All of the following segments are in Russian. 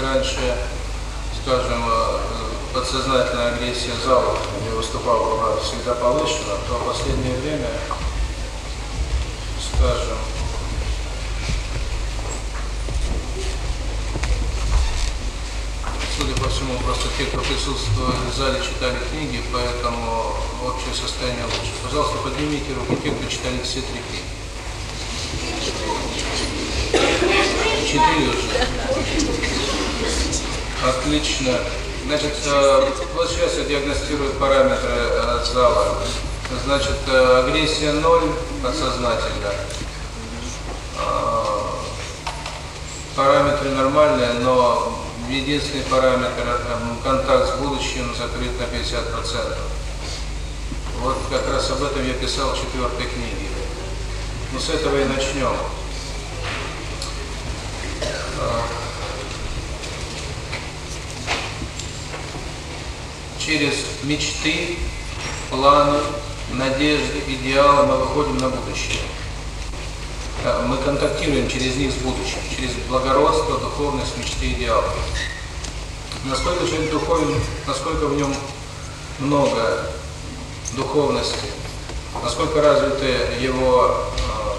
раньше скажем, подсознательная агрессия зала не выступала, была всегда повышена, то в последнее время, скажем, судя по всему, просто те, кто присутствовал в зале, читали книги, поэтому общее состояние лучше. Пожалуйста, поднимите руки те, кто читали все три книги. Четыре уже. Отлично. Значит, э, вот сейчас я диагностирую параметры э, зала. Значит, э, агрессия 0 подсознательно. Параметры нормальные, но единственный параметр контакт с будущим закрыт на 50%. Вот как раз об этом я писал в четвертой книге. Ну, с этого и начнем. через мечты, планы, надежды, идеалы мы выходим на будущее. Мы контактируем через них с будущим, через благородство, духовность, мечты, идеалы. Насколько человек духовен, насколько в нем много духовности, насколько развиты его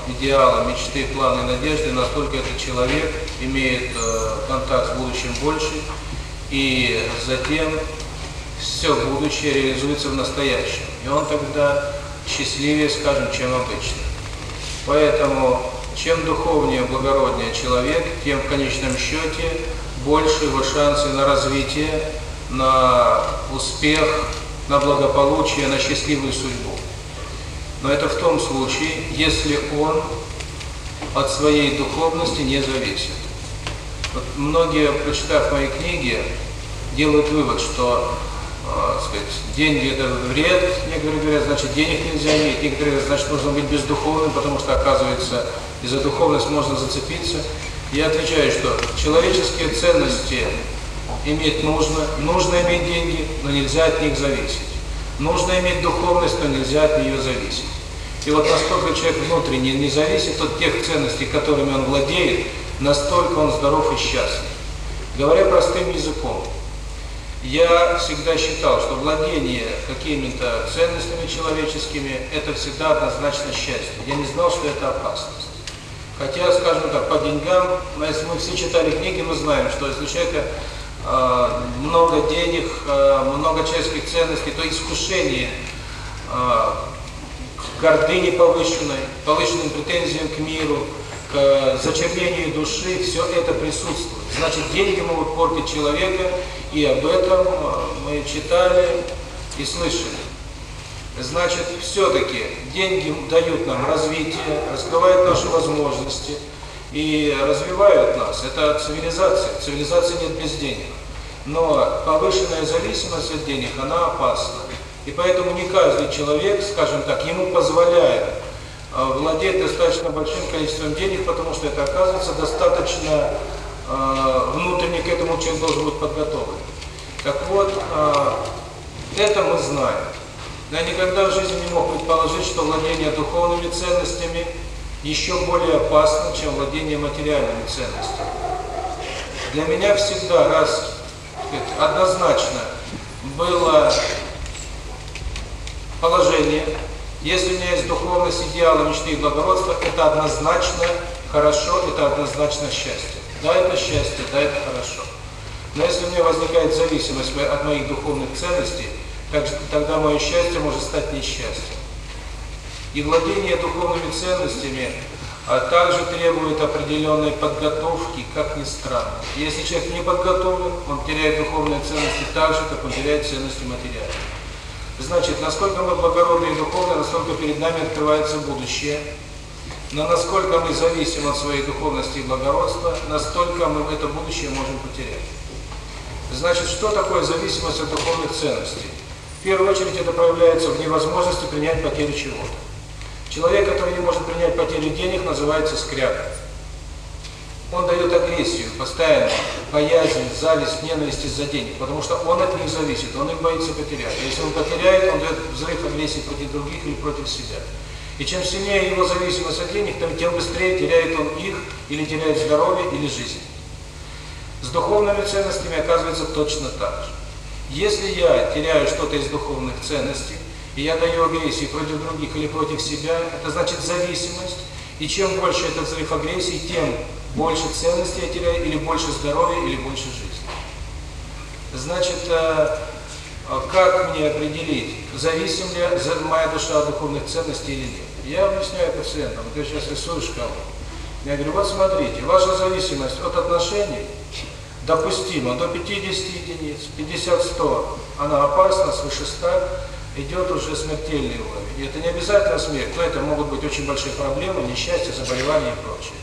идеалы, мечты, планы, надежды, настолько этот человек имеет контакт с будущим больше и затем все будущее реализуется в настоящем. И он тогда счастливее, скажем, чем обычно. Поэтому чем духовнее, благороднее человек, тем в конечном счете больше его шансы на развитие, на успех, на благополучие, на счастливую судьбу. Но это в том случае, если он от своей духовности не зависит. Вот многие, прочитав мои книги, делают вывод, что сказать, деньги это вред, некоторые говорят, значит, денег нельзя иметь, некоторые говорят, значит, нужно быть бездуховным, потому что, оказывается, из-за духовность можно зацепиться. Я отвечаю, что человеческие ценности иметь нужно, нужно иметь деньги, но нельзя от них зависеть. Нужно иметь духовность, но нельзя от нее зависеть. И вот настолько человек внутренне не зависит от тех ценностей, которыми он владеет, настолько он здоров и счастлив. Говоря простым языком, я всегда считал, что владение какими-то ценностями человеческими – это всегда однозначно счастье. Я не знал, что это опасность. Хотя, скажем так, по деньгам, а если мы все читали книги, мы знаем, что если у человека э, много денег, э, много человеческих ценностей, то искушение э, к гордыне повышенной, повышенным претензиям к миру – Э, к зачернению души, все это присутствует. Значит, деньги могут портить человека, и об этом э, мы читали и слышали. Значит, все-таки деньги дают нам развитие, раскрывают наши возможности и развивают нас. Это цивилизация. Цивилизации нет без денег. Но повышенная зависимость от денег, она опасна. И поэтому не каждый человек, скажем так, ему позволяет Э, владеет достаточно большим количеством денег, потому что это оказывается достаточно э, внутренне к этому человек должен быть подготовлен. Так вот, э, это мы знаем. Я никогда в жизни не мог предположить, что владение духовными ценностями еще более опасно, чем владение материальными ценностями. Для меня всегда раз сказать, однозначно было положение, если у меня есть духовность идеалы, мечты и благородство, это однозначно хорошо, это однозначно счастье. Да, это счастье, да, это хорошо. Но если у меня возникает зависимость от моих духовных ценностей, тогда мое счастье может стать несчастьем. И владение духовными ценностями а также требует определенной подготовки, как ни странно. Если человек не подготовлен, он теряет духовные ценности так же, как он теряет ценности материальные. Значит, насколько мы благородны и духовны, настолько перед нами открывается будущее. Но насколько мы зависим от своей духовности и благородства, настолько мы это будущее можем потерять. Значит, что такое зависимость от духовных ценностей? В первую очередь это проявляется в невозможности принять потерю чего-то. Человек, который не может принять потерю денег, называется скрякой. Он дает агрессию, постоянно, боязнь, зависть, ненависть из-за денег, потому что он от них зависит, он их боится потерять. А если он потеряет, он дает взрыв агрессии против других или против себя. И чем сильнее его зависимость от денег, тем быстрее теряет он их, или теряет здоровье, или жизнь. С духовными ценностями оказывается точно так же. Если я теряю что-то из духовных ценностей, и я даю агрессии против других или против себя, это значит зависимость, и чем больше этот взрыв агрессии, тем больше ценности я теряю, или больше здоровья, или больше жизни. Значит, э, а как мне определить, зависим ли моя душа от духовных ценностей или нет? Я объясняю пациентам, вот я сейчас рисую шкалу. Я говорю, вот смотрите, ваша зависимость от отношений допустима до 50 единиц, 50-100, она опасна, свыше 100, идет уже смертельный уровень. И это не обязательно смерть, но это могут быть очень большие проблемы, несчастья, заболевания и прочее.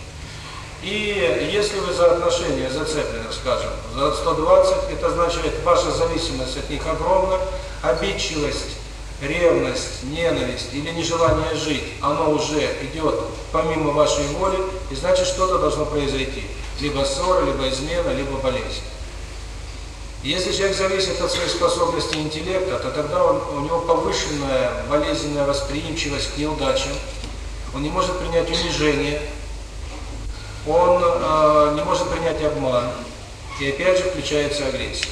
И если вы за отношения зацеплены, скажем, за 120, это означает ваша зависимость от них огромна, обидчивость, ревность, ненависть или нежелание жить, оно уже идет помимо вашей воли, и значит, что-то должно произойти. Либо ссора, либо измена, либо болезнь. Если человек зависит от своей способности интеллекта, то тогда он, у него повышенная болезненная восприимчивость к неудачам, он не может принять унижение, он э, а, не может принять обман, и опять же включается агрессия.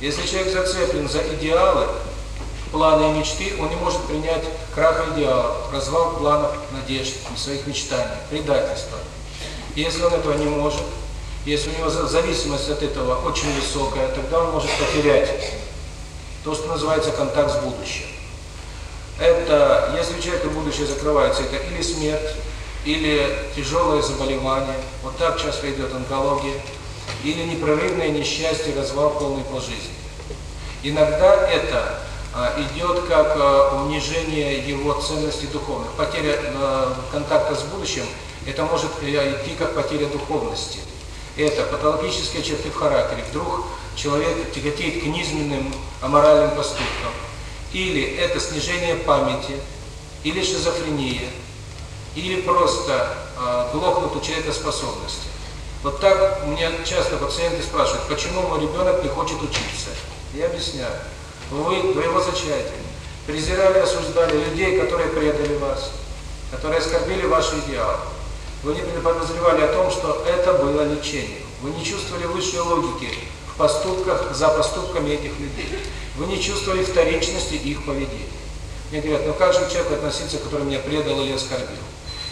Если человек зацеплен за идеалы, планы и мечты, он не может принять крах идеалов, развал планов, надежд, своих мечтаний, предательства. Если он этого не может, если у него зависимость от этого очень высокая, тогда он может потерять то, что называется контакт с будущим. Это, если у человека будущее закрывается, это или смерть, или тяжелое заболевание, вот так часто идет онкология, или непрерывное несчастье, развал полный по жизни. Иногда это идет как унижение его ценности духовных. Потеря контакта с будущим, это может идти как потеря духовности. Это патологические черты в характере. Вдруг человек тяготеет к низменным аморальным поступкам. Или это снижение памяти, или шизофрения – или просто а, э, глохнут у человека способности. Вот так мне часто пациенты спрашивают, почему мой ребенок не хочет учиться. Я объясняю. Вы, вы его. Презирали, осуждали людей, которые предали вас, которые оскорбили ваши идеалы. Вы не подозревали о том, что это было лечение. Вы не чувствовали высшей логики в поступках за поступками этих людей. Вы не чувствовали вторичности их поведения. Мне говорят, ну как же человек относиться, который меня предал или оскорбил?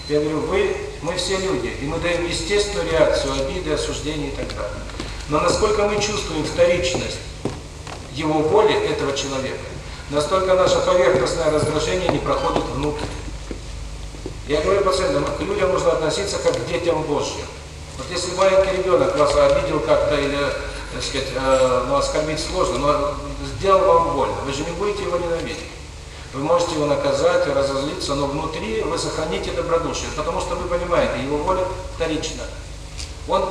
Я говорю, вы, мы все люди, и мы даем естественную реакцию обиды, осуждения и так далее. Но насколько мы чувствуем вторичность его воли, этого человека, настолько наше поверхностное раздражение не проходит внутрь. Я говорю пациентам, к людям нужно относиться как к детям Божьим. Вот если маленький ребенок вас обидел как-то или, так сказать, э, ну, оскорбить сложно, но сделал вам больно, вы же не будете его ненавидеть вы можете его наказать, разозлиться, но внутри вы сохраните добродушие, потому что вы понимаете, его воля вторична. Он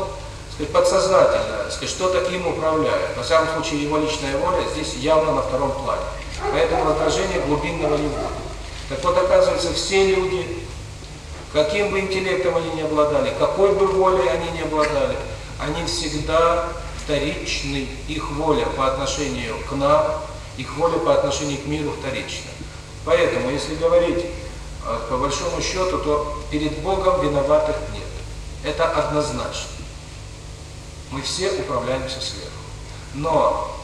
сказать, подсознательно сказать, что таким им управляет. На самом случае его личная воля здесь явно на втором плане. Поэтому отражение глубинного не будет. Так вот, оказывается, все люди, каким бы интеллектом они не обладали, какой бы волей они не обладали, они всегда вторичны, их воля по отношению к нам, их воля по отношению к миру вторична. Поэтому, если говорить э, по большому счету, то перед Богом виноватых нет. Это однозначно. Мы все управляемся сверху. Но,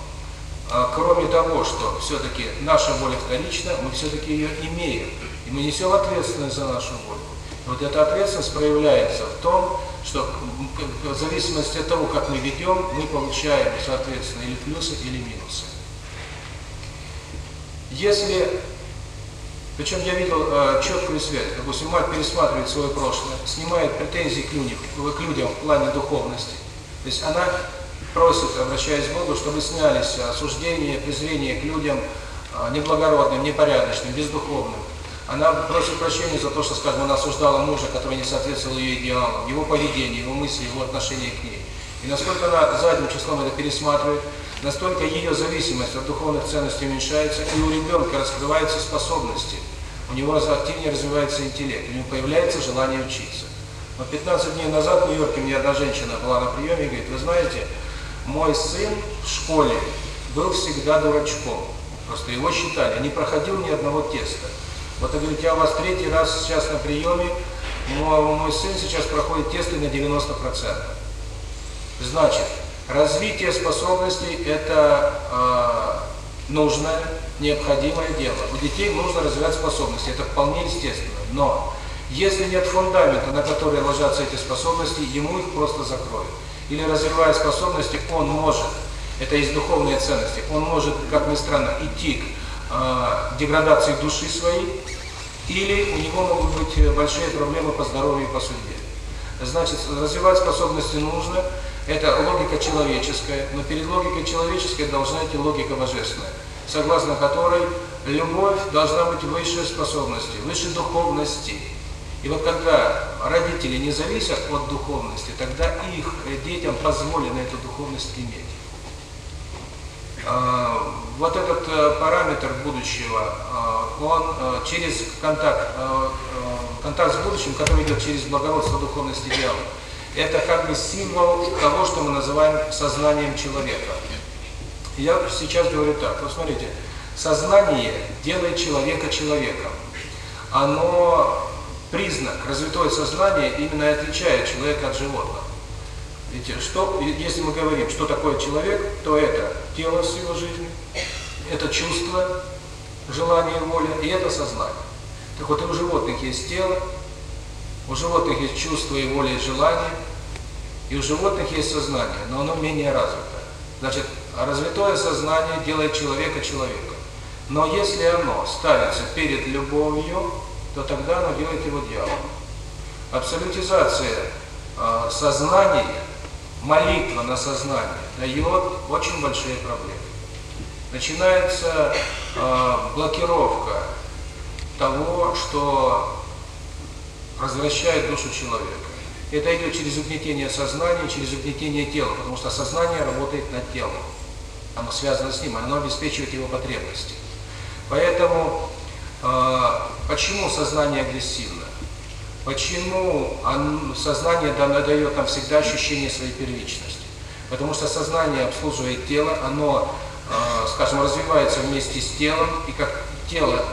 э, кроме того, что все-таки наша воля вторична, мы все-таки ее имеем. И мы несем ответственность за нашу волю. Вот эта ответственность проявляется в том, что в зависимости от того, как мы ведем, мы получаем, соответственно, или плюсы, или минусы. Если причем я видел э, четкую связь. Допустим, мать пересматривает свое прошлое, снимает претензии к людям, к людям в плане духовности. То есть она просит, обращаясь к Богу, чтобы снялись осуждение, презрение к людям э, неблагородным, непорядочным, бездуховным. Она просит прощения за то, что, скажем, она осуждала мужа, который не соответствовал ее идеалам, его поведению, его мысли, его отношение к ней. И насколько она задним числом это пересматривает, настолько ее зависимость от духовных ценностей уменьшается, и у ребенка раскрываются способности – у него активнее развивается интеллект, у него появляется желание учиться. Вот 15 дней назад в Нью-Йорке мне одна женщина была на приеме и говорит, вы знаете, мой сын в школе был всегда дурачком, просто его считали, не проходил ни одного теста. Вот, я говорю: я у вас третий раз сейчас на приеме, но мой сын сейчас проходит тесты на 90%. Значит, развитие способностей – это нужное, необходимое дело. У детей нужно развивать способности, это вполне естественно. Но если нет фундамента, на который ложатся эти способности, ему их просто закроют. Или развивая способности, он может, это есть духовные ценности, он может, как ни странно, идти к э, деградации души своей, или у него могут быть большие проблемы по здоровью и по судьбе. Значит, развивать способности нужно – это логика человеческая, но перед логикой человеческой должна идти логика божественная, согласно которой любовь должна быть высшей способности, выше духовности. И вот когда родители не зависят от духовности, тогда их детям позволено эту духовность иметь. А, вот этот э, параметр будущего, а, он э, через контакт, э, контакт с будущим, который идет через благородство духовности идеала, это как бы символ того, что мы называем сознанием человека. Я сейчас говорю так, вот смотрите, сознание делает человека человеком. Оно, признак, развитое сознание именно отличает человека от животного. Видите, что, если мы говорим, что такое человек, то это тело, его жизни, это чувство, желание, воля и это сознание. Так вот, и у животных есть тело, у животных есть чувства и воля, и желание, и у животных есть сознание, но оно менее развито. Значит, развитое сознание делает человека человеком. Но если оно ставится перед любовью, то тогда оно делает его дьяволом. Абсолютизация э, сознания, молитва на сознание дает очень большие проблемы. Начинается э, блокировка того, что развращает душу человека. Это идет через угнетение сознания, через угнетение тела, потому что сознание работает над телом. Оно связано с ним, оно обеспечивает его потребности. Поэтому э, почему сознание агрессивно? Почему он, сознание дает нам всегда ощущение своей первичности? Потому что сознание обслуживает тело, оно, э, скажем, развивается вместе с телом, и как тело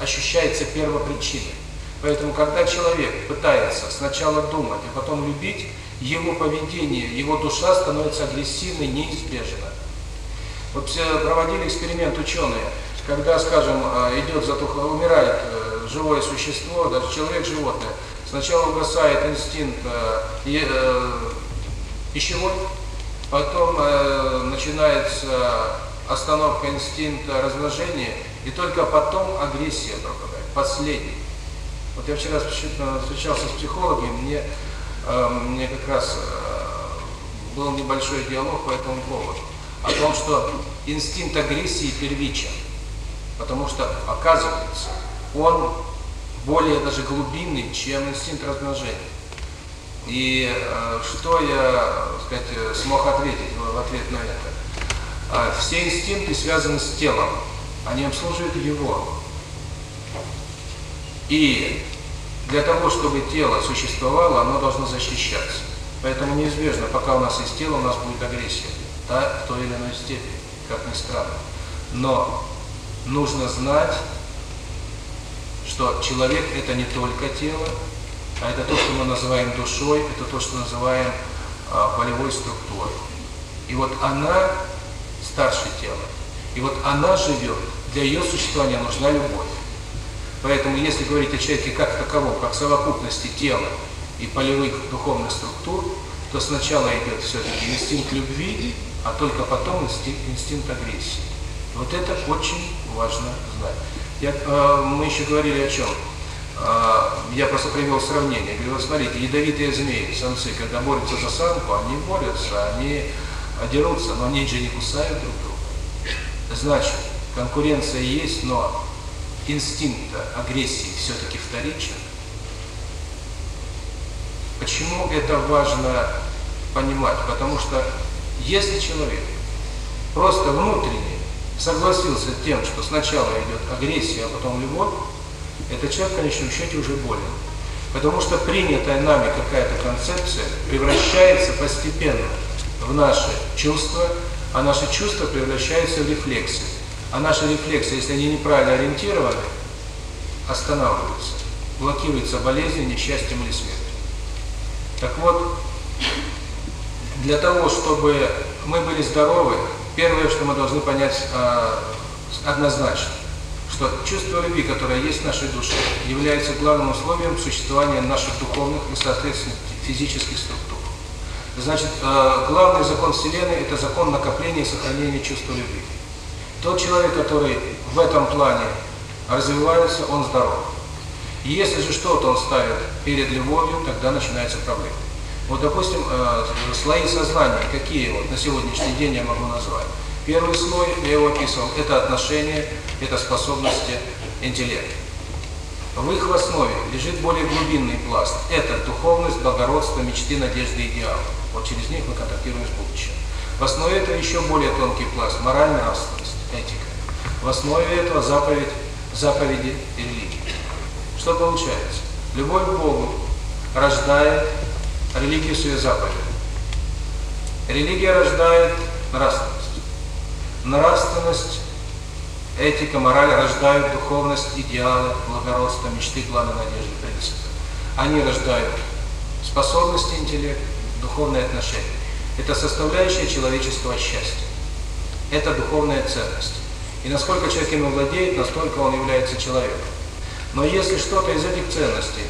ощущается первопричиной. Поэтому, когда человек пытается сначала думать, а потом любить, его поведение, его душа становится агрессивной неизбежно. Вот все проводили эксперимент ученые, когда, скажем, а, идет затухло, умирает э, живое существо, даже человек, животное, сначала угасает инстинкт э, э, пищевой, потом начинается остановка инстинкта размножения, и только потом агрессия проходит, последний. Вот я вчера встречался с психологом, мне, эм, мне как раз э, был небольшой диалог по этому поводу. О том, что инстинкт агрессии первичен, потому что, оказывается, он более даже глубинный, чем инстинкт размножения. И э, что я сказать, э, смог ответить в ответ на это? Э, все инстинкты связаны с телом, они обслуживают его. И для того, чтобы тело существовало, оно должно защищаться. Поэтому неизбежно, пока у нас есть тело, у нас будет агрессия. Да, в той или иной степени, как ни странно. Но нужно знать, что человек – это не только тело, а это то, что мы называем душой, это то, что называем а, полевой структурой. И вот она старше тела. И вот она живет, для ее существования нужна любовь. Поэтому, если говорить о человеке как таковом, как совокупности тела и полевых духовных структур, то сначала идет все-таки инстинкт любви, а только потом инстинкт, инстинкт агрессии. Вот это очень важно знать. Я, э, мы еще говорили о чем? Э, я просто привел сравнение. Я говорю, вот смотрите, ядовитые змеи, самцы, когда борются за самку, они борются, они дерутся, но они же не кусают друг друга. Значит, конкуренция есть, но инстинкта агрессии все-таки вторичен? Почему это важно понимать? Потому что если человек просто внутренне согласился с тем, что сначала идет агрессия, а потом любовь, этот человек в конечном счете уже болен. Потому что принятая нами какая-то концепция превращается постепенно в наши чувства, а наши чувства превращаются в рефлексию. А наши рефлексы, если они неправильно ориентированы, останавливаются, блокируется болезнь, несчастьем или смертью. Так вот, для того, чтобы мы были здоровы, первое, что мы должны понять а, однозначно, что чувство любви, которое есть в нашей душе, является главным условием существования наших духовных и, соответственно, физических структур. Значит, главный закон Вселенной – это закон накопления и сохранения чувства любви. Тот человек, который в этом плане развивается, он здоров. Если же что-то он ставит перед любовью, тогда начинается проблема. Вот, допустим, э, слои сознания, какие вот на сегодняшний день я могу назвать. Первый слой, я его описывал, это отношения, это способности интеллекта. В их основе лежит более глубинный пласт. Это духовность, благородство, мечты, надежды, идеалы. Вот через них мы контактируем с будущим. В основе это еще более тонкий пласт – моральный нравство этика. В основе этого заповедь, заповеди религии. Что получается? Любовь к Богу рождает религию своей заповеди. Религия рождает нравственность. Нравственность, этика, мораль рождают духовность, идеалы, благородство, мечты, планы, надежды, принципы. Они рождают способности интеллект, духовные отношения. Это составляющая человеческого счастья. Это духовная ценность. И насколько человек им владеет, настолько он является человеком. Но если что-то из этих ценностей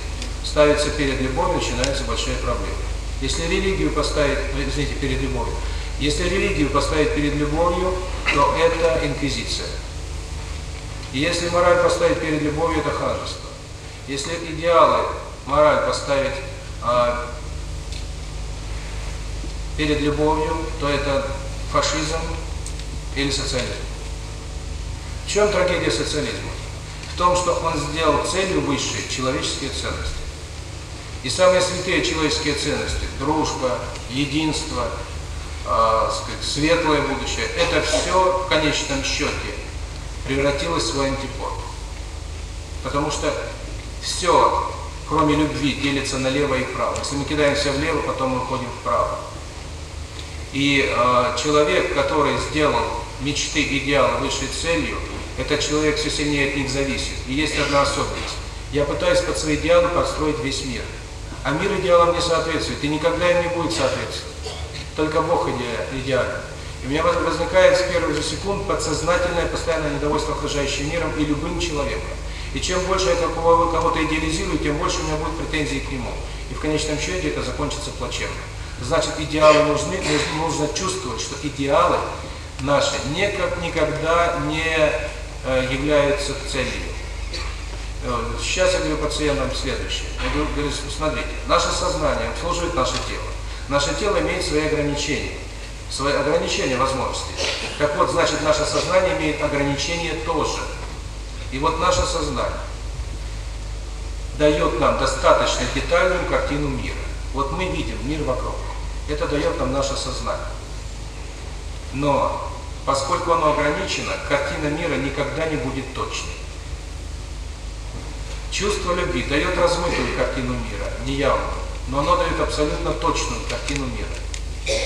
ставится перед любовью, начинаются большие проблемы. Если религию поставить, извините, перед любовью, если религию поставить перед любовью, то это инквизиция. И если мораль поставить перед любовью, это ханжество. Если идеалы, мораль поставить а, перед любовью, то это фашизм, или социализм. В чем трагедия социализма? В том, что он сделал целью высшей человеческие ценности. И самые святые человеческие ценности – дружба, единство, э, сказать, светлое будущее – это все в конечном счете превратилось в антипод. Потому что все, кроме любви, делится на лево и право. Если мы кидаемся влево, потом мы уходим вправо. И э, человек, который сделал мечты, идеала высшей целью, этот человек все сильнее от них зависит. И есть одна особенность. Я пытаюсь под свои идеалы построить весь мир. А мир идеалам не соответствует, и никогда им не будет соответствовать. Только Бог идеален. И у меня возникает с первых же секунд подсознательное постоянное недовольство окружающим миром и любым человеком. И чем больше я кого-то идеализирую, тем больше у меня будут претензии к нему. И в конечном счете это закончится плачевно. Значит, идеалы нужны, нужно чувствовать, что идеалы наши никак, никогда не являются целью. Сейчас я говорю пациентам следующее. Я говорю, говорю, смотрите, наше сознание обслуживает наше тело. Наше тело имеет свои ограничения, свои ограничения возможностей. Так вот, значит, наше сознание имеет ограничения тоже. И вот наше сознание дает нам достаточно детальную картину мира. Вот мы видим мир вокруг. Это дает нам наше сознание. Но поскольку оно ограничено, картина мира никогда не будет точной. Чувство любви дает размытую картину мира, неявную, но оно дает абсолютно точную картину мира.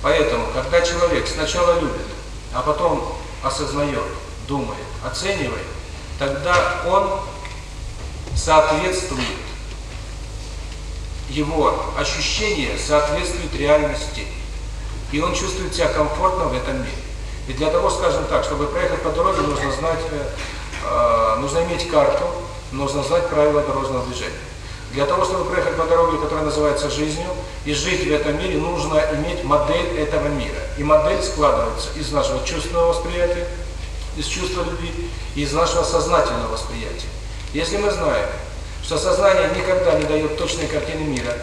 Поэтому, когда человек сначала любит, а потом осознает, думает, оценивает, тогда он соответствует, его ощущение соответствует реальности и он чувствует себя комфортно в этом мире. И для того, скажем так, чтобы проехать по дороге, нужно знать, э, э, нужно иметь карту, нужно знать правила дорожного движения. Для того, чтобы проехать по дороге, которая называется жизнью, и жить в этом мире, нужно иметь модель этого мира. И модель складывается из нашего чувственного восприятия, из чувства любви и из нашего сознательного восприятия. Если мы знаем, что сознание никогда не дает точной картины мира,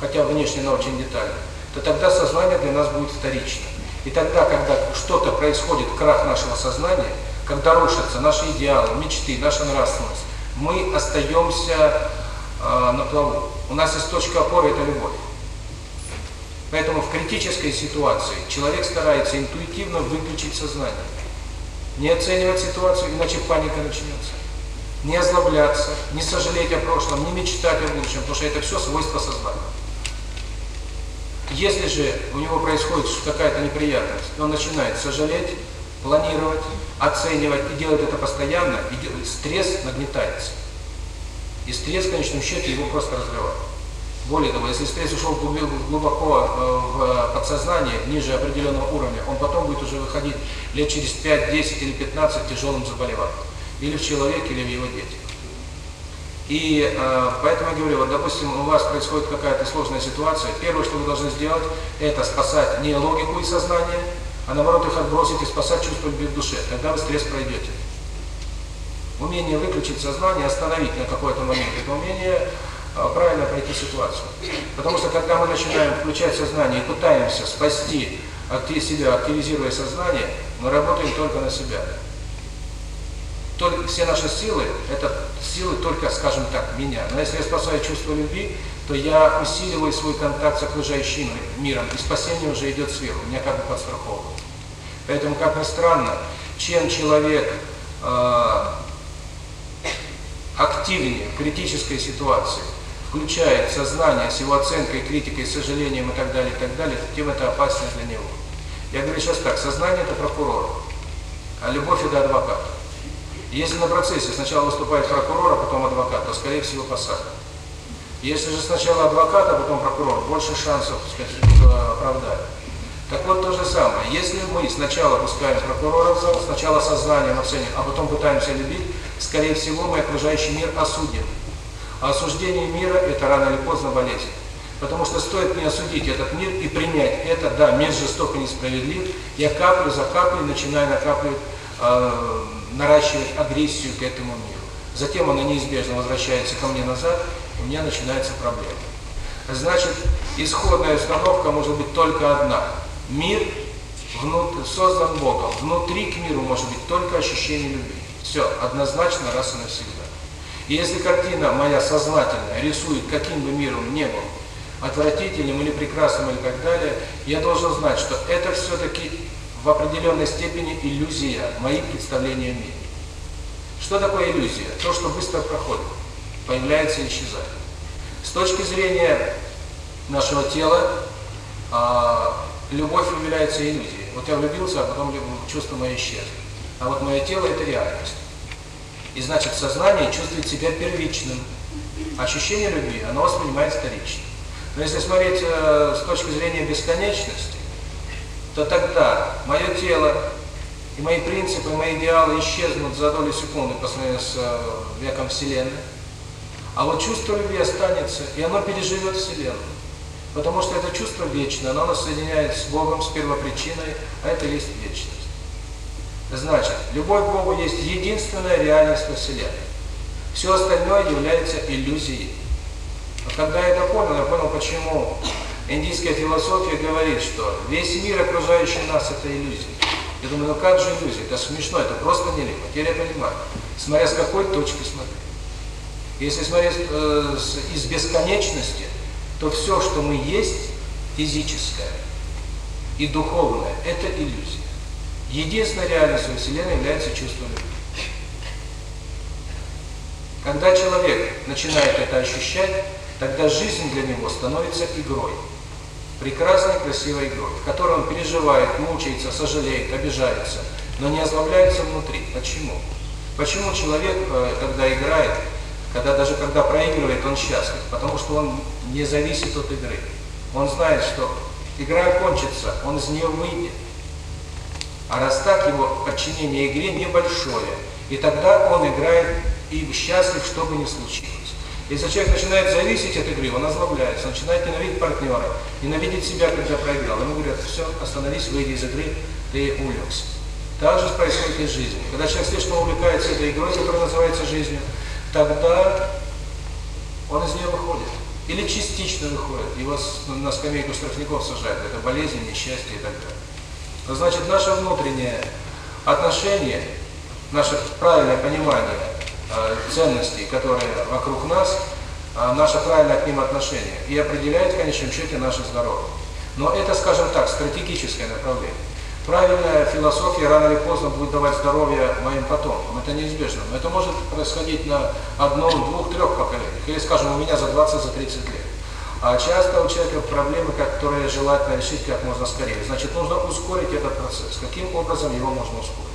хотя внешне, она очень детально, то тогда сознание для нас будет вторично. И тогда, когда что-то происходит, крах нашего сознания, когда рушатся наши идеалы, мечты, наша нравственность, мы остаемся э, на плаву. У нас есть точка опоры – это любовь. Поэтому в критической ситуации человек старается интуитивно выключить сознание, не оценивать ситуацию, иначе паника начнется. Не озлобляться, не сожалеть о прошлом, не мечтать о будущем, потому что это все свойство сознания. Если же у него происходит какая-то неприятность, он начинает сожалеть, планировать, оценивать и делать это постоянно, и стресс нагнетается. И стресс в конечном счете его просто разрывает. Более того, если стресс ушел глубоко э, в подсознание, ниже определенного уровня, он потом будет уже выходить лет через 5, 10 или 15 тяжелым заболеванием. Или в человеке, или в его детях. И э, поэтому я говорю, вот, допустим, у вас происходит какая-то сложная ситуация, первое, что вы должны сделать, это спасать не логику и сознание, а наоборот их отбросить и спасать чувство любви в душе. Тогда вы стресс пройдете. Умение выключить сознание, остановить на какой-то момент, это умение э, правильно пройти ситуацию. Потому что когда мы начинаем включать сознание и пытаемся спасти от себя, активизируя сознание, мы работаем только на себя только, все наши силы, это силы только, скажем так, меня. Но если я спасаю чувство любви, то я усиливаю свой контакт с окружающим миром, и спасение уже идет сверху, меня как бы подстраховывают. Поэтому, как ни странно, чем человек э, активнее в критической ситуации, включает сознание с его оценкой, критикой, сожалением и так далее, и так далее, тем это опаснее для него. Я говорю сейчас так, сознание – это прокурор, а любовь – это адвокат. Если на процессе сначала выступает прокурор, а потом адвокат, то, скорее всего, посадка. Если же сначала адвокат, а потом прокурор, больше шансов сказать, оправдать. Так вот то же самое. Если мы сначала пускаем прокурора в зал, сначала сознанием оценим, а потом пытаемся любить, скорее всего, мы окружающий мир осудим. А осуждение мира – это рано или поздно болезнь. Потому что стоит не осудить этот мир и принять это, да, мир жесток и несправедлив, я каплю за каплей начинаю накапливать э, наращивать агрессию к этому миру. Затем она неизбежно возвращается ко мне назад, у меня начинается проблема. Значит, исходная установка может быть только одна. Мир внут... создан Богом. Внутри к миру может быть только ощущение любви. Все, однозначно, раз и навсегда. И если картина моя сознательная рисует, каким бы миром ни был, отвратительным или прекрасным или так далее, я должен знать, что это все-таки в определенной степени иллюзия, моих представления о мире. Что такое иллюзия? То, что быстро проходит, появляется и исчезает. С точки зрения нашего тела, а, любовь является иллюзией. Вот я влюбился, а потом чувство мое исчезло. А вот мое тело – это реальность. И значит, сознание чувствует себя первичным. Ощущение любви, оно воспринимает вторично. Но если смотреть э, с точки зрения бесконечности, то тогда мое тело и мои принципы, мои идеалы исчезнут за долю секунды по сравнению с веком Вселенной. А вот чувство любви останется, и оно переживет Вселенную. Потому что это чувство вечное, оно нас соединяет с Богом, с первопричиной, а это есть вечность. Значит, любовь к Богу есть единственная реальность во Вселенной. Все остальное является иллюзией. А когда я это понял, я понял, почему индийская философия говорит, что весь мир, окружающий нас, это иллюзия. Я думаю, ну как же иллюзия? Это смешно, это просто нелепо. Теперь я понимаю, смотря с какой точки смотреть. Если смотреть э, с, из бесконечности, то все, что мы есть, физическое и духовное, это иллюзия. Единственной реальностью Вселенной является чувство любви. Когда человек начинает это ощущать, тогда жизнь для него становится игрой прекрасной, красивой игрой, в котором он переживает, мучается, сожалеет, обижается, но не озлобляется внутри. Почему? Почему человек, э, когда играет, когда даже когда проигрывает, он счастлив? Потому что он не зависит от игры. Он знает, что игра кончится, он из нее выйдет. А раз так, его подчинение игре небольшое. И тогда он играет и счастлив, что бы ни случилось. Если человек начинает зависеть от игры, он озлобляется, начинает ненавидеть партнера, ненавидеть себя, когда проиграл. Ему говорят, все, остановись, выйди из игры, ты увлекся. Так же происходит и с жизнью. Когда человек слишком увлекается этой игрой, которая называется жизнью, тогда он из нее выходит. Или частично выходит. Его на скамейку штрафников сажают. Это болезнь, несчастье и так далее. Значит, наше внутреннее отношение, наше правильное понимание ценности, которые вокруг нас, наше правильное к ним отношение. И определяет в конечном счете наше здоровье. Но это, скажем так, стратегическое направление. Правильная философия рано или поздно будет давать здоровье моим потомкам. Это неизбежно. Но это может происходить на одном, двух, трех поколениях. Или, скажем, у меня за 20, за 30 лет. А часто у человека проблемы, которые желательно решить как можно скорее. Значит, нужно ускорить этот процесс. Каким образом его можно ускорить?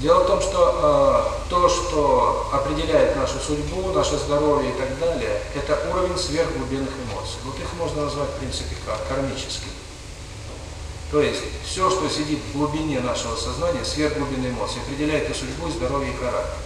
Дело в том, что э, то, что определяет нашу судьбу, наше здоровье и так далее, это уровень сверхглубинных эмоций. Вот их можно назвать, в принципе, как кармическими. То есть все, что сидит в глубине нашего сознания, сверхглубинные эмоции, определяет и судьбу, и здоровье, и характер.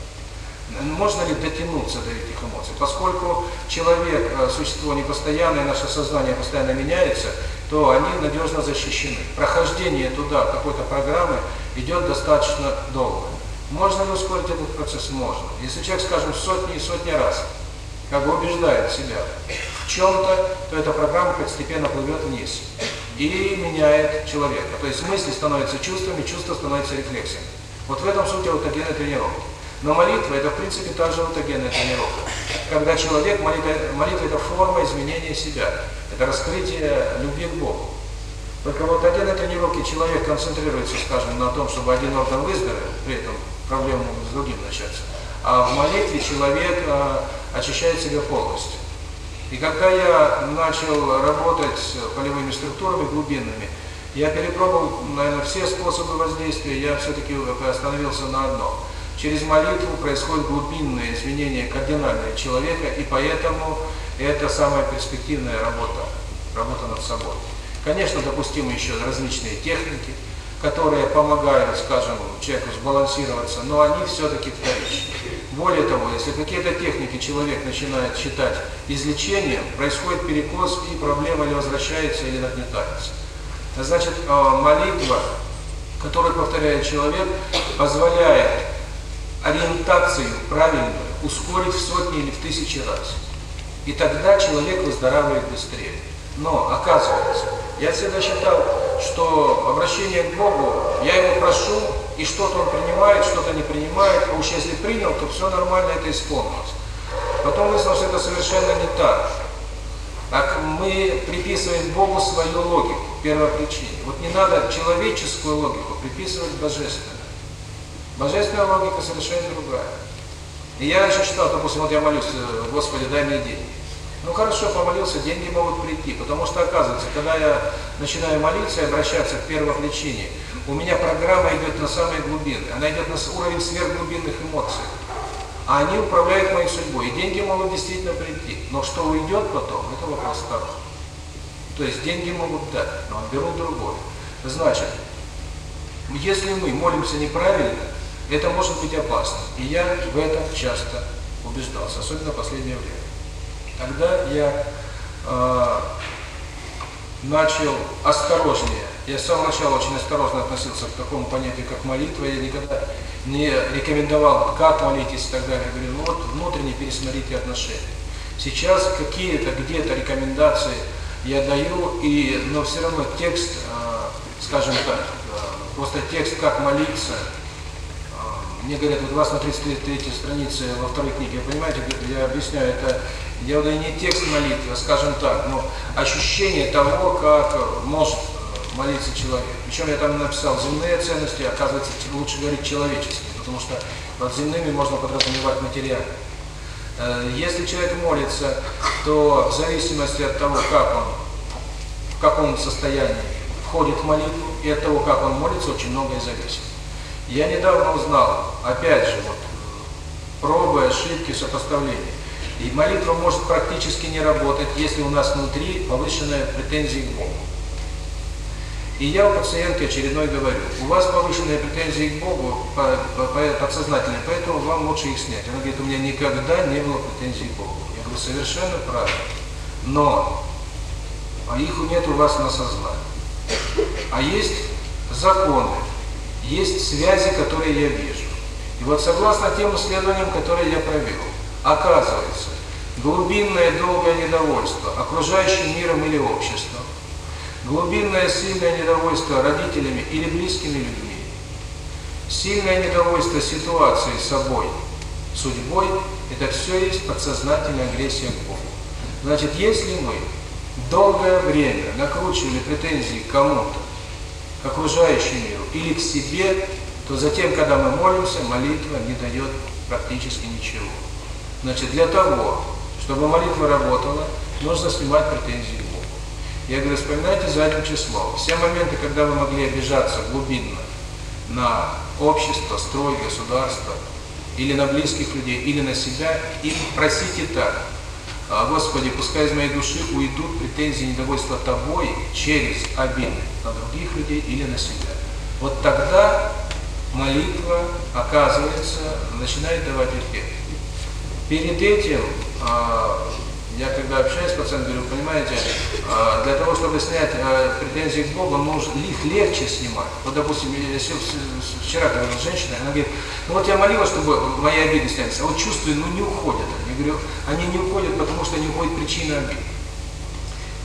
Можно ли дотянуться до этих эмоций? Поскольку человек, э, существо непостоянное, наше сознание постоянно меняется, то они надежно защищены. Прохождение туда какой-то программы идет достаточно долго. Можно ли ускорить этот процесс? Можно. Если человек, скажем, сотни и сотни раз как бы убеждает себя в чем-то, то эта программа постепенно плывет вниз и меняет человека. То есть мысли становятся чувствами, чувства становятся рефлексиями. Вот в этом суть вот такие тренировки. Но молитва – это, в принципе, та же аутогенная тренировка. Когда человек, молитва, молитва – это форма изменения себя, это раскрытие любви к Богу. Только вот один тренировки человек концентрируется, скажем, на том, чтобы один орган выздоровел, при этом проблемы с другим начаться. А в молитве человек э, очищает себя полностью. И когда я начал работать с полевыми структурами глубинными, я перепробовал, наверное, все способы воздействия, я все-таки остановился на одном – Через молитву происходит глубинное изменение кардинальное человека, и поэтому это самая перспективная работа, работа над собой. Конечно, допустимы еще различные техники, которые помогают, скажем, человеку сбалансироваться, но они все-таки вторичны. Более того, если какие-то техники человек начинает считать излечением, происходит перекос и проблема или возвращается, или нагнетается. Значит, э, молитва, которую повторяет человек, позволяет ориентацию правильную ускорить в сотни или в тысячи раз. И тогда человек выздоравливает быстрее. Но, оказывается, я всегда считал, что обращение к Богу, я его прошу, и что-то он принимает, что-то не принимает, а уж если принял, то все нормально, это исполнилось. Потом выяснилось, что это совершенно не так. Так мы приписываем Богу свою логику, первопричине. Вот не надо человеческую логику приписывать божественную. Божественная логика совершенно другая. И я еще считал, допустим, вот я молюсь, э, Господи, дай мне деньги. Ну хорошо, помолился, деньги могут прийти, потому что оказывается, когда я начинаю молиться и обращаться к первопричине, у меня программа идет на самые глубины, она идет на уровень сверхглубинных эмоций. А они управляют моей судьбой, и деньги могут действительно прийти. Но что уйдет потом, это вопрос второй. То есть деньги могут дать, но берут другое. Значит, если мы молимся неправильно, это может быть опасно. И я в этом часто убеждался, особенно в последнее время. Тогда я э, начал осторожнее. Я с самого начала очень осторожно относился к такому понятию, как молитва. Я никогда не рекомендовал, как молитесь и так далее. Я говорю, ну вот внутренне пересмотрите отношения. Сейчас какие-то где-то рекомендации я даю, и, но все равно текст, э, скажем так, э, просто текст, как молиться, мне говорят, вот у вас на 33 странице во второй книге, понимаете, я объясняю, это дело не текст молитвы, а, скажем так, но ощущение того, как может молиться человек. Причем я там написал земные ценности, оказывается, лучше говорить человеческие, потому что под земными можно подразумевать материальные. Если человек молится, то в зависимости от того, как он, в каком состоянии входит в молитву, и от того, как он молится, очень многое зависит. Я недавно узнал, опять же, вот, пробы, ошибки, сопоставления. И молитва может практически не работать, если у нас внутри повышенная претензия к Богу. И я у пациентки очередной говорю, у вас повышенные претензии к Богу по, по, по, подсознательные, поэтому вам лучше их снять. Она говорит, у меня никогда не было претензий к Богу. Я говорю, совершенно правильно. Но а их нет у вас на сознании. А есть законы, есть связи, которые я вижу. И вот согласно тем исследованиям, которые я провел, оказывается, глубинное долгое недовольство окружающим миром или обществом, глубинное сильное недовольство родителями или близкими людьми, сильное недовольство ситуацией, собой, судьбой – это все есть подсознательная агрессия к Богу. Значит, если мы долгое время накручивали претензии к кому-то, к окружающему миру, или к себе, то затем, когда мы молимся, молитва не дает практически ничего. Значит, для того, чтобы молитва работала, нужно снимать претензии Богу. Я говорю, вспоминайте задним числом. Все моменты, когда вы могли обижаться глубинно на общество, строй, государство, или на близких людей, или на себя, и просите так. Господи, пускай из моей души уйдут претензии недовольства Тобой через обиды на других людей или на себя вот тогда молитва оказывается, начинает давать эффект. Перед этим, а, я когда общаюсь с пациентом, говорю, понимаете, а, для того, чтобы снять а, претензии к Богу, нужно их легче снимать. Вот, допустим, если вчера говорила женщина, она говорит, ну вот я молилась, чтобы мои обиды снялись, а вот чувствую, ну не уходят. Я говорю, они не уходят, потому что не уходит причина обиды".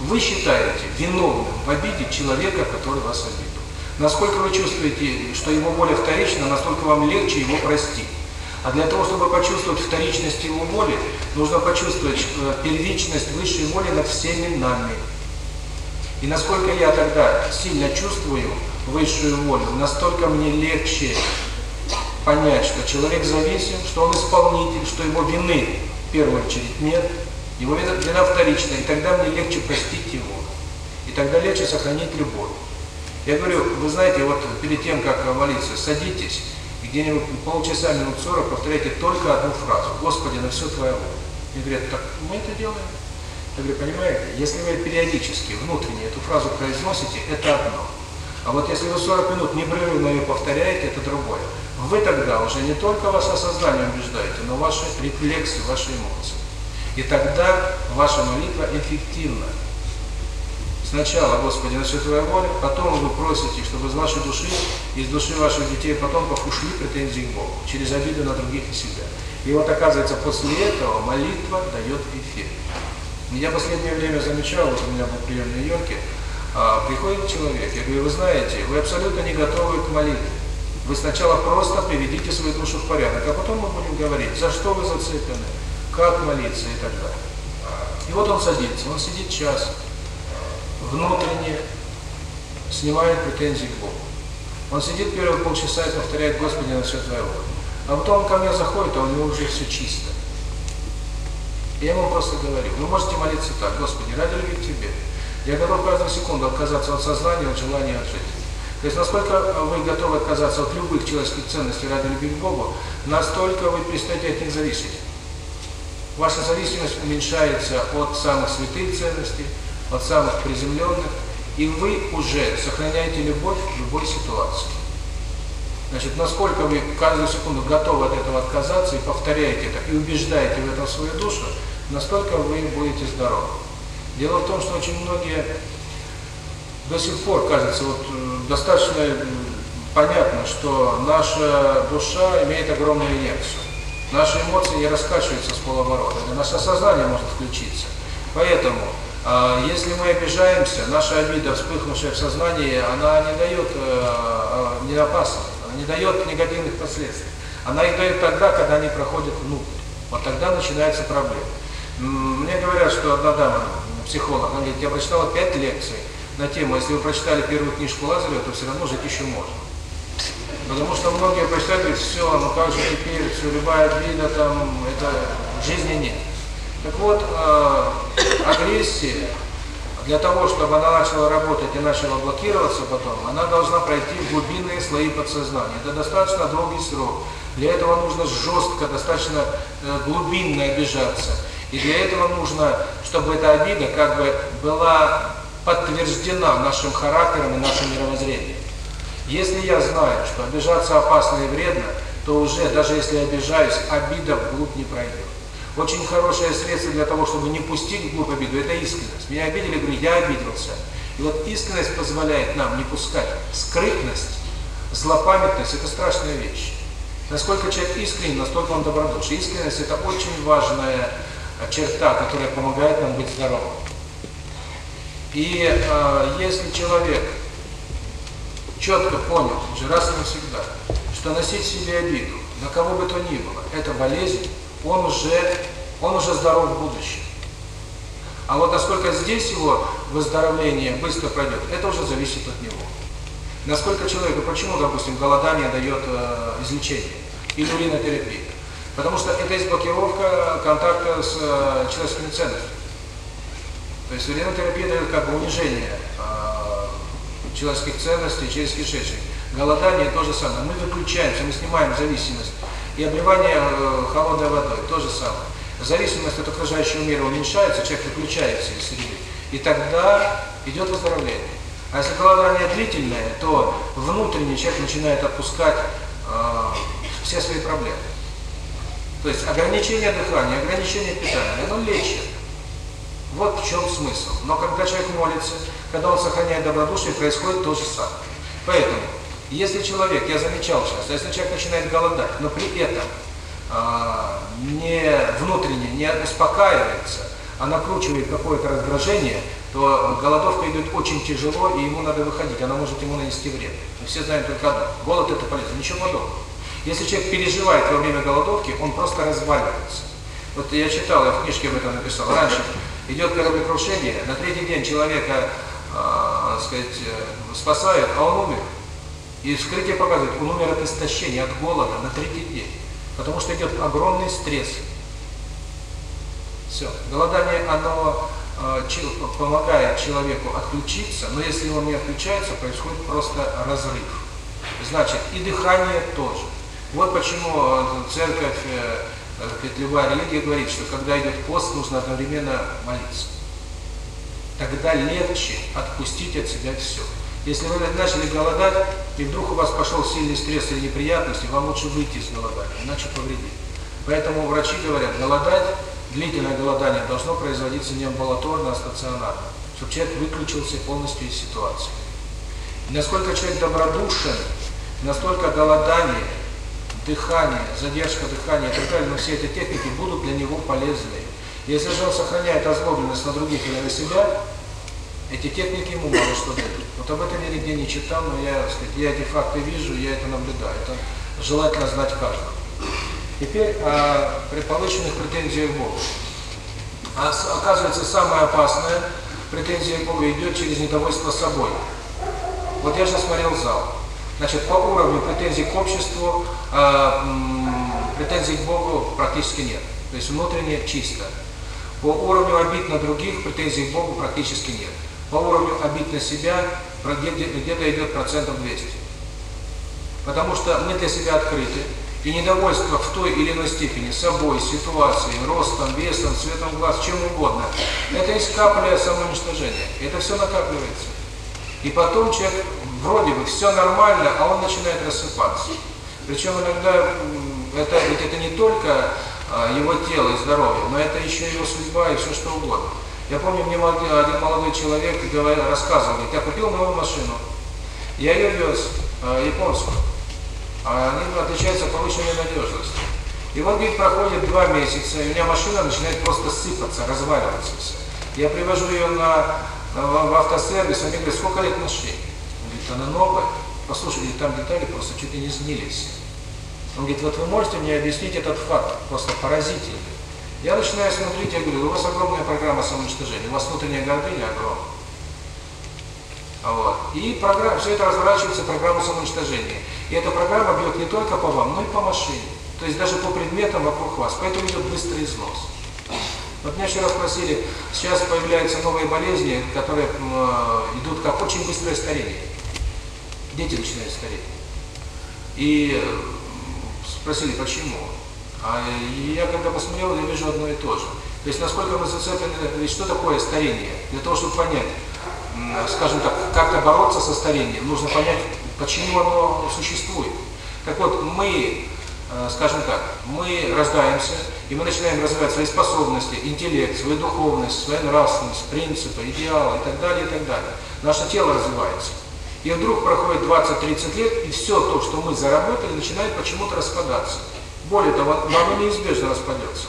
Вы считаете виновным в обиде человека, который вас обидел. Насколько вы чувствуете, что его воля вторична, настолько вам легче его простить. А для того, чтобы почувствовать вторичность его боли, нужно почувствовать э, первичность высшей воли над всеми нами. И насколько я тогда сильно чувствую высшую волю, настолько мне легче понять, что человек зависим, что он исполнитель, что его вины в первую очередь нет, его вина вторична. и тогда мне легче простить его, и тогда легче сохранить любовь. Я говорю, вы знаете, вот перед тем, как молиться, садитесь, и где-нибудь полчаса, минут 40 повторяйте только одну фразу. Господи, на все Твое воля. И говорят, так мы это делаем. Я говорю, понимаете, если вы периодически внутренне эту фразу произносите, это одно. А вот если вы 40 минут непрерывно ее повторяете, это другое. Вы тогда уже не только ваше осознание убеждаете, но ваши рефлексы, ваши эмоции. И тогда ваша молитва эффективна. Сначала, Господи, на Твоей воли, потом вы просите, чтобы из вашей души, из души ваших детей потом пошли претензии к Богу, через обиду на других и себя. И вот оказывается, после этого молитва дает эффект. Я последнее время замечал, вот у меня был прием в Нью-Йорке, а, приходит человек, я говорю, вы знаете, вы абсолютно не готовы к молитве. Вы сначала просто приведите свою душу в порядок, а потом мы будем говорить, за что вы зацеплены, как молиться и так далее. И вот он садится, он сидит час, внутренне снимает претензии к Богу. Он сидит первые полчаса и повторяет Господи на все твоего. А потом он ко мне заходит, а у него уже все чисто. И я ему просто говорю, вы можете молиться так, Господи, ради любви к Тебе. Я готов каждую секунду отказаться от сознания, от желания от жизни. То есть, насколько вы готовы отказаться от любых человеческих ценностей ради любви к Богу, настолько вы перестаете от них зависеть. Ваша зависимость уменьшается от самых святых ценностей, на самых приземленных, и вы уже сохраняете любовь в любой ситуации. Значит, насколько вы каждую секунду готовы от этого отказаться и повторяете это, и убеждаете в этом свою душу, настолько вы будете здоровы. Дело в том, что очень многие до сих пор, кажется, вот э, достаточно э, понятно, что наша душа имеет огромную инерцию. Наши эмоции не раскачиваются с полоборота, наше сознание может включиться. Поэтому а, если мы обижаемся, наша обида, вспыхнувшая в сознании, она не дает э, а, не опасность, не дает негативных последствий. Она их дает тогда, когда они проходят внутрь. Вот тогда начинается проблема. Мне говорят, что одна дама, психолог, она говорит, я прочитала пять лекций на тему, если вы прочитали первую книжку Лазарева, то все равно жить еще можно. Потому что многие прочитают, говорят, все, ну как же теперь, все, любая обида, там, это жизни нет. Так вот, э, агрессия для того, чтобы она начала работать и начала блокироваться потом, она должна пройти в глубинные слои подсознания. Это достаточно долгий срок. Для этого нужно жестко, достаточно э, глубинно обижаться. И для этого нужно, чтобы эта обида как бы была подтверждена нашим характером и нашим мировоззрением. Если я знаю, что обижаться опасно и вредно, то уже, даже если обижаюсь, обида вглубь не пройдет. Очень хорошее средство для того, чтобы не пустить глубь обиду, это искренность. Меня обидели, говорю, я обиделся. И вот искренность позволяет нам не пускать. Скрытность, злопамятность – это страшная вещь. Насколько человек искренен, настолько он добродушен. Искренность – это очень важная э, черта, которая помогает нам быть здоровым. И э, если человек четко понял, уже раз и навсегда, что носить себе обиду, на кого бы то ни было, это болезнь, он уже, он уже здоров в будущем. А вот насколько здесь его выздоровление быстро пройдет, это уже зависит от него. Насколько человека, почему, допустим, голодание дает э, излечение или уринотерапия? Потому что это есть блокировка э, контакта с э, человеческими ценностями. То есть уринотерапия дает как бы унижение э, человеческих ценностей через кишечник. Голодание то же самое. Мы выключаемся, мы снимаем зависимость и обливание э, холодной водой, то же самое. Зависимость от окружающего мира уменьшается, человек выключается из среды. И тогда идет выздоровление. А если голодание длительное, то внутренний человек начинает отпускать э, все свои проблемы. То есть ограничение дыхания, ограничение питания, оно лечит. Вот в чем смысл. Но когда человек молится, когда он сохраняет добродушие, происходит то же самое. Поэтому если человек, я замечал сейчас, если человек начинает голодать, но при этом а, не внутренне не успокаивается, а накручивает какое-то раздражение, то голодовка идет очень тяжело, и ему надо выходить, она может ему нанести вред. Мы все знаем только одно. Голод – это полезно, ничего подобного. Если человек переживает во время голодовки, он просто разваливается. Вот я читал, я в книжке об этом написал раньше. Идет кораблекрушение, на третий день человека, а, э, сказать, спасают, а он умер. И вскрытие показывает, он умер от истощения, от голода на третий день. Потому что идет огромный стресс. Все. Голодание, оно а, помогает человеку отключиться, но если он не отключается, происходит просто разрыв. Значит, и дыхание тоже. Вот почему а, церковь, э, любая религия говорит, что когда идет пост, нужно одновременно молиться. Тогда легче отпустить от себя все. Если вы начали голодать, и вдруг у вас пошел сильный стресс или неприятности, вам лучше выйти из голодания, иначе повредит. Поэтому врачи говорят, голодать, длительное голодание должно производиться не амбулаторно, а стационарно, чтобы человек выключился полностью из ситуации. И насколько человек добродушен, настолько голодание, дыхание, задержка дыхания и так далее, но все эти техники будут для него полезны. Если же он сохраняет озлобленность на других или на себя, эти техники ему мало что дают. Вот об этом я нигде не читал, но я, сказать, я эти факты вижу, я это наблюдаю. Это желательно знать каждому. Теперь о предположенных претензиях к А, оказывается, самое опасное претензия Бога идет через недовольство собой. Вот я же смотрел зал. Значит, по уровню претензий к обществу, а, претензий к Богу практически нет. То есть внутренне чисто. По уровню обид на других претензий к Богу практически нет по уровню обид для себя где-то идет процентов 200. Потому что мы для себя открыты, и недовольство в той или иной степени собой, ситуацией, ростом, весом, цветом глаз, чем угодно, это есть капля самоуничтожения. Это все накапливается. И потом человек вроде бы все нормально, а он начинает рассыпаться. Причем иногда это, ведь это не только его тело и здоровье, но это еще его судьба и все что угодно. Я помню, мне э, один молодой человек говорил, рассказывал, говорит, я купил новую машину, я ее вез, э, японскую, а они ну, отличаются повышенной надежностью. И вот, говорит, проходит два месяца, и у меня машина начинает просто сыпаться, разваливаться все. Я привожу ее на, на, в автосервис, они говорят, сколько лет машине? Он говорит, она новая. Послушай, говорит, там детали просто чуть ли не снились. Он говорит, вот вы можете мне объяснить этот факт, просто поразительный. Я начинаю смотреть, я говорю, у вас огромная программа самоуничтожения, у вас внутренняя гордыня огромная. Вот. И программа, все это разворачивается в программу самоуничтожения. И эта программа бьет не только по вам, но и по машине. То есть даже по предметам вокруг вас. Поэтому идет быстрый износ. Вот меня вчера спросили, сейчас появляются новые болезни, которые идут как очень быстрое старение. Дети начинают стареть. И спросили, почему? А я когда посмотрел, я вижу одно и то же. То есть насколько мы зацеплены, ведь что такое старение? Для того, чтобы понять, скажем так, как бороться со старением, нужно понять, почему оно существует. Так вот, мы, скажем так, мы рождаемся, и мы начинаем развивать свои способности, интеллект, свою духовность, свою нравственность, принципы, идеалы и так далее, и так далее. Наше тело развивается. И вдруг проходит 20-30 лет, и все то, что мы заработали, начинает почему-то распадаться. Более того, оно неизбежно распадется.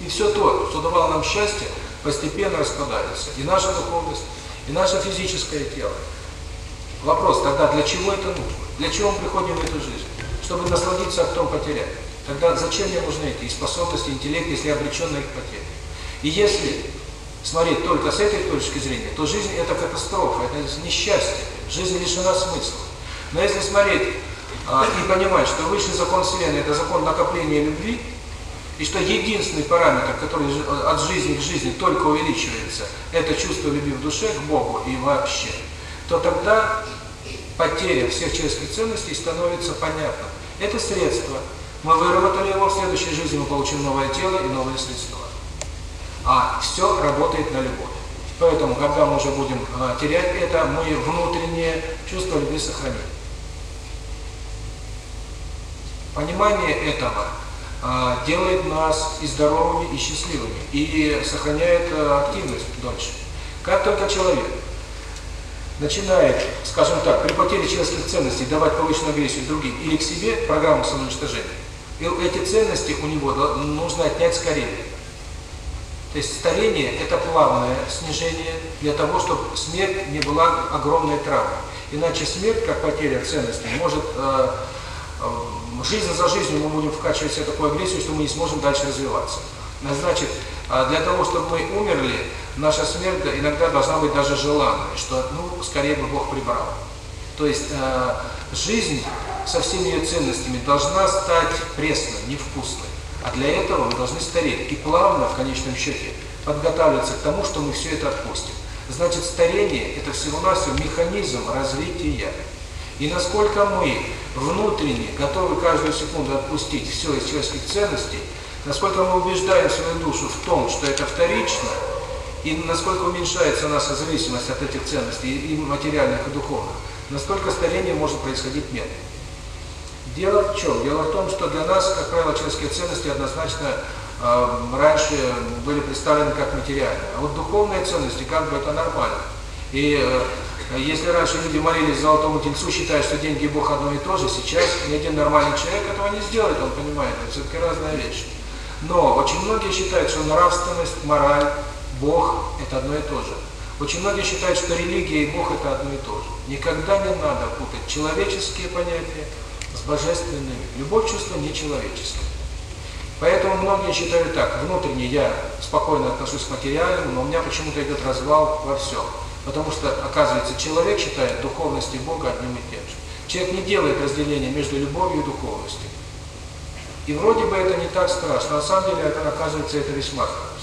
И все то, что давало нам счастье, постепенно распадается. И наша духовность, и наше физическое тело. Вопрос тогда, для чего это нужно? Для чего мы приходим в эту жизнь? Чтобы насладиться, а потом потерять. Тогда зачем мне нужны эти способности, интеллект, если я обречен на их потерю? И если смотреть только с этой точки зрения, то жизнь – это катастрофа, это несчастье. Жизнь лишена смысла. Но если смотреть а, и понимать, что высший закон Вселенной – это закон накопления любви, и что единственный параметр, который э, от жизни к жизни только увеличивается, это чувство любви в душе к Богу и вообще, то тогда потеря всех человеческих ценностей становится понятна. Это средство. Мы выработали его, в следующей жизни мы получим новое тело и новые средства. А все работает на любовь. Поэтому, когда мы уже будем э, терять это, мы внутреннее чувство любви сохраним. Понимание этого а, делает нас и здоровыми, и счастливыми, и сохраняет э, активность дольше. Как только человек начинает, скажем так, при потере человеческих ценностей давать повышенную агрессию другим или к себе программу самоуничтожения, и эти ценности у него нужно отнять скорее. То есть старение – это плавное снижение для того, чтобы смерть не была огромной травмой. Иначе смерть, как потеря ценностей, может э, Э, жизнь за жизнью мы будем вкачивать себе такую агрессию, что мы не сможем дальше развиваться. А значит, э, для того, чтобы мы умерли, наша смерть иногда должна быть даже желанной, что, ну, скорее бы Бог прибрал. То есть э, жизнь со всеми ее ценностями должна стать пресной, невкусной. А для этого мы должны стареть и плавно, в конечном счете, подготавливаться к тому, что мы все это отпустим. Значит, старение – это всего-навсего механизм развития. И насколько мы внутренне готовы каждую секунду отпустить все из человеческих ценностей, насколько мы убеждаем свою душу в том, что это вторично, и насколько уменьшается наша зависимость от этих ценностей, и материальных, и духовных, насколько старение может происходить медленно. Дело в чем? Дело в том, что для нас, как правило, человеческие ценности однозначно э, раньше были представлены как материальные. А вот духовные ценности, как бы это нормально. И э, Э, если раньше люди молились за золотому тельцу, считая, что деньги Бог одно и то же, сейчас ни один нормальный человек этого не сделает, он понимает, это все-таки разная вещь. Но очень многие считают, что нравственность, мораль, Бог – это одно и то же. Очень многие считают, что религия и Бог – это одно и то же. Никогда не надо путать человеческие понятия с божественными. Любовь чувство не человеческое. Поэтому многие считают так, внутренне я спокойно отношусь к материальному, но у меня почему-то идет развал во всем. Потому что, оказывается, человек считает духовность и Бога одним и тем же. Человек не делает разделения между любовью и духовностью. И вроде бы это не так страшно, а на самом деле, это, оказывается, это весьма страшно.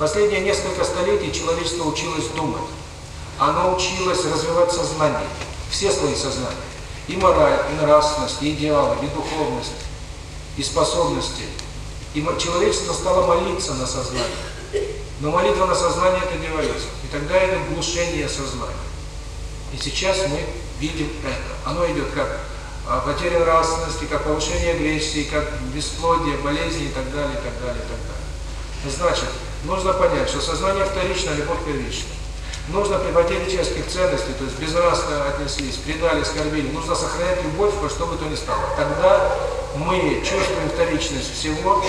Последние несколько столетий человечество училось думать. Оно училось развивать сознание, все слои сознания. И мораль, и нравственность, и идеалы, и духовность, и способности. И человечество стало молиться на сознание. Но молитва на сознание – это не революция. И тогда это глушение сознания. И сейчас мы видим это. Оно идет как а, потеря нравственности, как повышение агрессии, как бесплодие, болезни и так далее, и так далее, и так далее. Значит, нужно понять, что сознание вторично, а любовь первична. Нужно при потере человеческих ценностей, то есть безнравственно отнеслись, предали, скорбили, нужно сохранять любовь во что бы то ни стало. Тогда мы чувствуем вторичность всего,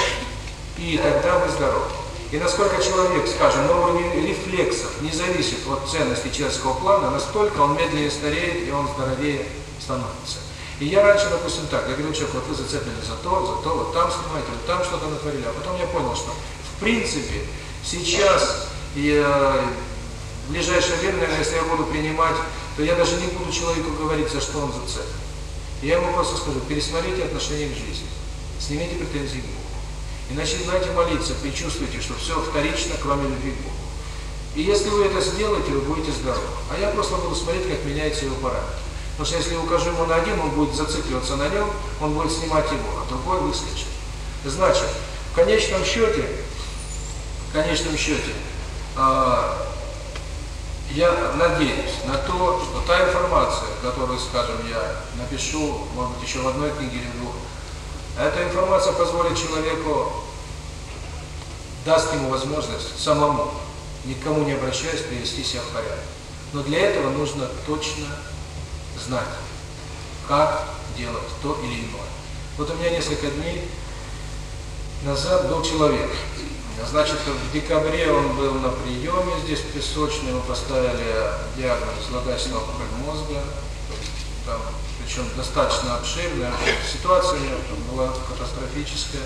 и тогда мы здоровы. И насколько человек, скажем, ну, на уровне рефлексов не зависит от ценности человеческого плана, настолько он медленнее стареет и он здоровее становится. И я раньше, допустим, так, я говорю человеку, вот вы зацеплены за то, за то, вот там снимаете, вот там что-то натворили. А потом я понял, что в принципе сейчас и в ближайшее время, наверное, если я буду принимать, то я даже не буду человеку говорить, за что он зацеплен. Я ему просто скажу, пересмотрите отношение к жизни, снимите претензии к Богу. И начинайте молиться, предчувствуйте, что все вторично, кроме любви к Богу. И если вы это сделаете, вы будете здоровы. А я просто буду смотреть, как меняется его параметр. Потому что если укажу ему на один, он будет зацикливаться на нем, он будет снимать его, а другой выскочит. Значит, в конечном счете, в конечном счете, э, я надеюсь на то, что та информация, которую, скажем, я напишу, может быть, еще в одной книге или в двух эта информация позволит человеку, даст ему возможность самому, никому не обращаясь, привести себя в порядок. Но для этого нужно точно знать, как делать то или иное. Вот у меня несколько дней назад был человек. Значит, в декабре он был на приеме здесь, в Песочной, ему поставили диагноз злокачественного мозга, там причем достаточно обширная. Ситуация у него там была катастрофическая.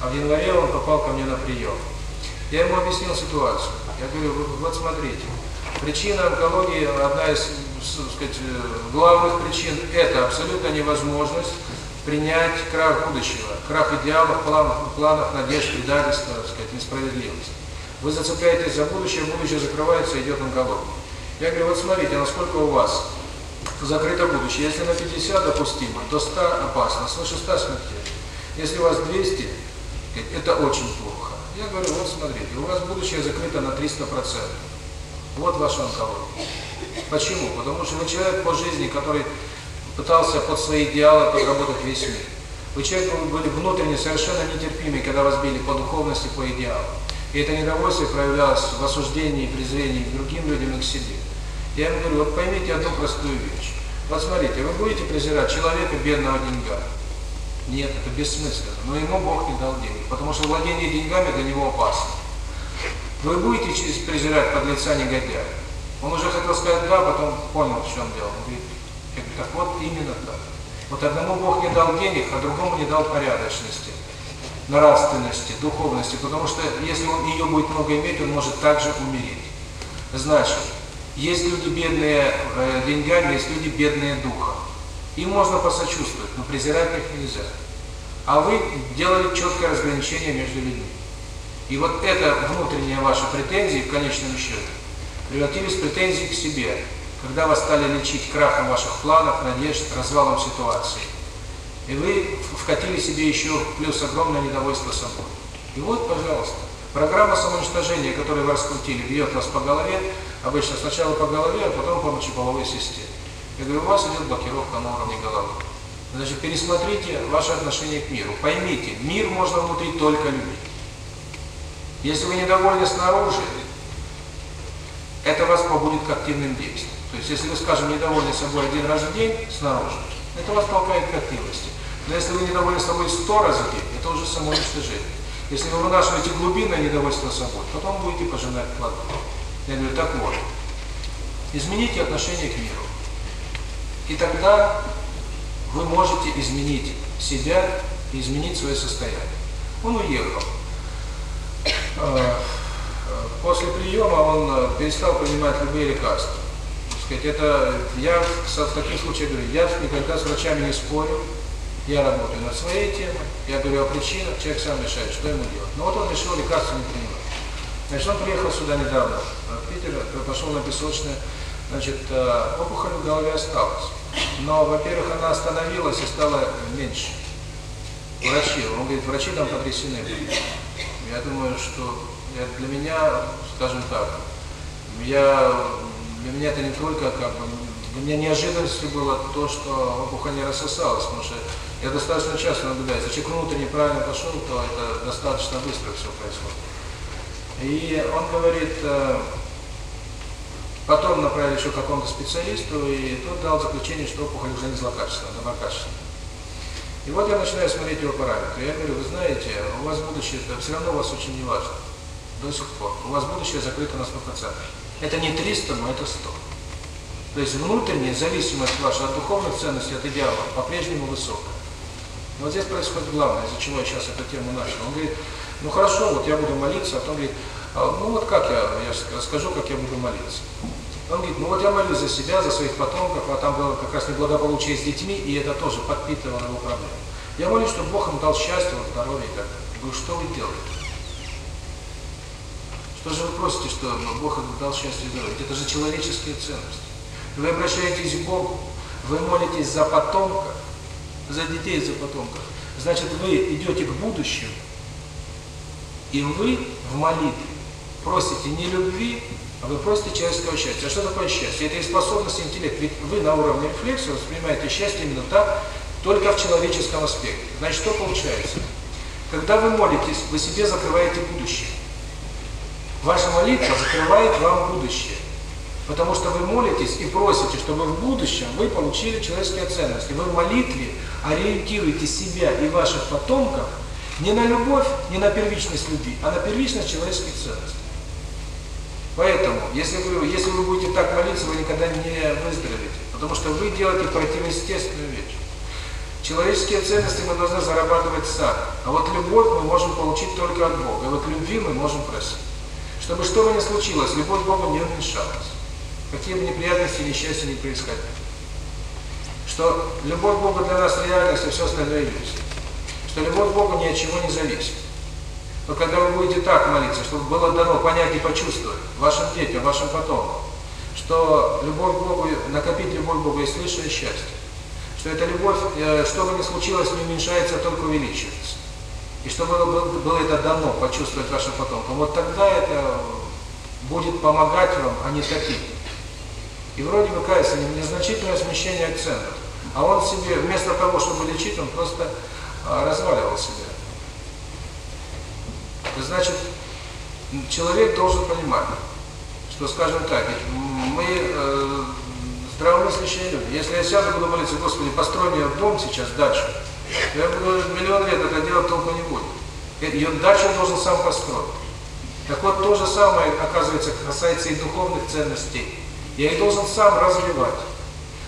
А в январе он попал ко мне на прием. Я ему объяснил ситуацию. Я говорю, вот смотрите, причина онкологии, одна из сказать, главных причин, это абсолютно невозможность принять крах будущего, крах идеалов, планов, планов надежд, предательства, сказать, несправедливости. Вы зацепляетесь за будущее, будущее закрывается, идет онкология. Я говорю, вот смотрите, насколько у вас закрыто будущее. Если на 50 допустимо, то 100 опасно, свыше 100 смертей. Если у вас 200, это очень плохо. Я говорю, вот смотрите, у вас будущее закрыто на 300%. Вот ваша онкология. Почему? Потому что вы человек по жизни, который пытался под свои идеалы подработать весь мир. Вы человек были внутренне совершенно нетерпимый, когда вас били по духовности, по идеалу. И это недовольство проявлялось в осуждении презрении к другим людям и к себе. Я им говорю, вот поймите одну простую вещь. Вот смотрите, вы будете презирать человека бедного деньгами. Нет, это бессмысленно. Но ему Бог не дал денег, потому что владение деньгами для него опасно. Вы будете через презирать под негодяя. Он уже хотел сказать «да», потом понял, в чем дело. Он говорит, так вот именно так. Вот одному Бог не дал денег, а другому не дал порядочности, нравственности, духовности, потому что если он ее будет много иметь, он может также умереть. Значит, есть люди бедные э, деньгами, есть люди бедные духом. Им можно посочувствовать, но презирать их нельзя. А вы делали четкое разграничение между людьми. И вот это внутренние ваши претензии в конечном счете превратились в претензии к себе, когда вас стали лечить крахом ваших планов, надежд, развалом ситуации. И вы вкатили себе еще плюс огромное недовольство собой. И вот, пожалуйста, Программа самоуничтожения, которую вы раскрутили, бьет вас по голове, обычно сначала по голове, а потом по мочеполовой системе. Я говорю, у вас идет блокировка на уровне головы. Значит, пересмотрите ваше отношение к миру. Поймите, мир можно внутри только любить. Если вы недовольны снаружи, это вас побудит к активным действиям. То есть, если вы, скажем, недовольны собой один раз в день снаружи, это вас толкает к активности. Но если вы недовольны собой сто раз в день, это уже самоуничтожение. Если вы вынашиваете глубинное недовольство собой, потом будете пожинать плоды. Я говорю, так можно. Измените отношение к миру. И тогда вы можете изменить себя и изменить свое состояние. Он уехал. Э, после приема он э, перестал принимать любые лекарства. Сказать, это я в таких случаях говорю, я никогда с врачами не спорю, я работаю на своей темой, я говорю о причинах, человек сам решает, что ему делать. Но вот он решил лекарство не принимать. Значит, он приехал сюда недавно, в Питер, пошел на песочное, значит, опухоль в голове осталась. Но, во-первых, она остановилась и стала меньше. Врачи, он говорит, врачи там потрясены. Я думаю, что для меня, скажем так, я, для меня это не только как бы, для меня неожиданностью было то, что опухоль не рассосалась, потому что я достаточно часто наблюдаю. Если кому-то неправильно пошел, то это достаточно быстро все происходит. И он говорит, потом направили еще к какому-то специалисту, и тот дал заключение, что опухоль уже не злокачественная, доброкачественная. И вот я начинаю смотреть его параметры. Я говорю, вы знаете, у вас будущее, это все равно у вас очень не важно. До сих пор. У вас будущее закрыто на 100%. Это не 300, но это 100. То есть внутренняя зависимость ваша от духовных ценностей, от идеала по-прежнему высокая. Вот здесь происходит главное, из-за чего я сейчас эту тему начал. Он говорит, ну хорошо, вот я буду молиться, а потом говорит, ну вот как я, я расскажу, как я буду молиться. Он говорит, ну вот я молюсь за себя, за своих потомков, а там было как раз неблагополучие с детьми, и это тоже подпитывало его проблему. Я молюсь, чтобы Бог им дал счастье, здоровье и так что вы делаете? Что же вы просите, что Бог им дал счастье и здоровье? Это же человеческие ценности. Вы обращаетесь к Богу, вы молитесь за потомков, за детей, за потомков, значит, вы идете к будущему, и вы в молитве просите не любви, а вы просите человеческого счастья. А что такое счастье? Это и способность и интеллект. Ведь вы на уровне рефлекса воспринимаете счастье именно так, только в человеческом аспекте. Значит, что получается? Когда вы молитесь, вы себе закрываете будущее. Ваша молитва закрывает вам будущее. Потому что вы молитесь и просите, чтобы в будущем вы получили человеческие ценности. Вы в молитве ориентируете себя и ваших потомков не на любовь, не на первичность любви, а на первичность человеческих ценностей. Поэтому, если вы, если вы будете так молиться, вы никогда не выздоровеете, потому что вы делаете противоестественную вещь. Человеческие ценности мы должны зарабатывать сами, а вот любовь мы можем получить только от Бога, и вот любви мы можем просить. Чтобы что бы ни случилось, любовь к Богу не уменьшалась какие бы неприятности или счастья не происходили. Что любовь Бога для нас реальность, а все остальное есть. Что любовь Бога ни от чего не зависит. Но когда вы будете так молиться, чтобы было дано понять и почувствовать вашим детям, вашим потомкам, что любовь Богу, накопить любовь Бога есть высшее счастье. Что эта любовь, э, что бы ни случилось, не уменьшается, а только увеличивается. И чтобы было, было это дано почувствовать вашим потомкам. Вот тогда это будет помогать вам, а не топить. И вроде бы кается незначительное смещение акцентов, А он себе, вместо того, чтобы лечить, он просто а, разваливал себя. Значит, человек должен понимать, что, скажем так, мы э, здравомыслящие люди. Если я сяду буду молиться, Господи, построй мне дом сейчас дачу, я буду миллион лет это делать толку не будет. И дачу должен сам построить. Так вот, то же самое, оказывается, касается и духовных ценностей. Я и должен сам развивать.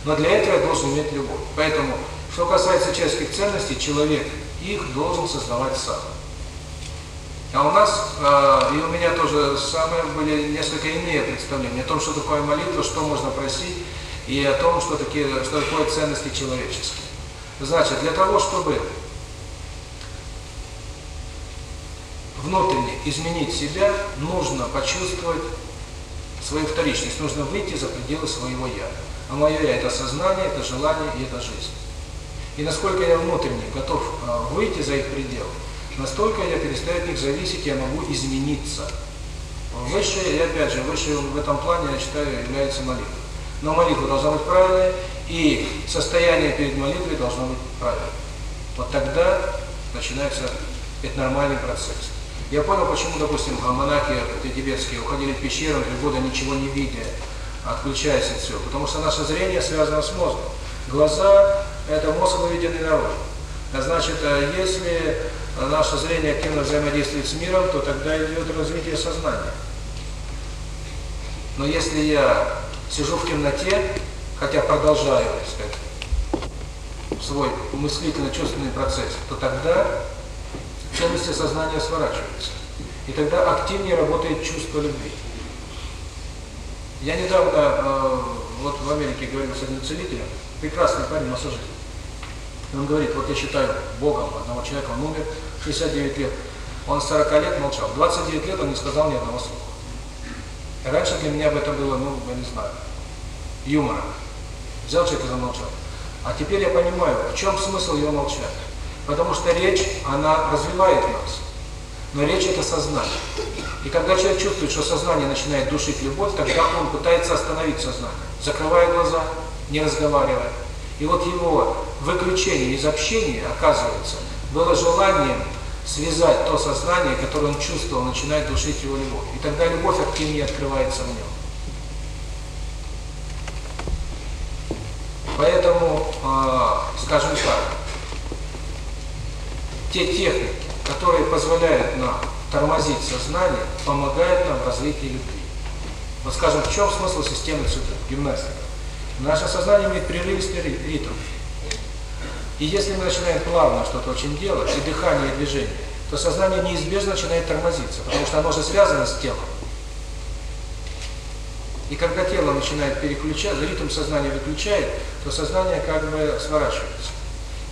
Но для этого я должен иметь любовь. Поэтому, что касается человеческих ценностей, человек их должен создавать сам. А у нас, и у меня тоже самые были несколько иные представления о том, что такое молитва, что можно просить, и о том, что, такие, что такое ценности человеческие. Значит, для того, чтобы внутренне изменить себя, нужно почувствовать свою вторичность. Нужно выйти за пределы своего «я». А мое «я» – это сознание, это желание и это жизнь. И насколько я внутренне готов а, выйти за их пределы, настолько я перестаю от них зависеть, я могу измениться. Высшее, и опять же, высшее в этом плане, я считаю, является молитва. Но молитва должна быть правильной, и состояние перед молитвой должно быть правильным. Вот тогда начинается этот нормальный процесс. Я понял, почему, допустим, в Монаке вот эти тибетские уходили в пещеру, три года ничего не видя, отключаясь от всего. Потому что наше зрение связано с мозгом. Глаза – это мозг, выведенный наружу. А значит, если наше зрение активно взаимодействует с миром, то тогда идет развитие сознания. Но если я сижу в темноте, хотя продолжаю, так сказать, свой мыслительно-чувственный процесс, то тогда ценности сознания сворачиваются. И тогда активнее работает чувство любви. Я недавно вот в Америке говорил с одним целителем, прекрасный парень, массажист. И он говорит, вот я считаю Богом одного человека, он умер, 69 лет. Он 40 лет молчал, 29 лет он не сказал ни одного слова. И раньше для меня бы это было, ну, я не знаю, юмором. Взял человек и замолчал. А теперь я понимаю, в чем смысл его молчания. Потому что речь, она развивает нас. Но речь – это сознание. И когда человек чувствует, что сознание начинает душить любовь, тогда он пытается остановить сознание, закрывая глаза, не разговаривая. И вот его выключение из общения, оказывается, было желанием связать то сознание, которое он чувствовал, начинает душить его любовь. И тогда любовь активнее открывается в нем. Поэтому, э, скажем так, те техники, которые позволяют нам тормозить сознание, помогают нам в развитии любви. Вот скажем, в чем смысл системы сутра, гимнастика? Наше сознание имеет прерывистый ритм. И если мы начинаем плавно что-то очень делать, и дыхание, и движение, то сознание неизбежно начинает тормозиться, потому что оно же связано с телом. И когда тело начинает переключаться, ритм сознания выключает, то сознание как бы сворачивается.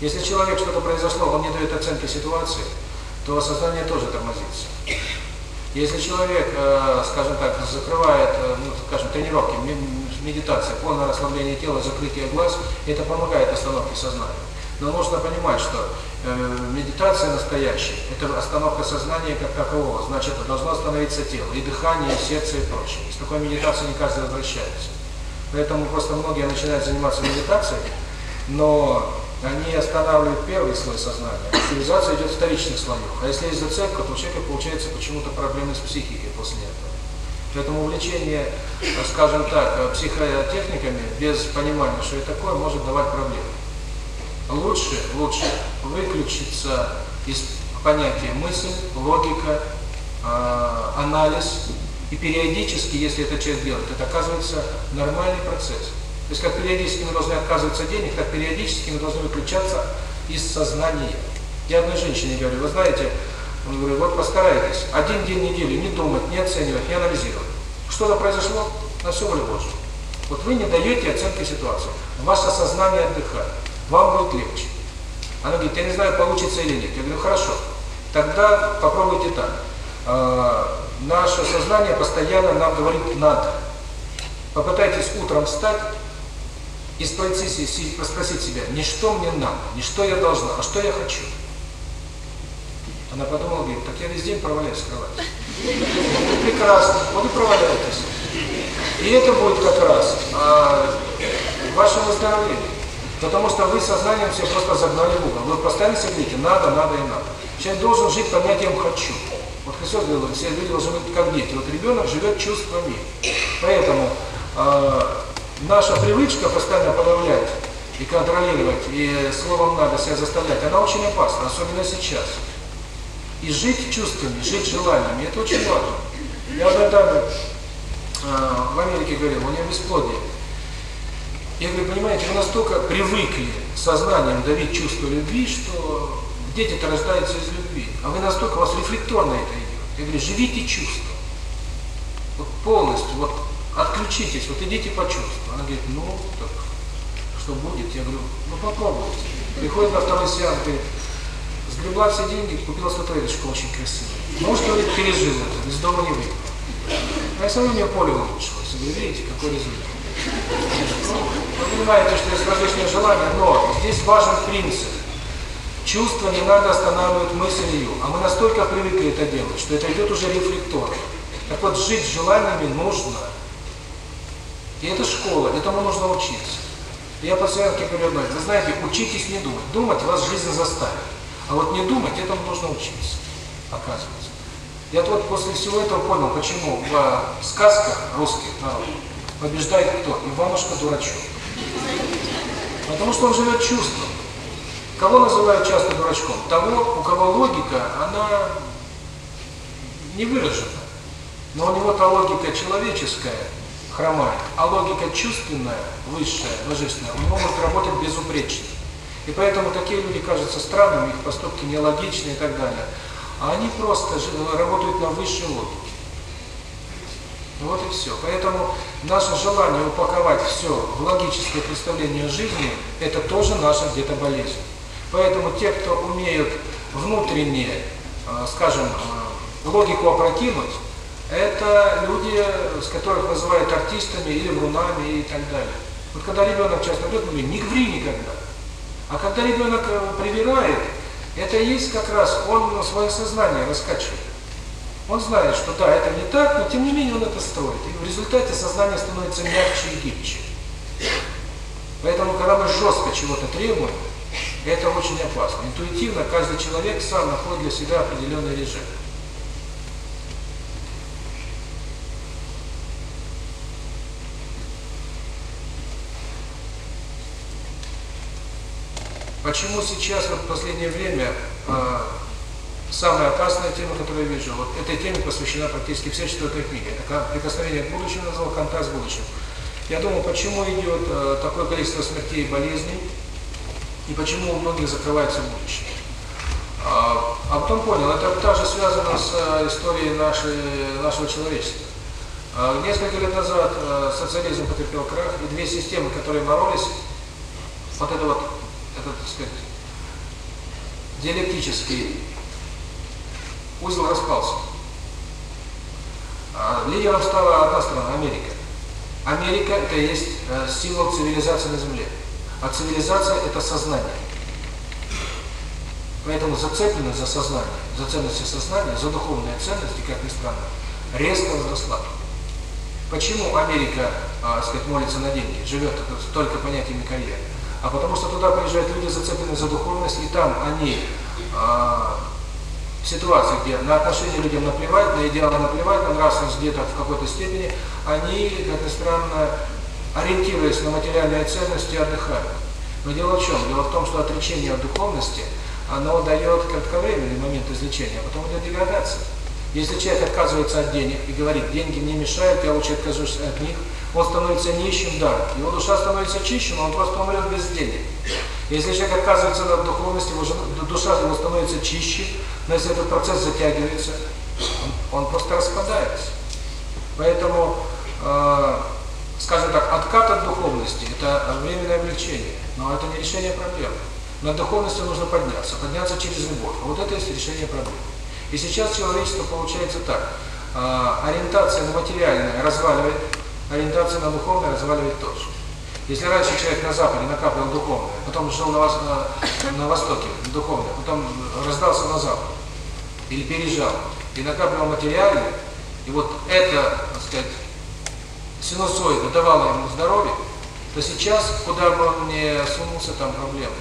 Если человек что-то произошло, он не дает оценки ситуации, то сознание тоже тормозится. Если человек, э, скажем так, закрывает, э, ну, скажем, тренировки, медитация, полное расслабление тела, закрытие глаз, это помогает остановке сознания. Но нужно понимать, что э, медитация настоящая – это остановка сознания как такового, значит, должно остановиться тело, и дыхание, и сердце, и прочее. С такой медитацией не каждый возвращается. Поэтому просто многие начинают заниматься медитацией, но они останавливают первый слой сознания. Активизация идет вторичных слоев. А если есть зацепка, то у человека получается почему-то проблемы с психикой после этого. Поэтому увлечение, скажем так, психотехниками без понимания, что это такое, может давать проблемы. Лучше, лучше выключиться из понятия мысль, логика, анализ. И периодически, если это человек делает, это оказывается нормальный процесс. То есть как периодически мы должны отказываться денег, так периодически мы должны выключаться из сознания. Я одной женщине говорю, вы знаете, он говорит, вот постарайтесь, один день недели не думать, не оценивать, не анализировать. Что-то произошло, на все воля Божья. Вот вы не даете оценки ситуации, ваше сознание отдыхает, вам будет легче. Она говорит, я не знаю, получится или нет. Я говорю, хорошо, тогда попробуйте так. А, наше сознание постоянно нам говорит «надо». Попытайтесь утром встать и спросить, и спросить себя, не что мне надо, не что я должна, а что я хочу. Она подумала, говорит, так я весь день проваляюсь в кровати. «Ну, прекрасно, вот и проваляйтесь. И это будет как раз а, ваше выздоровление. Потому что вы сознанием все просто загнали в угол. Вы постоянно сидите, надо, надо и надо. Человек должен жить понятием «хочу». Вот Христос говорил, все люди должны быть как дети. Вот ребенок живет чувствами. Поэтому э, наша привычка постоянно подавлять и контролировать, и словом надо себя заставлять, она очень опасна, особенно сейчас. И жить чувствами, жить желаниями, это очень важно. Я одной даме э, в Америке говорил, у нее бесплодие. Я говорю, понимаете, вы настолько привыкли сознанием давить чувство любви, что дети-то рождаются из любви, а вы настолько, у вас рефлекторно это идет. Я говорю, живите чувством. Вот полностью, вот отключитесь, вот идите почувствуйте. Она говорит, ну, так, что будет? Я говорю, ну попробуйте. Приходит на второй сеанс, говорит, сгребла все деньги, купила статуэточку очень красивую. Муж, говорит, пережил это, из дома не выехал. А я сам у нее поле улучшилось. Вы видите, какой результат. Вы понимаете, что есть различные желания, но здесь важен принцип. чувства не надо останавливать мыслью, а мы настолько привыкли это делать, что это идет уже рефлекторно. Так вот, жить желаниями нужно – и это школа, этому нужно учиться. Я пациентке говорю одно, вы знаете, учитесь не думать. Думать вас жизнь заставит. А вот не думать, этому нужно учиться, оказывается. Я вот после всего этого понял, почему в сказках русских народов побеждает кто? Иванушка дурачок. Потому что он живет чувством. Кого называют часто дурачком? Того, у кого логика, она не выражена. Но у него та логика человеческая, хромая, а логика чувственная, высшая, божественная, у него может работать безупречно. И поэтому такие люди кажутся странными, их поступки нелогичны и так далее. А они просто э, работают на высшей логике. Вот и все. Поэтому наше желание упаковать все в логическое представление жизни, это тоже наша где-то болезнь. Поэтому те, кто умеют внутреннее, э, скажем, э, логику опрокинуть, это люди, с которых называют артистами или врунами и так далее. Вот когда ребенок часто врет, мы ну, не ври никогда. А когда ребенок э, привирает, это есть как раз, он свое сознание раскачивает. Он знает, что да, это не так, но тем не менее он это строит. И в результате сознание становится мягче и гибче. Поэтому, когда мы жестко чего-то требуем, это очень опасно. Интуитивно каждый человек сам находит для себя определенный режим. Почему сейчас, вот в последнее время, а, самая опасная тема, которую я вижу, вот этой теме посвящена практически вся четвертая книга. Это прикосновение к будущему назвал контакт с будущим. Я думаю, почему идет э, такое количество смертей и болезней, и почему у многих закрывается будущее. А, а потом понял, это также связано с э, историей нашей, нашего человечества. А, несколько лет назад э, социализм потерпел крах, и две системы, которые боролись, вот это вот это, сказать, диалектический узел распался. Лидером стала одна страна, Америка. Америка – это есть символ цивилизации на Земле. А цивилизация – это сознание. Поэтому зацепленность за сознание, за ценности сознания, за духовные ценности, как ни странно, резко возросла. Почему Америка, а, сказать, молится на деньги, живет только понятиями карьеры? а потому что туда приезжают люди, зацеплены за духовность, и там они э, ситуации, где на отношения людям наплевать, на идеалы наплевать, на нравственность где-то в какой-то степени, они, как ни странно, ориентируясь на материальные ценности, отдыхают. Но дело в чем? Дело в том, что отречение от духовности, оно дает кратковременный момент излечения, а потом идет деградация. Если человек отказывается от денег и говорит, деньги не мешают, я лучше откажусь от них, он становится нищим, да. Его душа становится чище, но он просто умрет без денег. Если человек отказывается от духовности, его душа его становится чище, но если этот процесс затягивается, он, он просто распадается. Поэтому, э, скажем так, откат от духовности – это временное облегчение, но это не решение проблемы. На духовности нужно подняться, подняться через любовь. А вот это есть решение проблемы. И сейчас человечество получается так. Э, ориентация на материальное разваливает ориентация на духовное разваливает тоже. Если раньше человек на Западе накапливал духовное, потом жил на, вас, на, на Востоке духовное, потом раздался на Запад, или переезжал, и накапливал материальное, и вот это, так сказать, синусоида давало ему здоровье, то сейчас, куда бы он ни сунулся, там проблемы.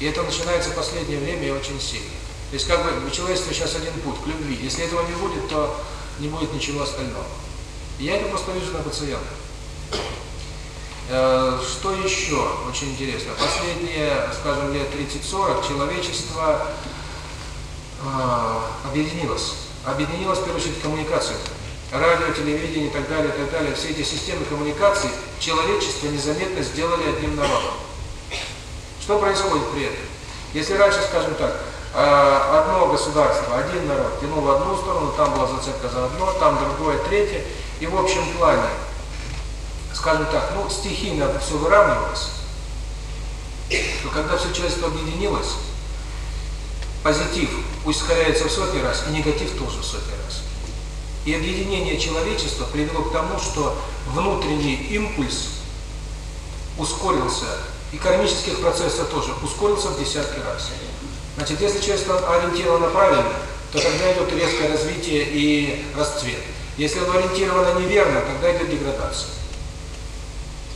И это начинается в последнее время и очень сильно. То есть как бы у человечества сейчас один путь к любви. Если этого не будет, то не будет ничего остального. Я это просто вижу на пациентах. Что еще очень интересно? Последние, скажем, лет 30-40 человечество объединилось. Объединилось, в первую очередь, коммуникации. Радио, телевидение и так далее, и так далее. Все эти системы коммуникации человечество незаметно сделали одним народом. Что происходит при этом? Если раньше, скажем так, одно государство, один народ тянул в одну сторону, там была зацепка за одно, там другое, третье, и в общем плане, скажем так, ну, стихийно все выравнивалось, то когда все человечество объединилось, позитив ускоряется в сотни раз, и негатив тоже в сотни раз. И объединение человечества привело к тому, что внутренний импульс ускорился, и кармических процессов тоже ускорился в десятки раз. Значит, если человечество ориентировано правильно, то тогда идет резкое развитие и расцвет. Если оно ориентировано неверно, тогда идет деградация.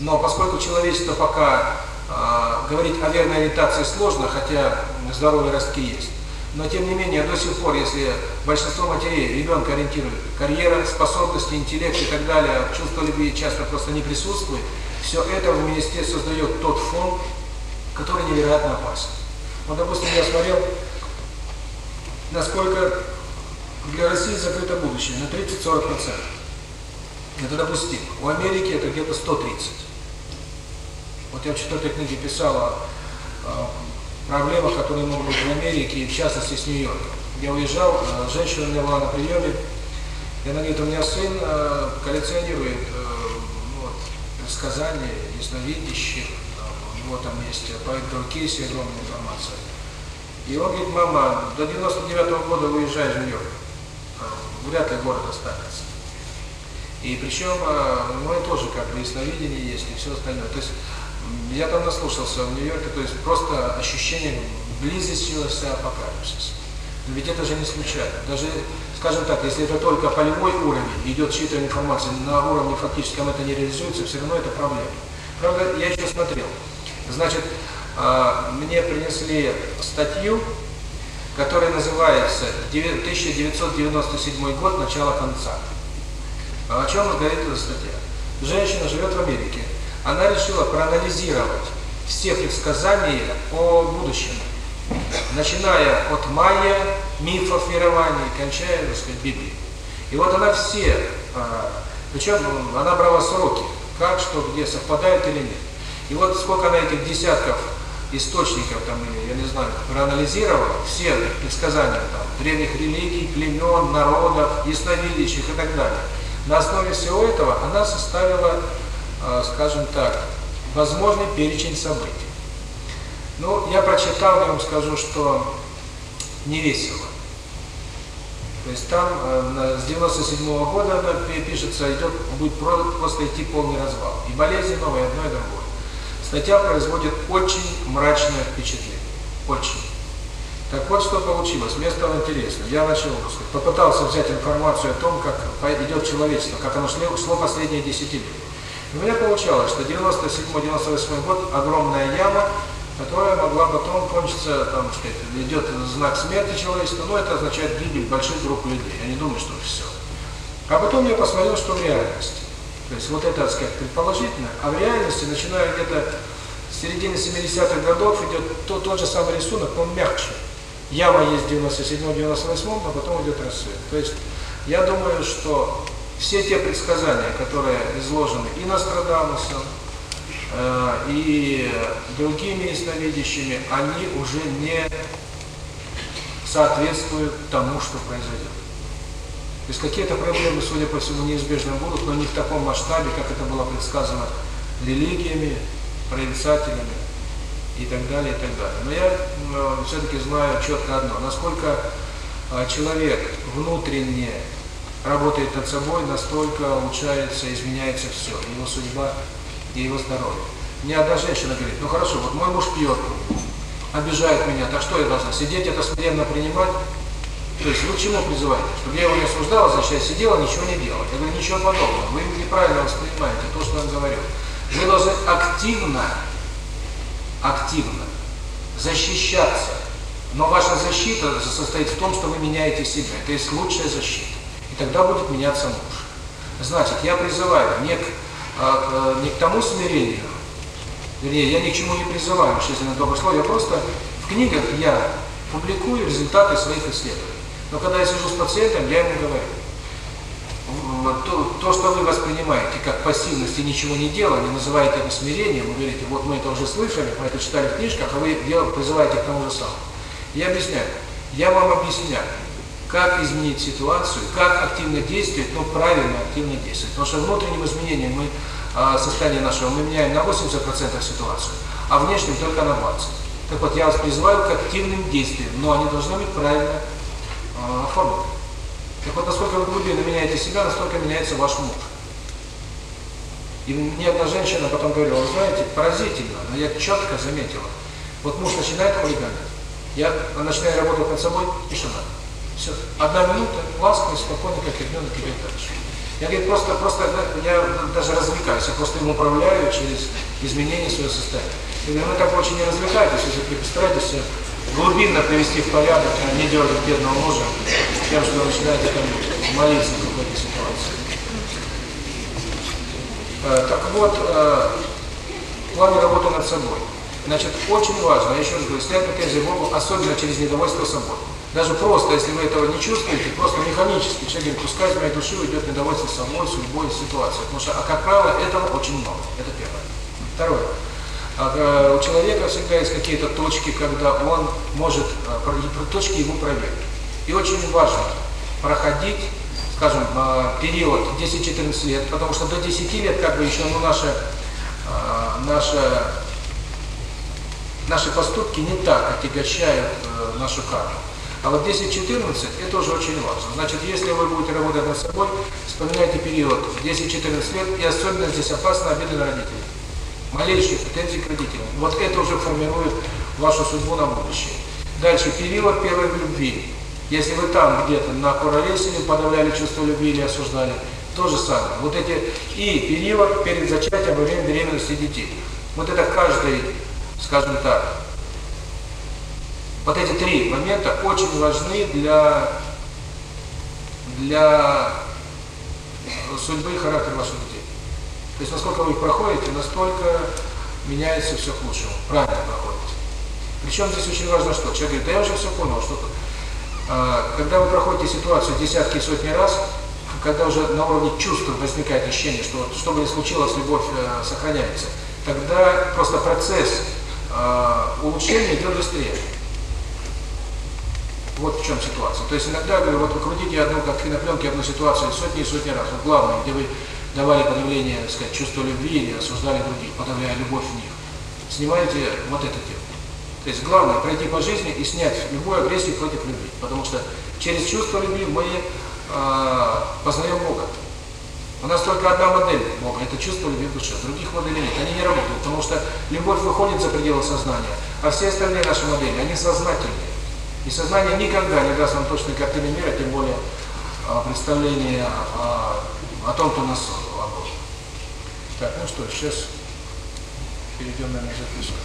Но поскольку человечество пока а, э, говорить о верной ориентации сложно, хотя здоровые ростки есть, но тем не менее до сих пор, если большинство матерей ребенка ориентирует, карьера, способности, интеллект и так далее, чувство любви часто просто не присутствует, все это в министерстве создает тот фон, который невероятно опасен. Вот, допустим, я смотрел, насколько для России закрыто будущее на 30-40 процентов. Это допустимо. У Америки это где-то 130. Вот я в четвертой книге писал о, проблемах, которые могут быть в Америке, в частности с Нью-Йорком. Я уезжал, женщина у меня была на приеме, и она говорит, у меня сын коллекционирует вот, сказания, ясновидящих, у него там есть поэт руки, огромная информация. И он говорит, мама, до 99 -го года уезжай в Нью-Йорк вряд ли город останется. И причем а, мы тоже как бы ясновидение есть и все остальное. То есть я там наслушался в Нью-Йорке, то есть просто ощущение близости апокалипсис. Но ведь это же не случайно. Даже, скажем так, если это только полевой уровень, идет чьи-то информация на уровне фактическом это не реализуется, все равно это проблема. Правда, я еще смотрел. Значит, а, мне принесли статью который называется 1997 год, начало конца. О чем говорит эта статья? Женщина живет в Америке. Она решила проанализировать все предсказания о будущем, начиная от майя, мифов верований, кончая, так сказать, Библии. И вот она все, причем она брала сроки, как, что, где, совпадают или нет. И вот сколько она этих десятков источников там, или, я не знаю, проанализировал все предсказания там, древних религий, племен, народов, ясновидящих и так далее. На основе всего этого она составила, э, скажем так, возможный перечень событий. Ну, я прочитал, я вам скажу, что не весело. То есть там э, с 97 года она пишется, идет, будет просто идти полный развал. И болезни новые, одно и другое статья производит очень мрачное впечатление. Очень. Так вот, что получилось. Мне стало интересно. Я начал сказать, попытался взять информацию о том, как идет человечество, как оно шло, шло последние десятилетия. У меня получалось, что 97-98 год – огромная яма, которая могла потом кончиться, там, сказать, идет знак смерти человечества, но это означает гибель больших групп людей. Я не думаю, что все. А потом я посмотрел, что в реальности. То есть вот это аспект предположительно. А в реальности, начиная где-то с середины 70-х годов, идет тот тот же самый рисунок, он мягче. Яма есть в 97-98, а потом идет рассвет. То есть я думаю, что все те предсказания, которые изложены и Нострадамусом, и другими ясновидящими, они уже не соответствуют тому, что произойдет. То есть какие-то проблемы, судя по всему, неизбежно будут, но не в таком масштабе, как это было предсказано религиями, прорицателями и так далее, и так далее. Но я ну, все-таки знаю четко одно, насколько а, человек внутренне работает над собой, настолько улучшается, изменяется все, его судьба и его здоровье. Мне одна женщина говорит, ну хорошо, вот мой муж пьет, обижает меня, так что я должна, сидеть это смиренно принимать? То есть вы к чему призываете? Чтобы я его не осуждал, значит, я сидела, ничего не делал. Я говорю, ничего подобного. Вы неправильно воспринимаете то, что он говорил. Вы должны активно, активно защищаться. Но ваша защита состоит в том, что вы меняете себя. Это есть лучшая защита. И тогда будет меняться муж. Значит, я призываю не к, а, а, не к тому смирению, вернее, я ни к чему не призываю, если на доброе слово, я просто в книгах я публикую результаты своих исследований. Но когда я сижу с пациентом, я ему говорю, «М-м-м, то, то, что вы воспринимаете как пассивность и ничего не дело, не называете это смирением, вы говорите, вот мы это уже слышали, мы это читали в книжках, а вы призываете к тому же самому. Я объясняю, я вам объясняю, как изменить ситуацию, как активно действовать, но правильно активно действовать. Потому что внутренним изменением мы а, состояние нашего мы меняем на 80% ситуацию, а внешним только на 20%. Так вот, я вас призываю к активным действиям, но они должны быть правильно форму. Так вот, насколько вы глубинно меняете себя, настолько меняется ваш муж. И мне одна женщина потом говорила, вы знаете, поразительно, но я четко заметила. Вот муж начинает хулиганить, я начинаю работать над собой, и что надо? Все. Одна минута, ласка и спокойно, как ребенок идет дальше. Я говорю просто, просто я даже развлекаюсь, я просто им управляю через изменение своего состояния. И, наверное, так очень не развлекайтесь, если вы стараетесь глубинно привести в порядок, а не дергать бедного мужа тем, что он начинает там молиться в какой-то ситуации. Так вот, план работы над собой. Значит, очень важно, я еще раз говорю, снять претензии Богу, особенно через недовольство собой. Даже просто, если вы этого не чувствуете, просто механически человек говорит, пускай из моей души уйдет недовольство собой, судьбой, ситуацией. Потому что, а как правило, этого очень много. Это первое. Второе у человека всегда есть какие-то точки, когда он может, а, точки его проверки. И очень важно проходить, скажем, а, период 10-14 лет, потому что до 10 лет как бы еще ну, наши, а, наши, наши поступки не так отягощают э, нашу карму. А вот 10-14 это уже очень важно. Значит, если вы будете работать над собой, вспоминайте период 10-14 лет, и особенно здесь опасно обиды на родителей малейшие претензии к родителям. Вот это уже формирует вашу судьбу на будущее. Дальше, период первой любви. Если вы там где-то на королесине подавляли чувство любви или осуждали, то же самое. Вот эти и период перед зачатием во время беременности детей. Вот это каждый, скажем так, вот эти три момента очень важны для для судьбы и характера ваших детей. То есть насколько вы проходите, настолько меняется все к лучшему. Правильно проходите. Причем здесь очень важно что. Человек говорит, да я уже все понял, что тут. А, когда вы проходите ситуацию десятки и сотни раз, когда уже на уровне чувств возникает ощущение, что что бы ни случилось, любовь э, сохраняется, тогда просто процесс э, улучшения идет быстрее. Вот в чем ситуация. То есть иногда, говорю, вот вы крутите одну, как кинопленки, одну ситуацию сотни и сотни раз. Вот главное, где вы давали подавление, так сказать, чувство любви или осуждали других, подавляя любовь в них. Снимайте вот это тело. То есть главное пройти по жизни и снять любую агрессию против любви. Потому что через чувство любви мы э, познаем Бога. У нас только одна модель Бога, это чувство любви в душе. Других моделей нет, они не работают, потому что любовь выходит за пределы сознания, а все остальные наши модели, они сознательные. И сознание никогда не даст нам точной картины мира, тем более э, представление о том, кто нас создал. Так, ну что, сейчас перейдем, на к записку.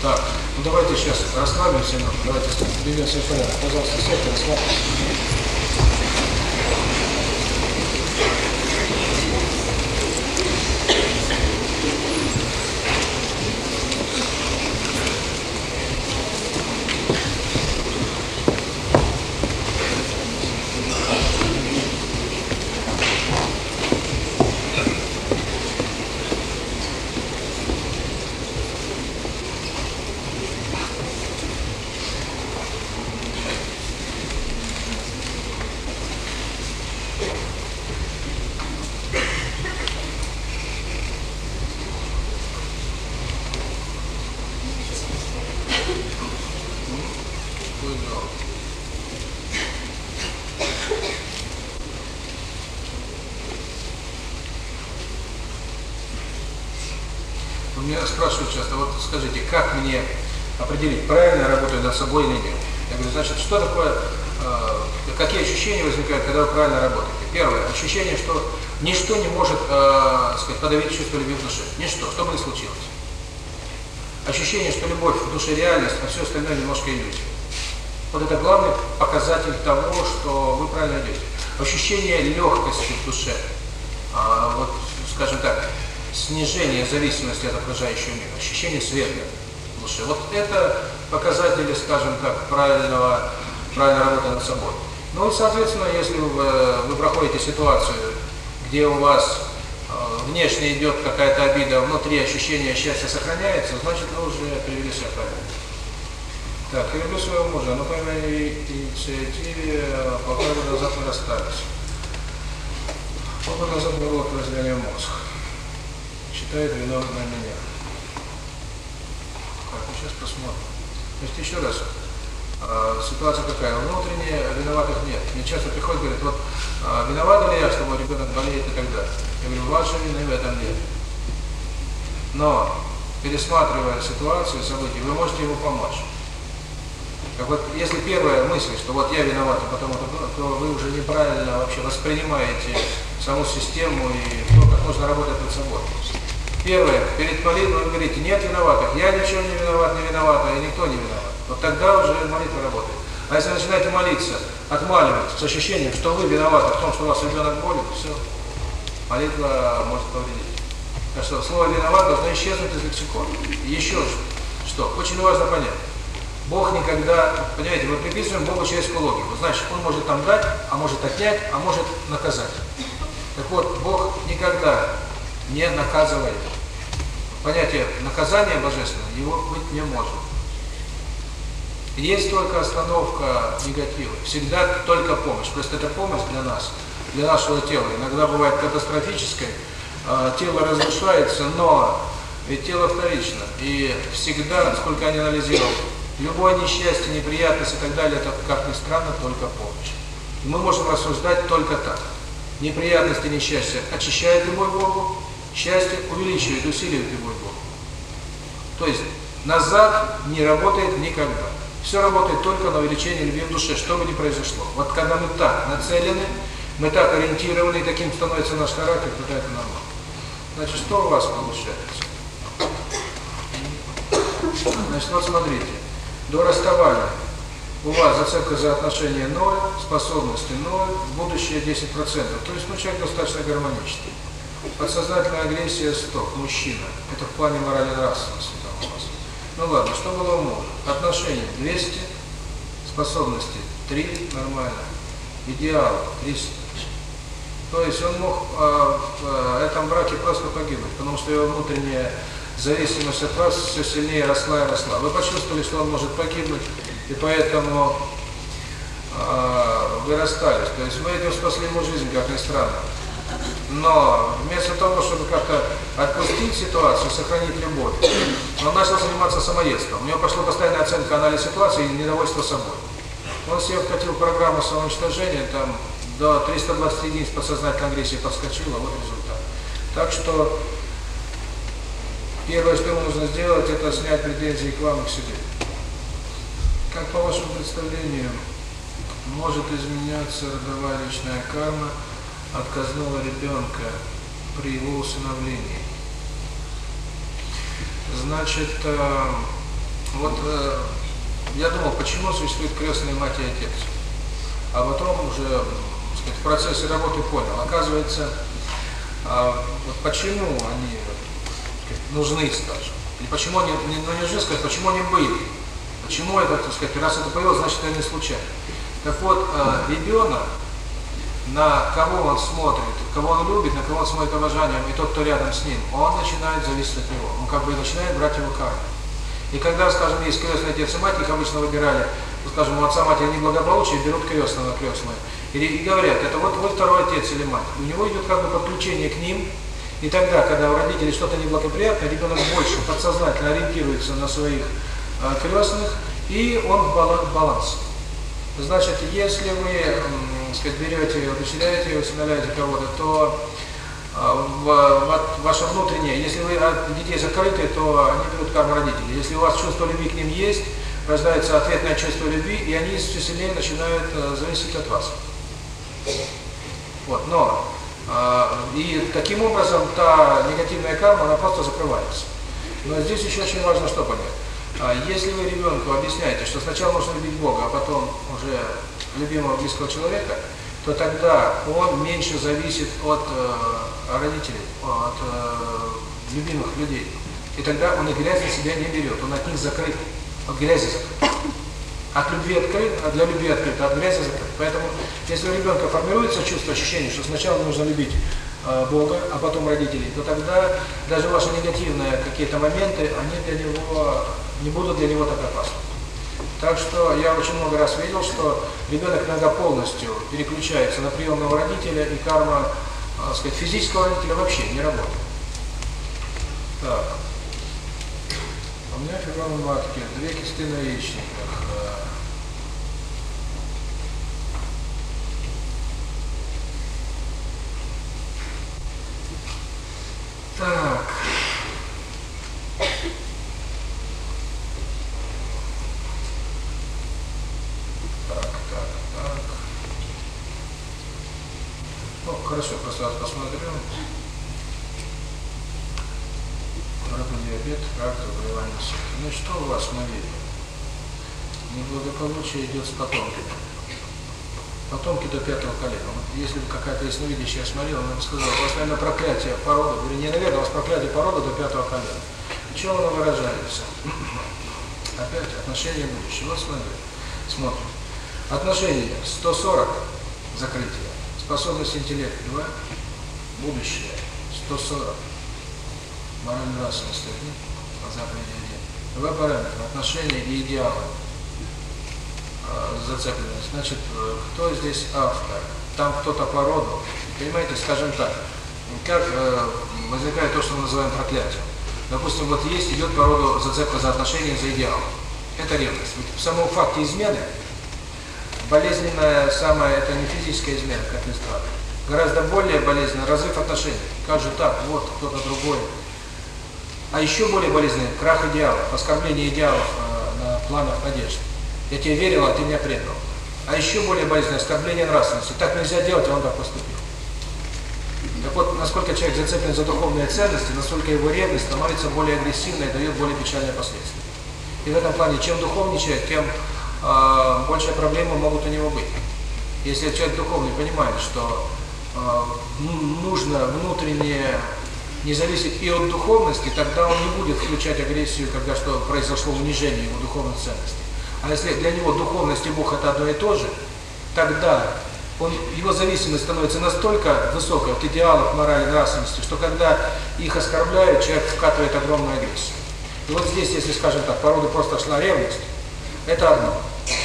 Так, ну давайте сейчас расслабимся, давайте двигаемся в. Пожалуйста, сядьте, расслабьтесь. собой или нет. Я говорю, значит, что такое, э, какие ощущения возникают, когда вы правильно работаете? Первое, ощущение, что ничто не может э, сказать, подавить чувство любви в душе. Ничто, что бы ни случилось. Ощущение, что любовь в душе реальность, а все остальное немножко иллюзия. Вот это главный показатель того, что вы правильно идете. Ощущение легкости в душе. А, вот, скажем так, снижение зависимости от окружающего мира, ощущение света в душе. Вот это показатели, скажем так, правильного, правильной работы над собой. Ну и, соответственно, если вы, вы проходите ситуацию, где у вас внешне идет какая-то обида, а внутри ощущение счастья сохраняется, значит, вы уже привели себя правильно. Так, я люблю своего мужа, но по моей инициативе полтора года назад мы расстались. Полгода назад было поражение мозга. Считает виновным на меня. Так, мы сейчас посмотрим. Значит, еще раз, ситуация какая? Внутренне виноватых нет. Мне часто приходит, говорит, вот виноват ли я, что мой ребенок болеет и так. Я говорю, вашей вины в этом нет. Но, пересматривая ситуацию, события, вы можете ему помочь. Так вот, если первая мысль, что вот я виноват, потому что то вы уже неправильно вообще воспринимаете саму систему и то, как нужно работать над собой. Первое, перед молитвой вы говорите, нет виноватых, я ни в чем не виноват, не виноват, и никто не виноват. Вот тогда уже молитва работает. А если начинаете молиться, отмаливать с ощущением, что вы виноваты в том, что у вас ребенок болен, все, молитва может повредить. Так что слово «виноват» должно исчезнуть из лексикона. Еще что, очень важно понять. Бог никогда, понимаете, мы приписываем Богу человеческую логику. Значит, Он может там дать, а может отнять, а может наказать. Так вот, Бог никогда не наказывает. Понятие наказания божественного его быть не может. Есть только остановка негатива. Всегда только помощь. Просто это помощь для нас, для нашего тела. Иногда бывает катастрофической. Тело разрушается, но ведь тело вторично. И всегда, сколько я не анализировал, любое несчастье, неприятность и так далее, это, как ни странно, только помощь. И мы можем рассуждать только так. Неприятности, несчастья очищает любой Богу, счастье увеличивает усилия усилие любой Бог. То есть назад не работает никогда. Все работает только на увеличение любви в душе, что бы ни произошло. Вот когда мы так нацелены, мы так ориентированы, и таким становится наш характер, тогда это нормально. Значит, что у вас получается? Значит, вот смотрите, до расставания у вас зацепка за отношения 0, способности 0, будущее 10%. То есть, ну, человек достаточно гармоничный подсознательная агрессия – стоп, мужчина. Это в плане морали нравственности там у нас. Ну ладно, что было у мужа? Отношения 200, способности 3, нормально, идеал 300. То есть он мог э, в этом браке просто погибнуть, потому что его внутренняя зависимость от вас все сильнее росла и росла. Вы почувствовали, что он может погибнуть, и поэтому э, вы расстались. То есть вы этим спасли ему жизнь, как ни странно. Но вместо того, чтобы как-то отпустить ситуацию, сохранить любовь, он начал заниматься самоедством. У него пошла постоянная оценка, анализ ситуации и недовольство собой. Он себе вкатил программу самоуничтожения, там до 320 единиц подсознательной агрессии подскочила, вот результат. Так что первое, что ему нужно сделать, это снять претензии к вам и к себе. Как по вашему представлению, может изменяться родовая личная карма – отказного ребенка при его усыновлении. Значит, вот я думал, почему существует крестная мать и отец. А потом уже сказать, в процессе работы понял. Оказывается, вот почему они сказать, нужны, скажем. И почему они, не, ну, нельзя сказать, почему они были. Почему это, так сказать, раз это появилось, значит, это не случайно. Так вот, э, ребенок на кого он смотрит, кого он любит, на кого он смотрит обожанием, и тот, кто рядом с ним, он начинает зависеть от него. Он как бы начинает брать его камень. И когда, скажем, есть крестные отец и мать, их обычно выбирали, скажем, у отца матери неблагополучие, берут крестного крестную. И, и говорят, это вот твой второй отец или мать. У него идет как бы подключение к ним, и тогда, когда у родителей что-то неблагоприятно, ребенок больше подсознательно ориентируется на своих э, крестных, и он в баланс. Значит, если вы скользберете ее, населяете ее, усыновляете кого-то, то ваше внутреннее, если вы детей закрыты, то они берут карму родителей. Если у вас чувство любви к ним есть, рождается ответное чувство любви, и они все сильнее начинают зависеть от вас. Вот, но и таким образом та негативная карма, она просто закрывается. Но здесь еще очень важно что понять. Если вы ребенку объясняете, что сначала нужно любить Бога, а потом уже любимого близкого человека, то тогда он меньше зависит от э, родителей, от э, любимых людей. И тогда он и грязь на себя не берет, он от них закрыт, от грязи закрыт. От любви открыт, а для любви открыт, от грязи закрыт. Поэтому, если у ребенка формируется чувство, ощущение, что сначала нужно любить э, Бога, а потом родителей, то тогда даже ваши негативные какие-то моменты, они для него не будут для него так опасны. Так что я очень много раз видел, что ребенок иногда полностью переключается на приемного родителя, и карма а, сказать, физического родителя вообще не работает. Так. А у меня фигура матки, две кисты на яичника. благополучие идет с потомки. Потомки до пятого колена. Вот если какая-то ясновидящая смотрела, она бы сказала, у вас, наверное, проклятие порода. Я не, наверное, у вас проклятие порода до пятого колена. И чего оно выражается? Опять отношение будущего. Вот смотри, смотрим. Отношение 140, закрытие. Способность интеллекта 2, будущее 140. Моральный раз наступит, запрет 1. Два параметра, отношения и идеалы зацепленность. Значит, кто здесь автор? Там кто-то по роду. Понимаете, скажем так, как э, возникает то, что мы называем проклятием. Допустим, вот есть, идет по роду зацепка за отношения, за идеал. Это ревность. Ведь в самом факте измены, болезненная самая, это не физическая измена, как ни странно. Гораздо более болезненно разрыв отношений. Как же так, вот кто-то другой. А еще более болезненно крах идеалов, оскорбление идеалов э, на планах надежды. Я тебе верил, а ты меня предал. А еще более болезненно оскорбление нравственности. Так нельзя делать, а он так поступил. Так вот, насколько человек зацеплен за духовные ценности, насколько его ревность становится более агрессивной и дает более печальные последствия. И в этом плане, чем духовнее человек, тем э, больше проблемы могут у него быть. Если человек духовный понимает, что э, нужно внутреннее, не зависеть и от духовности, тогда он не будет включать агрессию, когда что произошло унижение его духовных ценностей. А если для него духовность и Бог это одно и то же, тогда он, его зависимость становится настолько высокой от идеалов морали нравственности, что когда их оскорбляют, человек вкатывает огромную агрессию. И вот здесь, если, скажем так, порода просто шла ревность, это одно.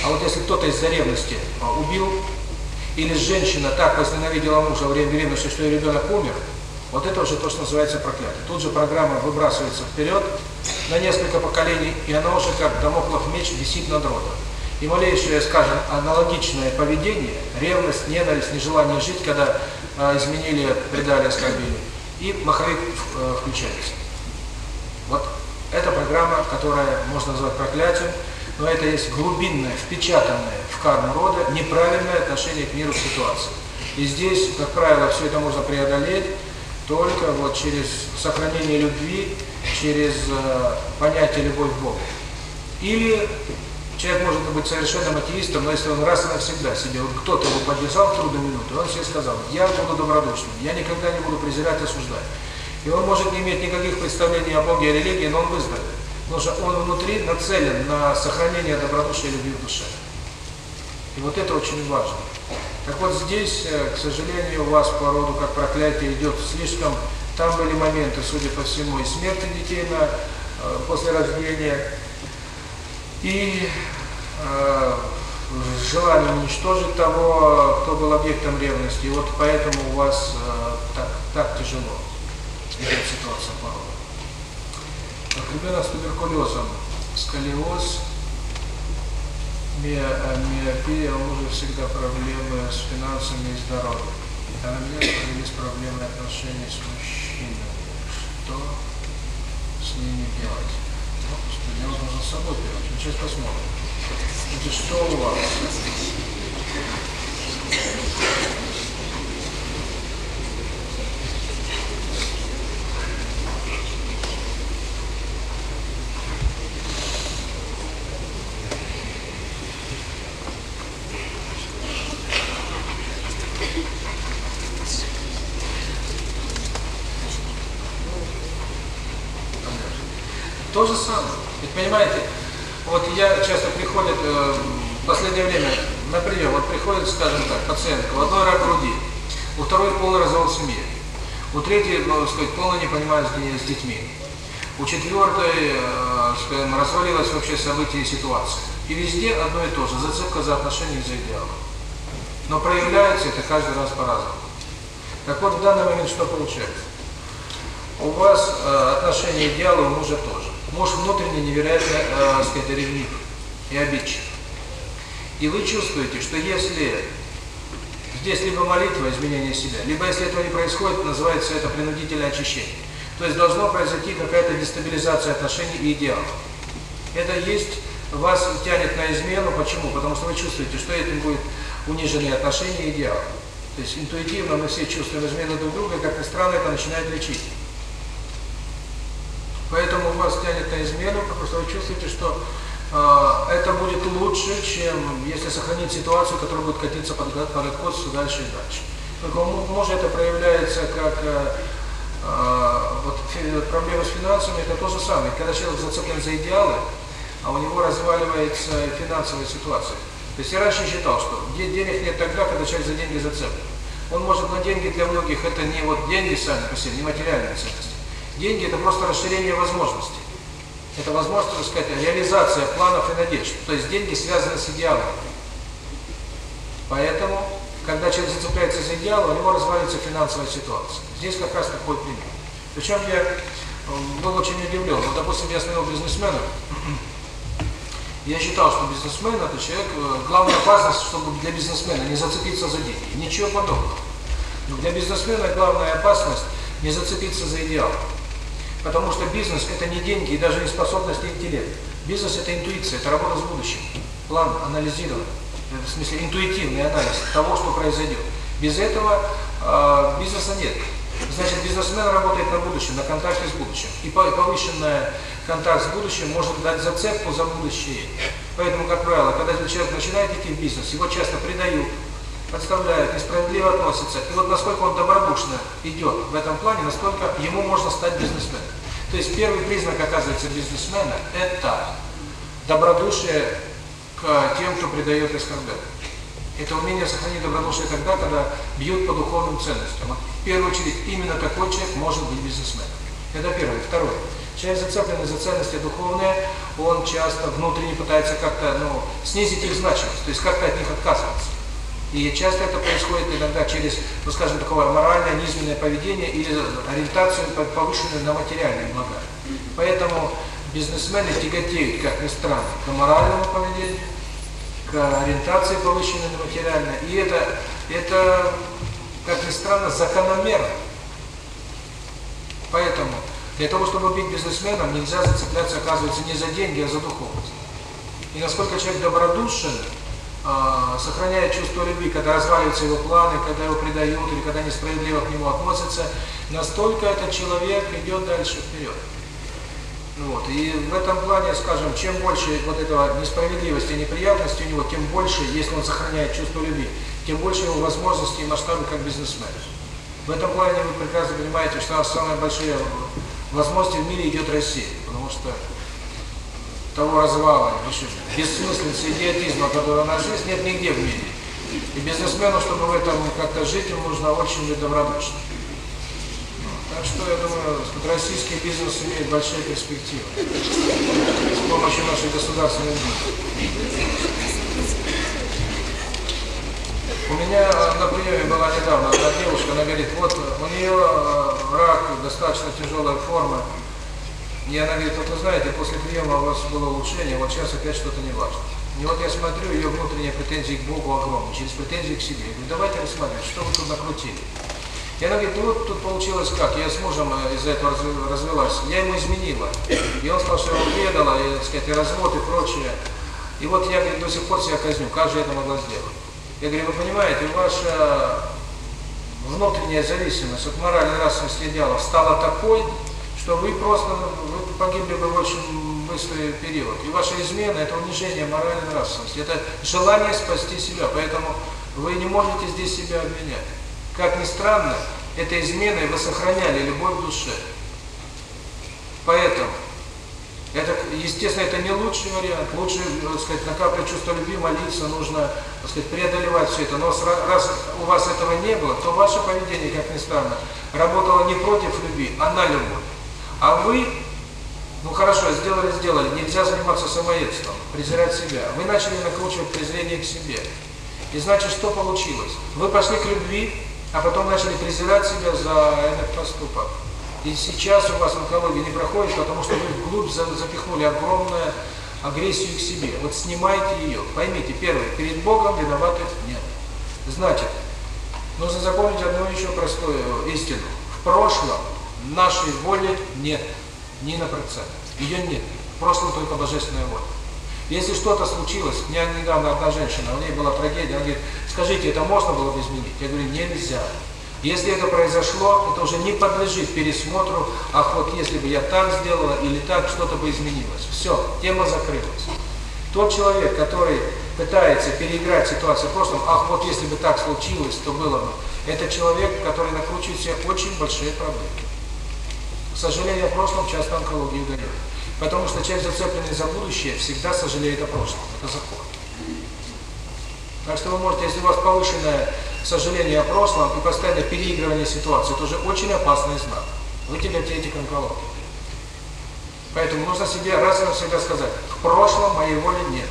А вот если кто-то из-за ревности а, убил, или женщина так возненавидела мужа во время беременности, что ее ребенок умер, вот это уже то, что называется проклятие. Тут же программа выбрасывается вперед на несколько поколений, и она уже как домоклов меч висит над родом. И малейшее, скажем, аналогичное поведение, ревность, ненависть, нежелание жить, когда э, изменили, предали, оскорбили, и маховик э, включается. Вот это программа, которая можно назвать проклятием, но это есть глубинное, впечатанное в карму рода неправильное отношение к миру ситуации. И здесь, как правило, все это можно преодолеть, только вот через сохранение любви, через э, понятие любовь к Богу. Или человек может быть совершенным атеистом, но если он раз и навсегда себе, кто-то его поддержал в трудную минуту, он себе сказал, я буду добродушным, я никогда не буду презирать, осуждать. И он может не иметь никаких представлений о Боге и религии, но он выздоровеет. Потому что он внутри нацелен на сохранение добродушия и любви в душе. И вот это очень важно. Так вот здесь, э, к сожалению, у вас по роду как проклятие идет слишком... Там были моменты, судя по всему, и смерти детей на, э, после рождения, и э, желание уничтожить того, кто был объектом ревности. И вот поэтому у вас э, так, так тяжело идет ситуация по роду. Ребенок с туберкулезом, сколиоз – миопия уже всегда проблемы с финансами и здоровьем. А у меня появились проблемы отношений с мужчиной. Что с ними делать? Ну, сначала нужно с собой делать. Сейчас посмотрим. Значит, что у вас? Третье, так сказать, полное непонимание с, с детьми. У четвертой, э, скажем, развалилось вообще событие и ситуация. И везде одно и то же, зацепка за отношения и за идеалы. Но проявляется это каждый раз по-разному. Так вот, в данный момент что получается? У вас э, отношения и идеалы у мужа тоже. Муж внутренне невероятно, э, сказать, ревнив и обидчив. И вы чувствуете, что если Здесь либо молитва, изменение себя, либо, если этого не происходит, называется это принудительное очищение. То есть должно произойти какая-то дестабилизация отношений и идеалов. Это есть, вас тянет на измену. Почему? Потому что вы чувствуете, что этим будет унижены отношения и идеалы. То есть интуитивно мы все чувствуем измену друг друга, и, как ни странно, это начинает лечить. Поэтому вас тянет на измену, потому что вы чувствуете, что а, это будет лучше, чем если сохранить ситуацию, которая будет катиться под, под откос все дальше и дальше. Может это проявляется как э, а, вот, проблема с финансами, это то же самое. Когда человек зацеплен за идеалы, а у него разваливается финансовая ситуация. То есть я раньше считал, что денег нет тогда, когда человек за деньги зацеплен. Он может на деньги для многих это не вот деньги сами по себе, не материальные ценности. Деньги это просто расширение возможностей это возможность, так сказать, реализация планов и надежд. То есть деньги связаны с идеалом. Поэтому, когда человек зацепляется за идеал, у него развалится финансовая ситуация. Здесь как раз такой пример. Причем я эм, был очень удивлен. Вот, допустим, я сменил бизнесмена. Я считал, что бизнесмен – это человек, э, главная опасность, чтобы для бизнесмена не зацепиться за деньги. Ничего подобного. Но для бизнесмена главная опасность – не зацепиться за идеал. Потому что бизнес – это не деньги и даже не способности интеллект. Бизнес – это интуиция, это работа с будущим. План анализирован, э, в смысле интуитивный анализ того, что произойдет. Без этого э, бизнеса нет. Значит, бизнесмен работает на будущем, на контакте с будущим. И повышенный контакт с будущим может дать зацепку за будущее. Поэтому, как правило, когда человек начинает идти в бизнес, его часто предают, подставляет и справедливо относится. И вот насколько он добродушно идет в этом плане, насколько ему можно стать бизнесменом. То есть первый признак, оказывается, бизнесмена – это добродушие к тем, кто предает и оскорбляет. Это умение сохранить добродушие тогда, когда бьют по духовным ценностям. В первую очередь, именно такой человек может быть бизнесменом. Это первое. Второе. Человек зацепленный за ценности духовные, он часто внутренне пытается как-то ну, снизить их значимость, то есть как-то от них отказываться. И часто это происходит иногда через, ну скажем, такое моральное низменное поведение или ориентацию повышенную на материальные блага. Поэтому бизнесмены тяготеют, как ни странно, к моральному поведению, к ориентации повышенной на материальное. И это, это как ни странно, закономерно. Поэтому для того, чтобы быть бизнесменом, нельзя зацепляться, оказывается, не за деньги, а за духовность. И насколько человек добродушен, сохраняет чувство любви, когда разваливаются его планы, когда его предают или когда несправедливо к нему относятся, настолько этот человек идет дальше вперед. Ну вот. И в этом плане, скажем, чем больше вот этого несправедливости и неприятности у него, тем больше, если он сохраняет чувство любви, тем больше его возможностей и масштабы как бизнесмена. В этом плане вы прекрасно понимаете, что самые большие возможности в мире идет Россия, потому что того развала, бессмыслен идиотизма, который у нас есть, нет нигде в мире. И бизнесмену, чтобы в этом как-то жить, ему нужно очень же добродушно. Ну, так что, я думаю, российский бизнес имеет большие перспективы с помощью нашей государственной бизнеса. У меня на приеме была недавно одна девушка, она говорит, вот у нее э, рак достаточно тяжелой формы, и она говорит, вот вы знаете, после приема у вас было улучшение, вот сейчас опять что-то не важно. И вот я смотрю, ее внутренние претензии к Богу огромны, через претензии к себе. Говорю, давайте рассматривать, что вы тут накрутили. И она говорит, ну вот тут получилось как, я с мужем э, из-за этого развелась, я ему изменила. И он сказал, что я уведала, и, так сказать, и развод, и прочее. И вот я, говорит, до сих пор себя казню, как же я это могла сделать? Я говорю, вы понимаете, ваша внутренняя зависимость от моральной нравственности идеала стала такой, что вы просто ну, вы погибли бы в очень быстрый период. И ваша измена – это унижение моральной нравственности, это желание спасти себя, поэтому вы не можете здесь себя обвинять. Как ни странно, этой изменой вы сохраняли любовь в душе. Поэтому, это, естественно, это не лучший вариант. Лучше, так сказать, накапливать чувство любви, молиться, нужно, так сказать, преодолевать все это. Но раз у вас этого не было, то ваше поведение, как ни странно, работало не против любви, а на любовь. А вы, ну хорошо, сделали, сделали, нельзя заниматься самоедством, презирать себя. Вы начали накручивать презрение к себе. И значит, что получилось? Вы пошли к любви, а потом начали презирать себя за этот поступок. И сейчас у вас онкология не проходит, потому что вы вглубь запихнули огромную агрессию к себе. Вот снимайте ее. Поймите, первое, перед Богом виноваты нет. Значит, нужно запомнить одну еще простую истину. В прошлом нашей воли нет, ни на процент. Ее нет, просто только божественная воля. Если что-то случилось, мне недавно одна женщина, у нее была трагедия, она говорит, скажите, это можно было бы изменить? Я говорю, нельзя. Если это произошло, это уже не подлежит пересмотру, ах, вот если бы я так сделала или так, что-то бы изменилось. Все, тема закрылась. Тот человек, который пытается переиграть ситуацию в прошлом, ах, вот если бы так случилось, то было бы, это человек, который накручивает себе очень большие проблемы. К сожалению, о прошлом часто онкологии дает. Потому что человек, зацепленный за будущее, всегда сожалеет о прошлом. Это закон. Так что вы можете, если у вас повышенное сожаление о прошлом и постоянное переигрывание ситуации, это уже очень опасный знак. Вы тяготеете к онкологии. Поэтому нужно себе раз и навсегда сказать, в прошлом моей воли нет.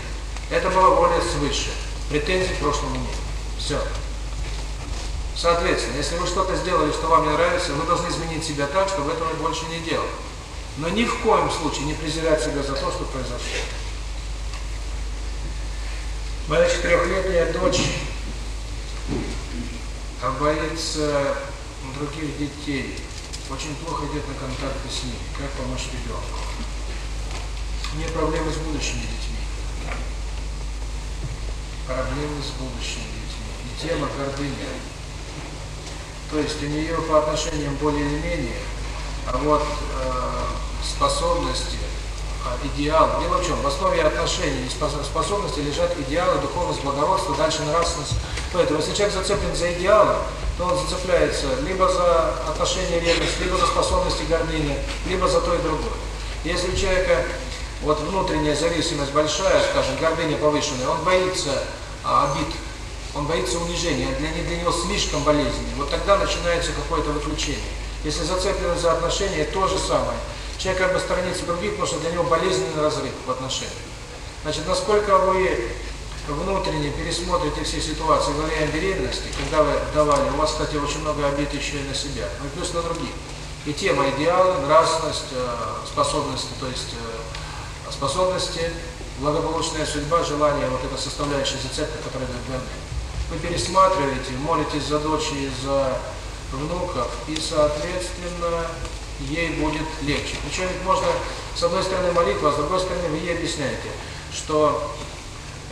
Это была воля свыше. Претензий к прошлому нет. Все. Соответственно, если вы что-то сделали, что вам не нравится, вы должны изменить себя так, чтобы этого больше не делать. Но ни в коем случае не презирать себя за то, что произошло. Моя четырехлетняя дочь боится других детей. Очень плохо идет на контакты с ними. Как помочь ребенку? Мне проблемы с будущими детьми. Проблемы с будущими детьми. И тема гордыня то есть у нее по отношениям более или менее, а вот э, способности, э, идеал. Дело в чем, в основе отношений и способности лежат идеалы, духовность, благородство, дальше нравственность. Поэтому если человек зацеплен за идеалы, то он зацепляется либо за отношения ревность, либо за способности гордыни, либо за то и другое. Если у человека вот внутренняя зависимость большая, скажем, гордыня повышенная, он боится а, обид, он боится унижения, для, для него слишком болезненно. Вот тогда начинается какое-то выключение. Если зацеплены за отношения, то же самое. Человек как бы сторонится других, потому что для него болезненный разрыв в отношениях. Значит, насколько вы внутренне пересмотрите все ситуации во время беременности, когда вы давали, у вас, кстати, очень много обид еще и на себя, ну плюс на других. И тема идеалы, нравственность, э, способности, то есть э, способности, благополучная судьба, желание, вот эта составляющая зацепка, которая говорит вы пересматриваете, молитесь за дочь и за внуков, и, соответственно, ей будет легче. Причем ведь можно, с одной стороны, молитва, а с другой стороны, вы ей объясняете, что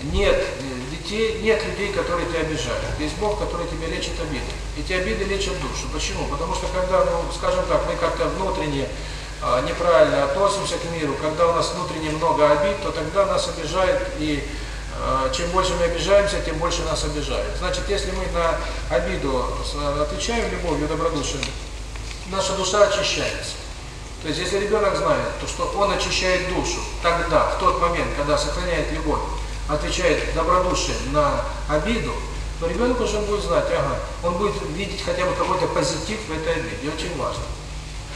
нет детей, нет людей, которые тебя обижают. Есть Бог, который тебя лечит обиды. Эти обиды лечат душу. Почему? Потому что когда, ну, скажем так, мы как-то внутренне э, неправильно относимся к миру, когда у нас внутренне много обид, то тогда нас обижает и чем больше мы обижаемся, тем больше нас обижают. Значит, если мы на обиду отвечаем любовью, добродушием, наша душа очищается. То есть, если ребенок знает, то что он очищает душу, тогда, в тот момент, когда сохраняет любовь, отвечает добродушием на обиду, то ребенок уже будет знать, ага, он будет видеть хотя бы какой-то позитив в этой обиде, очень важно.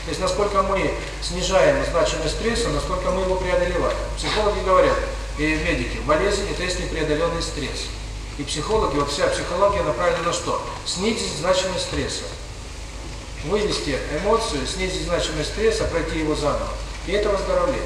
То есть, насколько мы снижаем значимость стресса, насколько мы его преодолеваем. Психологи говорят, и медики. Болезнь – это есть непреодоленный стресс. И психологи, вот вся психология направлена на что? Снизить значимость стресса. Вывести эмоцию, снизить значимость стресса, пройти его заново. И это выздоровление.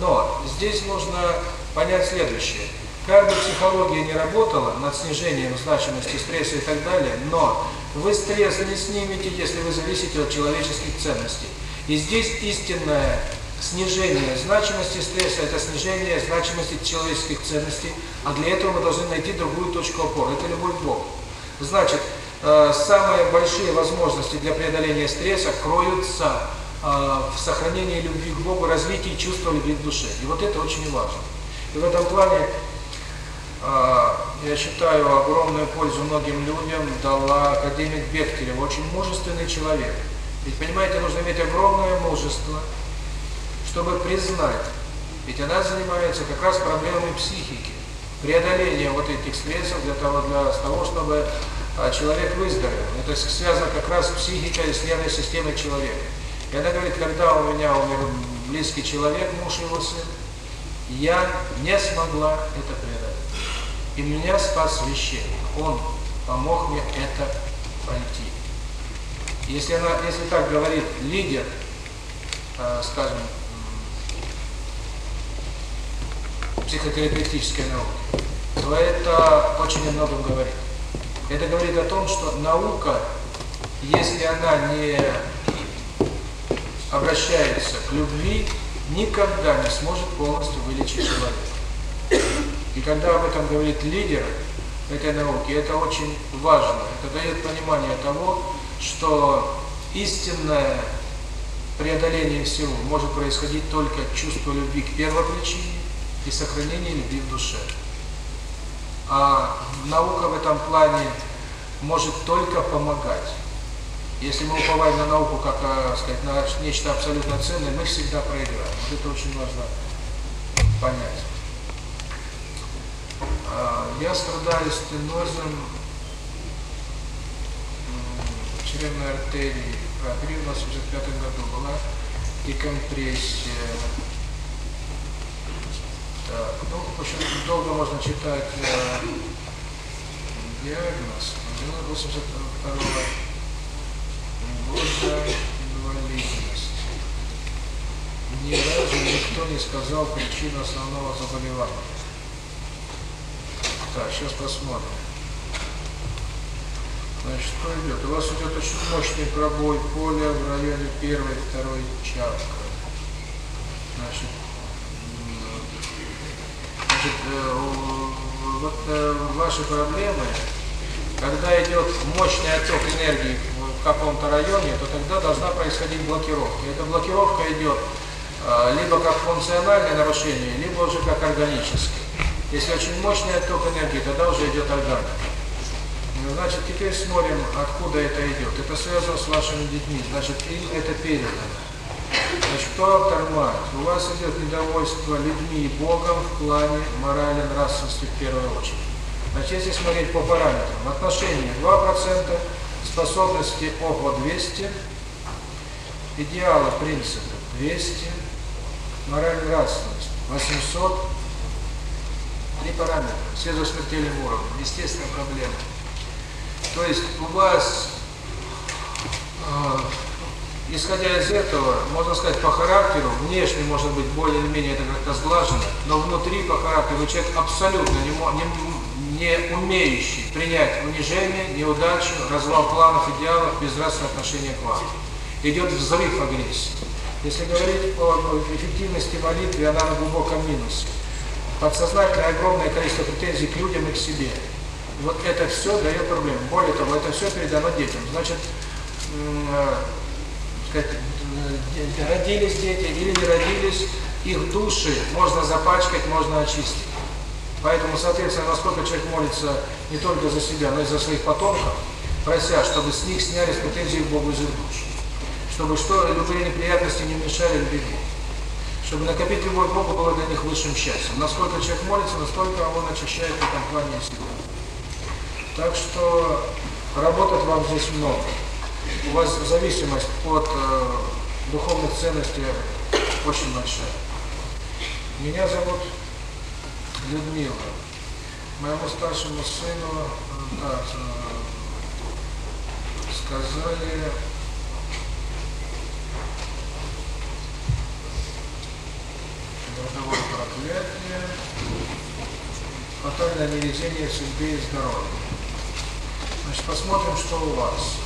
Но здесь нужно понять следующее. Как бы психология не работала над снижением значимости стресса и так далее, но вы стресс не снимете, если вы зависите от человеческих ценностей. И здесь истинная снижение значимости стресса, это снижение значимости человеческих ценностей, а для этого мы должны найти другую точку опоры, это любовь к Богу. Значит, э, самые большие возможности для преодоления стресса кроются э, в сохранении любви к Богу, развитии чувства любви к душе. И вот это очень важно. И в этом плане э, я считаю, огромную пользу многим людям дала академик Бехтерев, очень мужественный человек. Ведь, понимаете, нужно иметь огромное мужество, чтобы признать, ведь она занимается как раз проблемами психики, преодолением вот этих стрессов для того, для того чтобы а, человек выздоровел. Это связано как раз с психикой, с нервной системой человека. И она говорит, когда у меня умер близкий человек, муж его сын, я не смогла это преодолеть. И меня спас священник. Он помог мне это пройти. Если она, если так говорит лидер, а, скажем, психотерапевтической наука. то это очень о многом говорит. Это говорит о том, что наука, если она не обращается к любви, никогда не сможет полностью вылечить человека. И когда об этом говорит лидер этой науки, это очень важно. Это дает понимание того, что истинное преодоление всего может происходить только чувство любви к первопричине, и сохранение любви в душе. А наука в этом плане может только помогать. Если мы уповаем на науку как сказать, на нечто абсолютно ценное, мы всегда проиграем. Вот это очень важно понять. Я страдаю стенозом черепной артерии. В апреле в 85 году была и компрессия. Долго можно читать диагноз. 82 года инвалидность. Ни разу никто не сказал причину основного заболевания. Так, сейчас посмотрим. Значит, что идет? У вас идет очень мощный пробой поля в районе первой и второй чакры. Значит, вот ваши проблемы, когда идет мощный отток энергии в каком-то районе, то тогда должна происходить блокировка. И эта блокировка идет либо как функциональное нарушение, либо уже как органическое. Если очень мощный отток энергии, тогда уже идет органика. Значит, теперь смотрим, откуда это идет. Это связано с вашими детьми. Значит, им это передано что тормозит? У вас идет недовольство людьми и Богом в плане морально-нравственности в первую очередь. Значит, если смотреть по параметрам, отношение 2%, способности ОПО 200, идеалы принципы 200, морально-нравственность 800, три параметра, все за смертельным уровнем, естественно, проблема. То есть у вас э, исходя из этого, можно сказать, по характеру, внешне может быть более или менее это как-то сглажено, но внутри по характеру человек абсолютно не, не, не умеющий принять унижение, неудачу, развал планов, идеалов, безрадственное отношение к вам. Идет взрыв агрессии. Если говорить о эффективности молитвы, она на глубоком минусе. подсознательное огромное количество претензий к людям и к себе. Вот это все дает проблемы. Более того, это все передано детям. Значит, э, родились дети или не родились, их души можно запачкать, можно очистить. Поэтому, соответственно, насколько человек молится не только за себя, но и за своих потомков, прося, чтобы с них снялись претензии к Богу за душу, чтобы что любые неприятности не мешали любви, чтобы накопить любовь к Богу было для них высшим счастьем. Насколько человек молится, настолько он очищает в этом себя. Так что работать вам здесь много у вас зависимость от э, духовных ценностей очень большая. Меня зовут Людмила. Моему старшему сыну э, так, э, сказали... Родовое проклятие, фатальное невезение судьбе и здоровье. Значит, посмотрим, что у вас.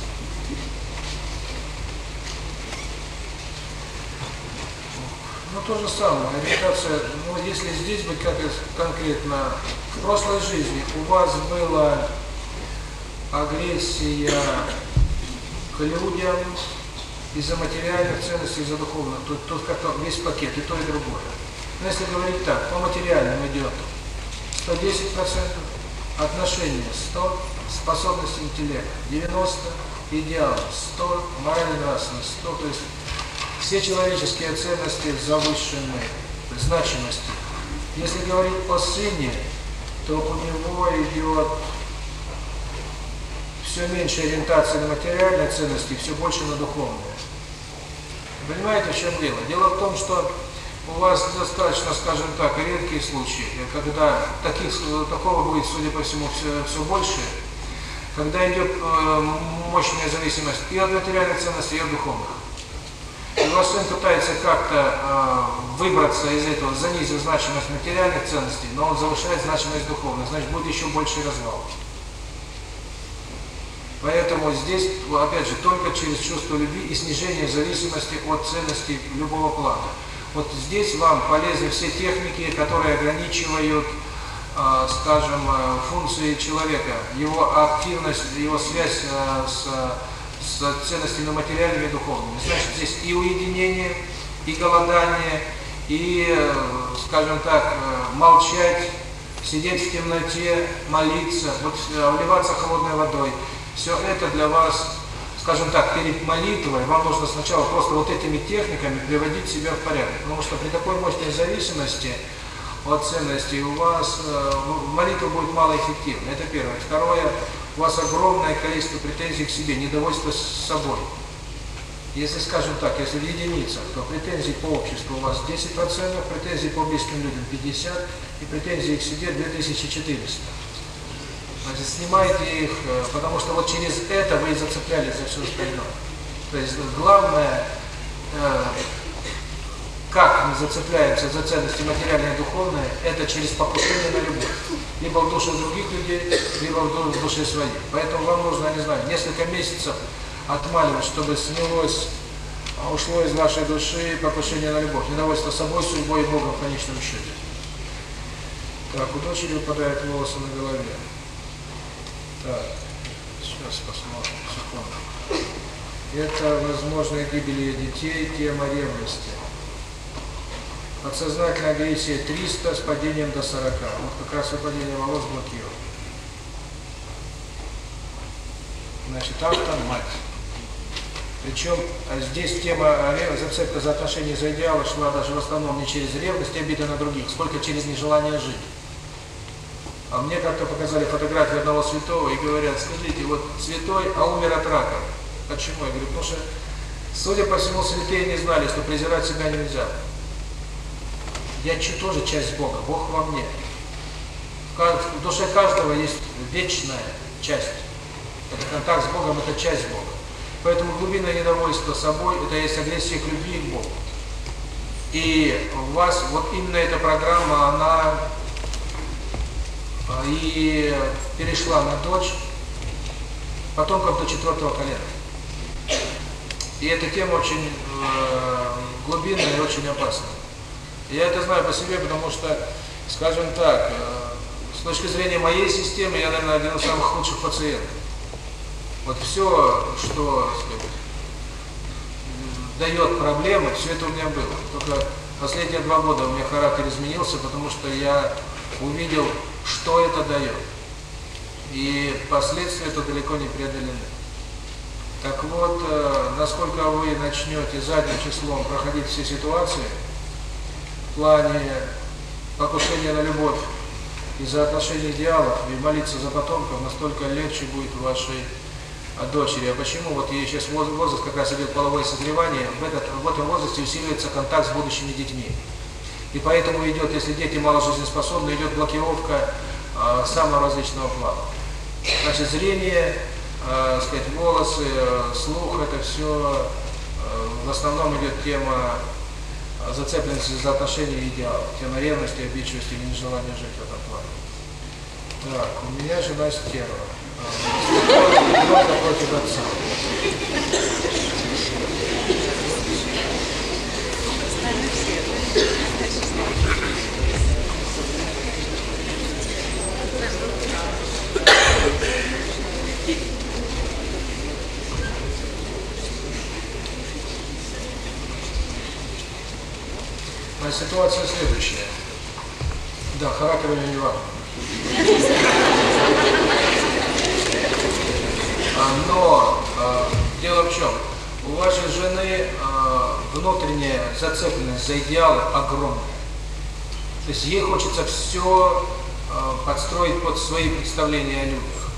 Ну то же самое, медитация, ну если здесь быть как конкретно, в прошлой жизни у вас была агрессия к людям из-за материальных ценностей, из-за духовных, то тут как-то весь пакет, и то, и другое. Но если говорить так, по материальным идет 110%, отношения 100, способность интеллекта 90, идеал 100, мораль нравственность 100, то есть все человеческие ценности завышены значимости. Если говорить о сыне, то у него идет все меньше ориентации на материальные ценности, все больше на духовные. Понимаете, в чем дело? Дело в том, что у вас достаточно, скажем так, редкие случаи, когда таких, такого будет, судя по всему, все, все больше, когда идет э, мощная зависимость и от материальной ценности, и от духовных. И его сын пытается как-то э, выбраться из этого, занизив значимость материальных ценностей, но он завышает значимость духовной, значит будет еще больше развал. Поэтому здесь, опять же, только через чувство любви и снижение зависимости от ценностей любого плана. Вот здесь вам полезны все техники, которые ограничивают, а, э, скажем, функции человека, его активность, его связь э, с с ценностей на материальном и духовными. Значит, здесь и уединение, и голодание, и, скажем так, молчать, сидеть в темноте, молиться, вот, вливаться холодной водой. Все это для вас, скажем так, перед молитвой вам нужно сначала просто вот этими техниками приводить себя в порядок. Потому что при такой мощной зависимости от ценностей у вас молитва будет малоэффективна. Это первое. Второе у вас огромное количество претензий к себе, недовольство с собой. Если, скажем так, если в единицах, то претензий по обществу у вас 10%, претензий по близким людям 50% и претензии к себе 2400. Значит, снимайте их, э, потому что вот через это вы и зацеплялись за все остальное. То есть главное... Э, как мы зацепляемся за ценности материальные и духовные, это через покушение на любовь. Либо в душе других людей, либо в душе своей. Поэтому вам нужно, не знаю, несколько месяцев отмаливать, чтобы снялось, а ушло из вашей души покушение на любовь, недовольство собой, судьбой и Богом в конечном счете. Так, у дочери выпадают волосы на голове. Так, сейчас посмотрим, секунду. Это возможная гибель ее детей, тема ревности. Подсознательная агрессия 300 с падением до 40. Вот как раз выпадение волос блокировал. Значит, автомат. Причем здесь тема зацепка за отношения за идеалы шла даже в основном не через ревность и обиды на других, сколько через нежелание жить. А мне как-то показали фотографию одного святого и говорят, скажите, вот святой, а умер от рака. Почему? Я говорю, потому что, судя по всему, святые не знали, что презирать себя нельзя я тоже часть Бога, Бог во мне. В душе каждого есть вечная часть. Это контакт с Богом, это часть Бога. Поэтому глубина недовольства собой, это есть агрессия к любви к Богу. И у вас вот именно эта программа, она а, и перешла на дочь потомков до четвертого колена. И эта тема очень э, глубинная и очень опасная. Я это знаю по себе, потому что, скажем так, э, с точки зрения моей системы, я, наверное, один из самых худших пациентов. Вот все, что сказать, дает проблемы, все это у меня было. Только последние два года у меня характер изменился, потому что я увидел, что это дает. И последствия это далеко не преодолены. Так вот, э, насколько вы начнете задним числом проходить все ситуации, в плане покушения на любовь и за отношения идеалов, и молиться за потомков настолько легче будет вашей дочери. А почему? Вот ей сейчас возраст как раз идет половое созревание, в, этот, в этом возрасте усиливается контакт с будущими детьми. И поэтому идет, если дети мало жизнеспособны, идет блокировка э, самого различного плана. Значит, зрение, э, сказать, волосы, э, слух, это все э, в основном идет тема зацепленности за отношения идеалов, тема ревность и обидчивость и нежелание жить в этом плане. Так, у меня жена стерва. Ребенка против отца. Thank you. Ситуация следующая. Да, характер у меня не важен. Но э, дело в чем? У вашей жены э, внутренняя зацепленность за идеалы огромная. То есть ей хочется все э, подстроить под свои представления о людях.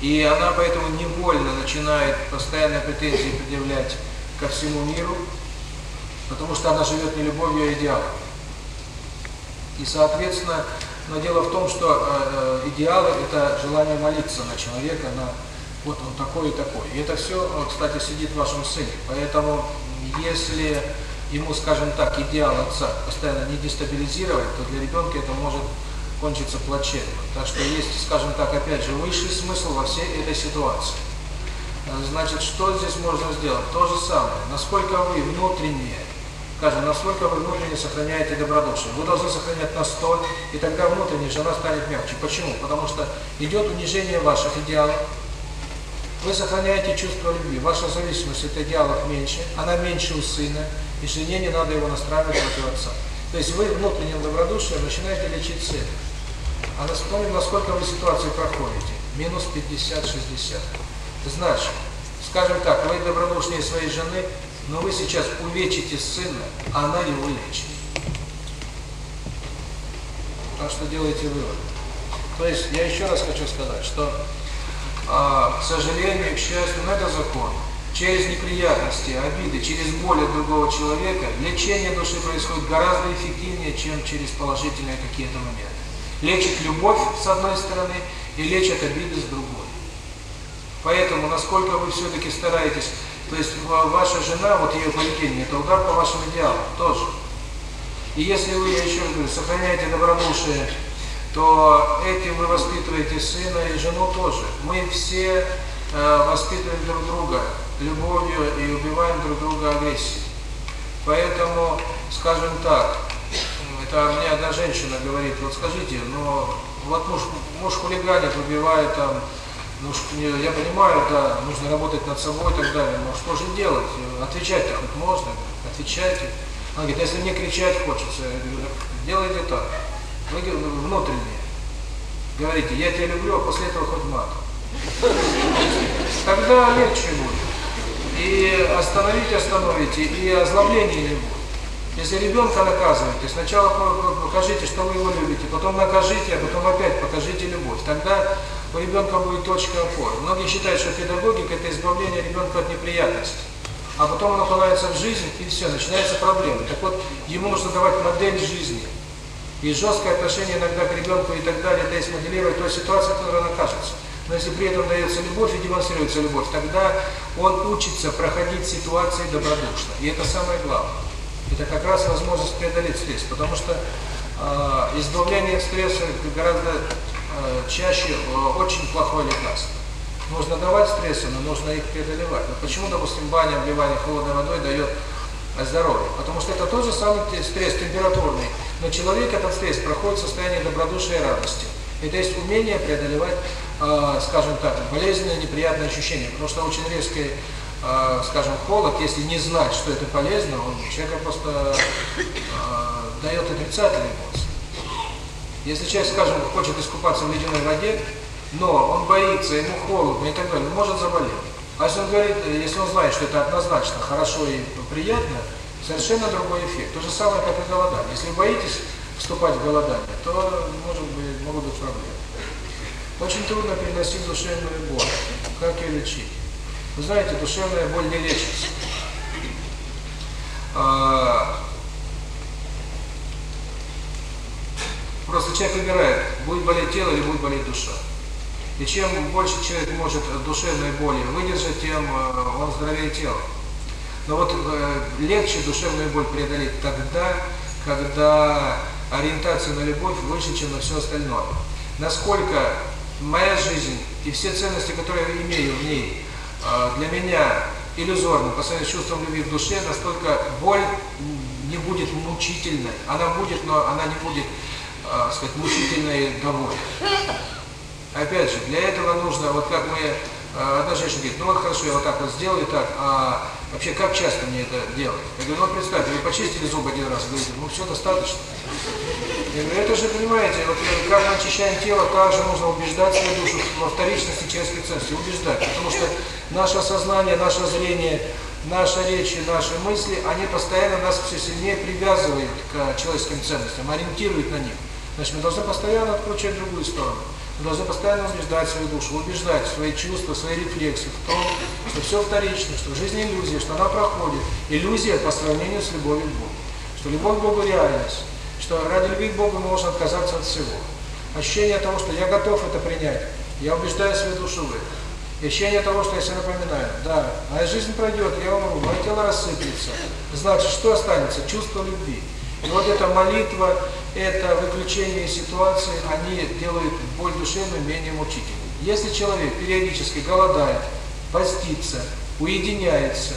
И она поэтому невольно начинает постоянно претензии предъявлять ко всему миру, потому что она живет не любовью, а идеалом. И, соответственно, но дело в том, что э, идеалы – это желание молиться на человека, на вот он такой и такой. И это все, кстати, сидит в вашем сыне. Поэтому, если ему, скажем так, идеал отца постоянно не дестабилизировать, то для ребенка это может кончиться плачевно. Так что есть, скажем так, опять же, высший смысл во всей этой ситуации. Значит, что здесь можно сделать? То же самое. Насколько вы внутренне Скажем, насколько вы внутренне сохраняете добродушие. Вы должны сохранять настрой, и тогда внутренняя жена станет мягче. Почему? Потому что идет унижение ваших идеалов, вы сохраняете чувство любви, ваша зависимость от идеалов меньше, она меньше у сына, и жене не надо его настраивать против отца. То есть вы внутренним добродушием начинаете лечить сына. А вспомним, насколько вы ситуацию проходите. Минус 50-60. Значит, скажем так, вы добродушнее своей жены, но вы сейчас увечите сына, а она его лечит. Так что делайте вывод. То есть я еще раз хочу сказать, что, э, к сожалению, к счастью, но это закон. Через неприятности, обиды, через боль от другого человека лечение души происходит гораздо эффективнее, чем через положительные какие-то моменты. Лечит любовь с одной стороны и лечит обиды с другой. Поэтому, насколько вы все-таки стараетесь то есть ваша жена, вот ее поведение, это удар по вашим идеалам тоже. И если вы, я еще говорю, сохраняете добродушие, то этим вы воспитываете сына и жену тоже. Мы все э, воспитываем друг друга любовью и убиваем друг друга агрессией. Поэтому, скажем так, это мне одна женщина говорит, вот скажите, но вот муж, муж хулиганит, убивает там ну, я понимаю, да, нужно работать над собой и так далее, но что же делать? Отвечать-то хоть можно, отвечайте. Она говорит, если мне кричать хочется, я говорю, делайте так, вы внутренне. Говорите, я тебя люблю, а после этого хоть мат. Тогда легче будет. И остановить остановите, и озлобление не будет. Если ребенка наказываете, сначала покажите, что вы его любите, потом накажите, а потом опять покажите любовь. Тогда у ребенка будет точка опоры. Многие считают, что педагогика – это избавление ребенка от неприятностей. А потом он уклоняется в жизнь, и все, начинаются проблемы. Так вот, ему нужно давать модель жизни. И жесткое отношение иногда к ребенку и так далее, это есть моделировать той ситуации, в которой он. Но если при этом дается любовь и демонстрируется любовь, тогда он учится проходить ситуации добродушно. И это самое главное. Это как раз возможность преодолеть стресс, потому что э, избавление от стресса гораздо чаще очень плохой лекарство. Нужно давать стрессы, но нужно их преодолевать. Но почему, допустим, баня, обливание холодной водой дает здоровье? Потому что это тоже самый стресс температурный. Но человек этот стресс проходит в состоянии добродушия и радости. Это есть умение преодолевать, скажем так, болезненные неприятные ощущения. Потому что очень резкий, скажем, холод, если не знать, что это полезно, он человека просто дает отрицательный голод. Если человек, скажем, хочет искупаться в ледяной воде, но он боится, ему холодно и так далее, он может заболеть. А если он говорит, э, если он знает, что это однозначно хорошо и приятно, совершенно другой эффект. То же самое, как и голодание. Если вы боитесь вступать в голодание, то может быть, могут быть проблемы. Очень трудно переносить душевную боль. Как ее лечить? Вы знаете, душевная боль не лечится а, Просто человек выбирает, будет болеть тело или будет болеть душа. И чем больше человек может душевной боли выдержать, тем э, он здоровее тело. Но вот э, легче душевную боль преодолеть тогда, когда ориентация на любовь выше, чем на все остальное. Насколько моя жизнь и все ценности, которые я имею в ней, э, для меня иллюзорны по сравнению с любви в душе, настолько боль не будет мучительной. Она будет, но она не будет сказать, мучительные домой. Опять же, для этого нужно, вот как мы, э, одна женщина говорит, ну вот хорошо, я вот так вот сделаю так, а вообще как часто мне это делать? Я говорю, ну представьте, вы почистили зубы один раз, говорите, ну все достаточно. Я говорю, это же, понимаете, вот э, как мы очищаем тело, так же нужно убеждать свою душу во вторичности через прицепси, убеждать, потому что наше сознание, наше зрение, наши речи, наши мысли, они постоянно нас все сильнее привязывают к человеческим ценностям, ориентируют на них. Значит, мы должны постоянно откручивать другую сторону. Мы должны постоянно убеждать свою душу, убеждать свои чувства, свои рефлексы в том, что все вторично, что жизнь иллюзия, что она проходит. Иллюзия по сравнению с любовью к Богу. Что любовь к Богу реальность, что ради любви к Богу можно отказаться от всего. Ощущение того, что я готов это принять, я убеждаю свою душу в этом. Ощущение того, что я себе напоминаю, да, моя жизнь пройдет, я умру, мое тело рассыплется. Значит, что останется? Чувство любви. И вот эта молитва, это выключение ситуации, а они делают боль душевную менее мучительной. Если человек периодически голодает, постится, уединяется,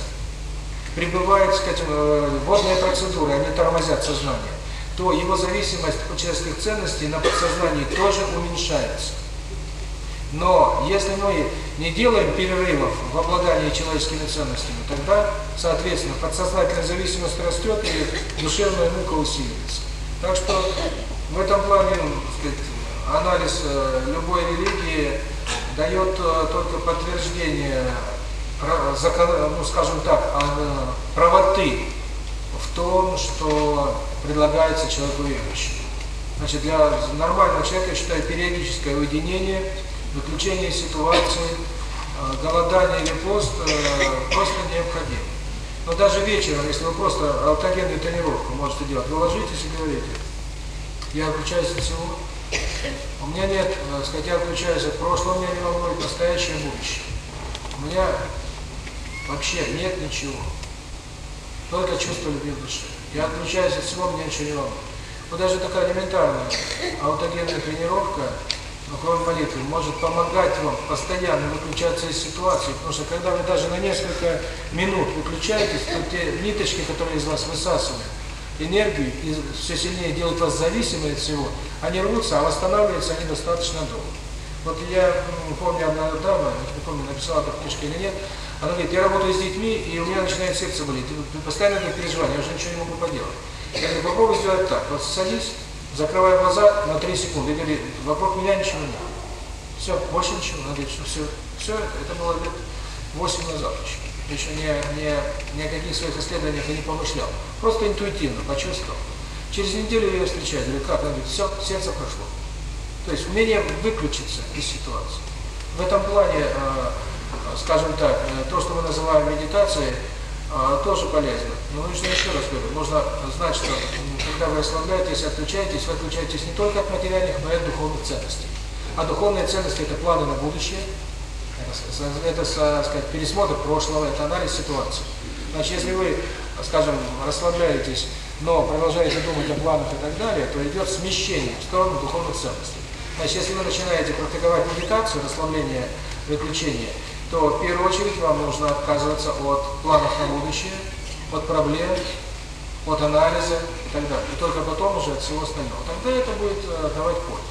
пребывает, сказать, э, водные процедуры, они тормозят сознание, то его зависимость от человеческих ценностей на подсознании тоже уменьшается. Но если мы не делаем перерывов в обладании человеческими ценностями, тогда, соответственно, подсознательная зависимость растет и душевная мука усиливается. Так что в этом плане сказать, анализ э, любой религии дает э, только подтверждение, ну скажем так, а, э, правоты в том, что предлагается человеку верующему. Значит, для нормального человека, я считаю, периодическое уединение – выключение ситуации, голодание или пост просто необходим. Но даже вечером, если вы просто аутогенную тренировку можете делать, вы ложитесь и говорите, я отключаюсь от всего, у меня нет, так сказать, я отключаюсь от прошлого, меня не волнует настоящее будущее. У меня вообще нет ничего. Только чувство любви души. Я отключаюсь от всего, меня ничего не волнует. Вот даже такая элементарная аутогенная тренировка Покрой молитвы может помогать вам постоянно выключаться из ситуации, потому что когда вы даже на несколько минут выключаетесь, то те ниточки, которые из вас высасывают, энергию и все сильнее делают вас зависимой от всего, они рвутся, а восстанавливаются они достаточно долго. Вот я помню, одна дама, не помню, написала это в книжке или нет, она говорит, я работаю с детьми, и у меня начинает сердце болеть, и постоянно это переживание, я уже ничего не могу поделать. Я говорю, попробуй сделать так, вот садись, закрываю глаза на 3 секунды и говорит, вокруг меня ничего нет. Все, больше ничего, она говорит, что все, все, это было лет 8 назад еще. Еще не, не, ни о каких своих исследованиях я не помышлял. Просто интуитивно почувствовал. Через неделю я ее встречаю, говорю, как? Она говорит, все, сердце прошло. То есть умение выключиться из ситуации. В этом плане, э, э, скажем так, э, то, что мы называем медитацией, а, тоже полезно. Но нужно еще раз говорю, нужно знать, что когда вы ослабляетесь, отключаетесь, вы отключаетесь не только от материальных, но и от духовных ценностей. А духовные ценности – это планы на будущее, это, это сказать, пересмотр прошлого, это анализ ситуации. Значит, если вы, скажем, расслабляетесь, но продолжаете думать о планах и так далее, то идет смещение в сторону духовных ценностей. Значит, если вы начинаете практиковать медитацию, расслабление, выключение – то в первую очередь вам нужно отказываться от планов на будущее, от проблем, от анализа и так далее. И только потом уже от всего остального. Тогда это будет давать пользу.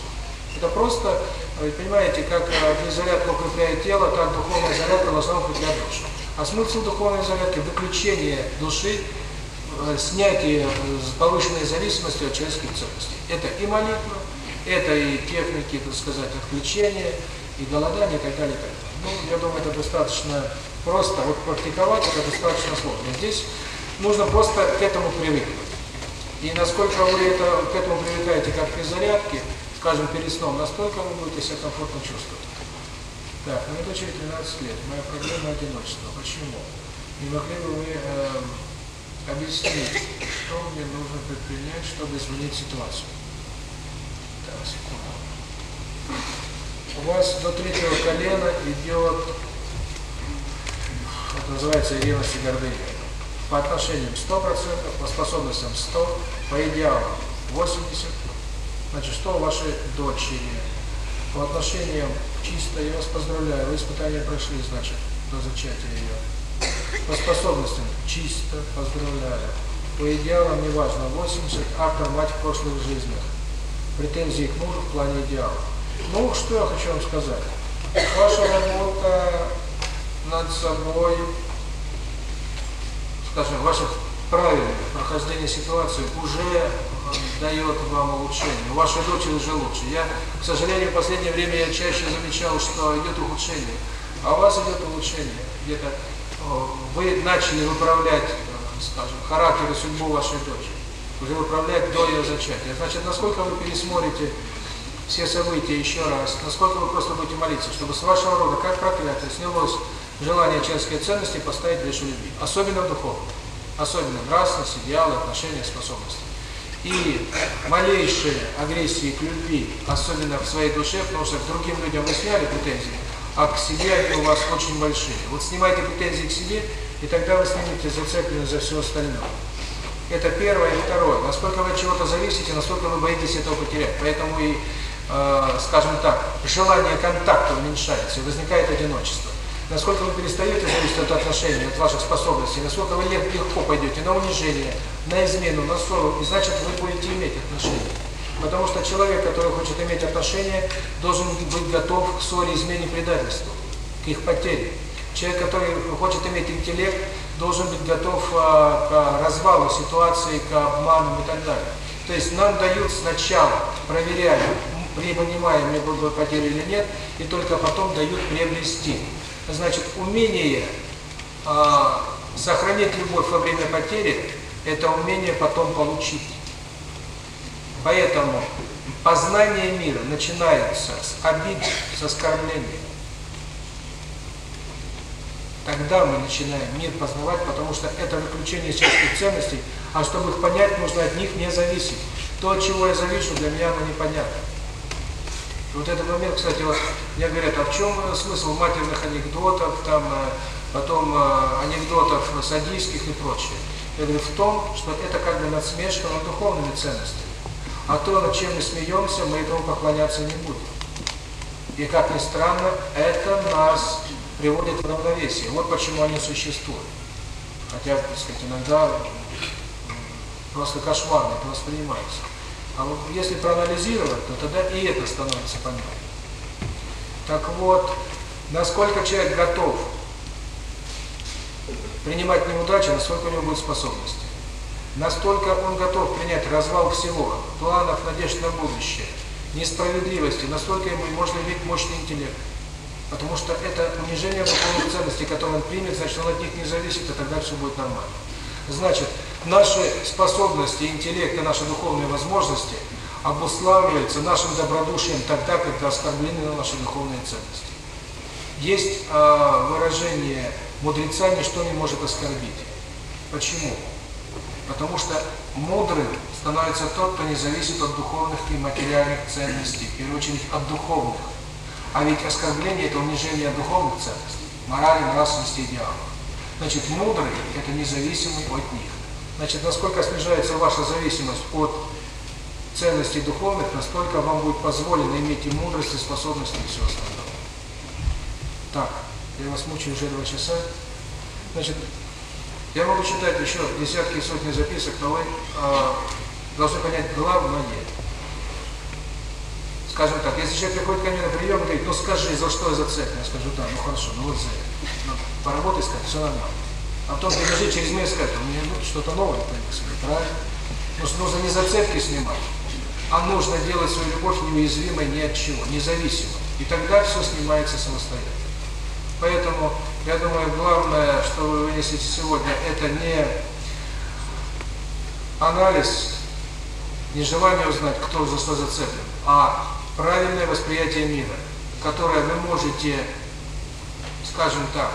Это просто, вы понимаете, как зарядка укрепляет тело, так духовная зарядка должна укреплять душу. А смысл духовной зарядки – выключение души, снятие с повышенной зависимости от человеческих ценностей. Это и молитва, это и техники, так сказать, отключения, и голодание и так далее, и так далее. Ну, я думаю, это достаточно просто. Вот практиковать это достаточно сложно. Здесь нужно просто к этому привыкнуть. И насколько вы это, к этому привыкаете, как при зарядке, скажем, перед сном, настолько вы будете себя комфортно чувствовать. Так, мы дочери 13 лет, моя проблема одиночество. Почему? Не могли бы вы э, объяснить, что мне нужно предпринять, чтобы изменить ситуацию? Так, секунду у вас до третьего колена идет, это называется ревность и гордыня. По отношениям 100 процентов по способностям 100, по идеалам 80. Значит, что ваши дочери? По отношениям чисто, я вас поздравляю, вы испытания прошли, значит, до зачатия ее. По способностям чисто, поздравляю. По идеалам, неважно, 80, автор мать в прошлых жизнях. Претензии к мужу в плане идеалов. Ну, что я хочу вам сказать. Ваша работа над собой, скажем, ваше правильное прохождение ситуации уже дает вам улучшение. У вашей дочери уже лучше. Я, к сожалению, в последнее время я чаще замечал, что идет ухудшение, а у вас идет улучшение. Где-то вы начали выправлять, скажем, характер и судьбу вашей дочери. Уже выправлять до ее зачатия. Значит, насколько вы пересмотрите все события еще раз, насколько вы просто будете молиться, чтобы с вашего рода, как проклятие, снялось желание человеческой ценности поставить лишь любви, особенно в духовном, особенно нравственность, идеалы, отношения, способности. И малейшие агрессии к любви, особенно в своей душе, потому что к другим людям вы сняли претензии, а к себе они у вас очень большие. Вот снимайте претензии к себе, и тогда вы снимете зацепленность за все остальное. Это первое и второе. Насколько вы от чего-то зависите, насколько вы боитесь этого потерять. Поэтому и Э, скажем так, желание контакта уменьшается, возникает одиночество. Насколько вы перестаете зависеть от отношений, от ваших способностей, насколько вы легко пойдете на унижение, на измену, на ссору, и значит вы будете иметь отношения. Потому что человек, который хочет иметь отношения, должен быть готов к ссоре, измене, предательству, к их потере. Человек, который хочет иметь интеллект, должен быть готов э, к развалу ситуации, к обманам и так далее. То есть нам дают сначала, проверяют, невнимаемые будут потери или нет, и только потом дают приобрести. Значит, умение а, сохранить любовь во время потери – это умение потом получить. Поэтому познание мира начинается с обид, с оскорбления. Тогда мы начинаем мир познавать, потому что это выключение частных ценностей, а чтобы их понять, нужно от них не зависеть. То, от чего я завишу, для меня оно непонятно. Вот этот момент, кстати, вот я говорят, а в чем э, смысл матерных анекдотов, там, э, потом э, анекдотов садийских и прочее? Я говорю, в том, что это как бы надсмешка над духовными ценностями. А то, над чем мы смеемся, мы этому поклоняться не будем. И как ни странно, это нас приводит в равновесие. Вот почему они существуют. Хотя, так сказать, иногда просто кошмарно это воспринимается. А вот если проанализировать, то тогда и это становится понятно. Так вот, насколько человек готов принимать неудачи, насколько у него будет способности. Настолько он готов принять развал всего, планов, надежд на будущее, несправедливости, настолько ему можно иметь мощный интеллект. Потому что это унижение духовных ценностей, которые он примет, значит, он от них не зависит, и тогда все будет нормально. Значит, наши способности, интеллект и наши духовные возможности обуславливаются нашим добродушием тогда, когда оскорблены наши духовные ценности. Есть э, выражение «мудреца ничто не может оскорбить». Почему? Потому что мудрым становится тот, кто не зависит от духовных и материальных ценностей, в первую очередь от духовных. А ведь оскорбление – это унижение духовных ценностей, морали, нравственности, идеалов. Значит, мудрый – это независимый от них. Значит, насколько снижается ваша зависимость от ценностей духовных, настолько вам будет позволено иметь и мудрость, и способности и все остальное. Так, я вас мучаю уже два часа. Значит, я могу читать еще десятки и сотни записок, но вы э, должны понять главное. Скажем так, если человек приходит ко мне на прием и говорит, ну скажи, за что я зацеплен? Я скажу, да, ну хорошо, ну вот за это поработай, сказать, все нормально. А потом прибежи через месяц, сказать, у ну, меня будет что-то новое появилось, правильно? Ну, Но нужно не зацепки снимать, а нужно делать свою любовь неуязвимой ни от чего, независимой. И тогда все снимается самостоятельно. Поэтому, я думаю, главное, что вы вынесете сегодня, это не анализ, не желание узнать, кто за что зацеплен, а правильное восприятие мира, которое вы можете, скажем так,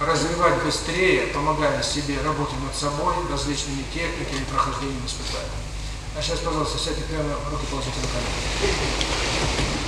развивать быстрее, помогая себе работе над собой, различными техниками прохождением испытаний. А сейчас, пожалуйста, сядьте прямо руки положите на камеру.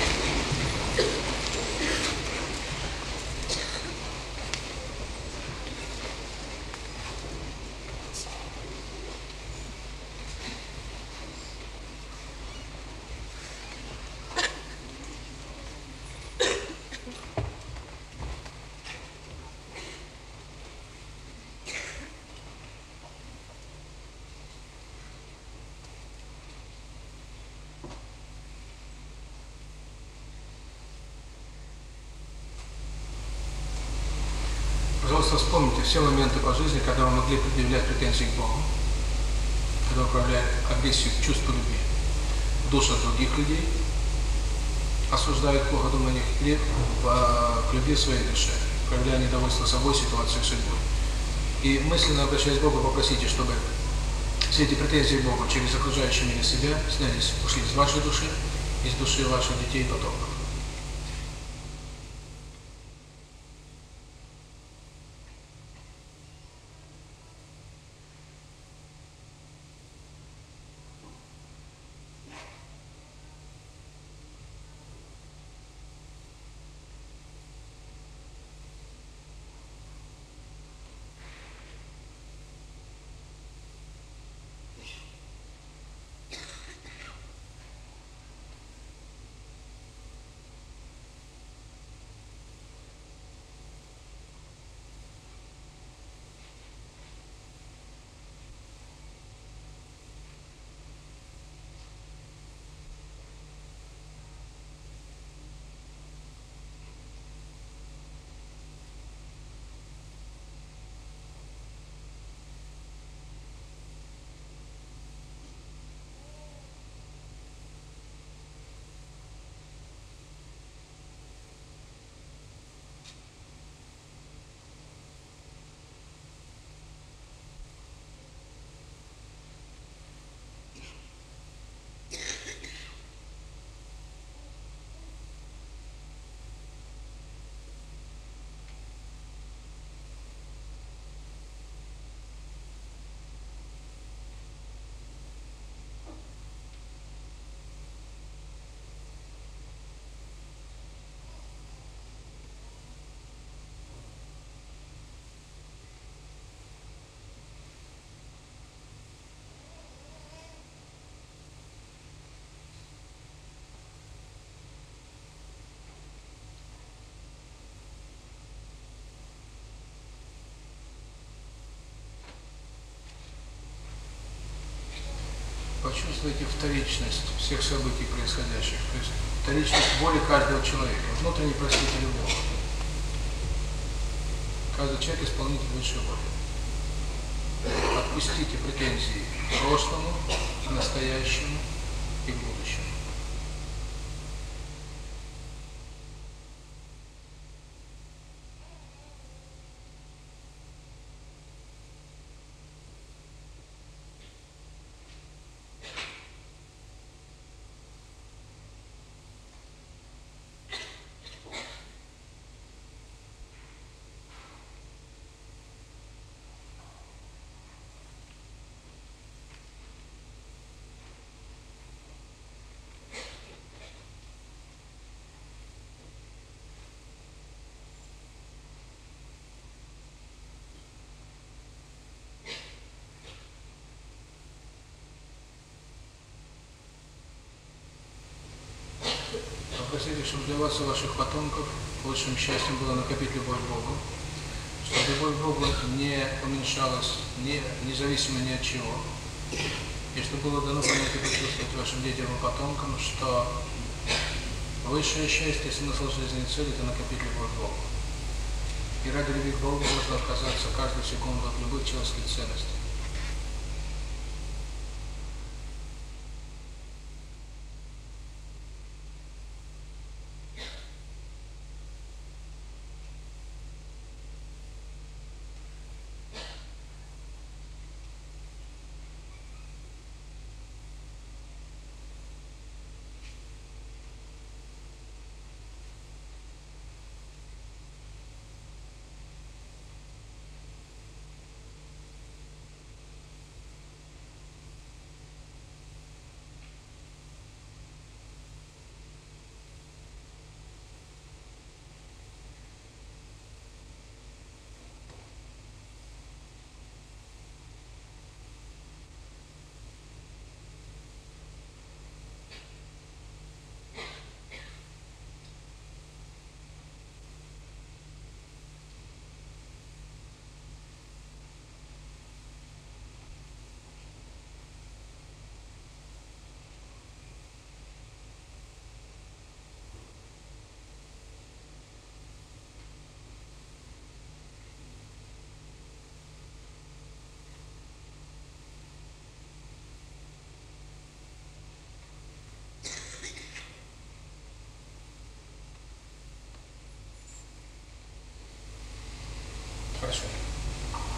все моменты по жизни, когда вы могли предъявлять претензии к Богу, когда управляет агрессию к любви, душа других людей, осуждают плохо думаний хлеб к любви своей душе, проявляя недовольство собой, ситуацией, судьбой. И мысленно обращаясь к Богу, попросите, чтобы все эти претензии к Богу через окружающие мир себя снялись, ушли из вашей души, из души ваших детей и потомков. в эти вторичность всех событий происходящих, то есть вторичность боли каждого человека, внутренней простите любого. Каждый человек исполнитель высшей воли. Отпустите претензии к прошлому, к настоящему, попросите, чтобы для вас и ваших потомков лучшим счастьем было накопить любовь к Богу, чтобы любовь к Богу не уменьшалась, не, независимо ни от чего, и чтобы было дано понять и почувствовать вашим детям и потомкам, что высшее счастье, смысл жизни и цель – это накопить любовь к Богу. И ради любви к Богу можно отказаться каждую секунду от любых человеческих ценностей.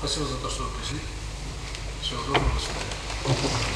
Спасибо за то, что вы пришли. Всего доброго, до свидания.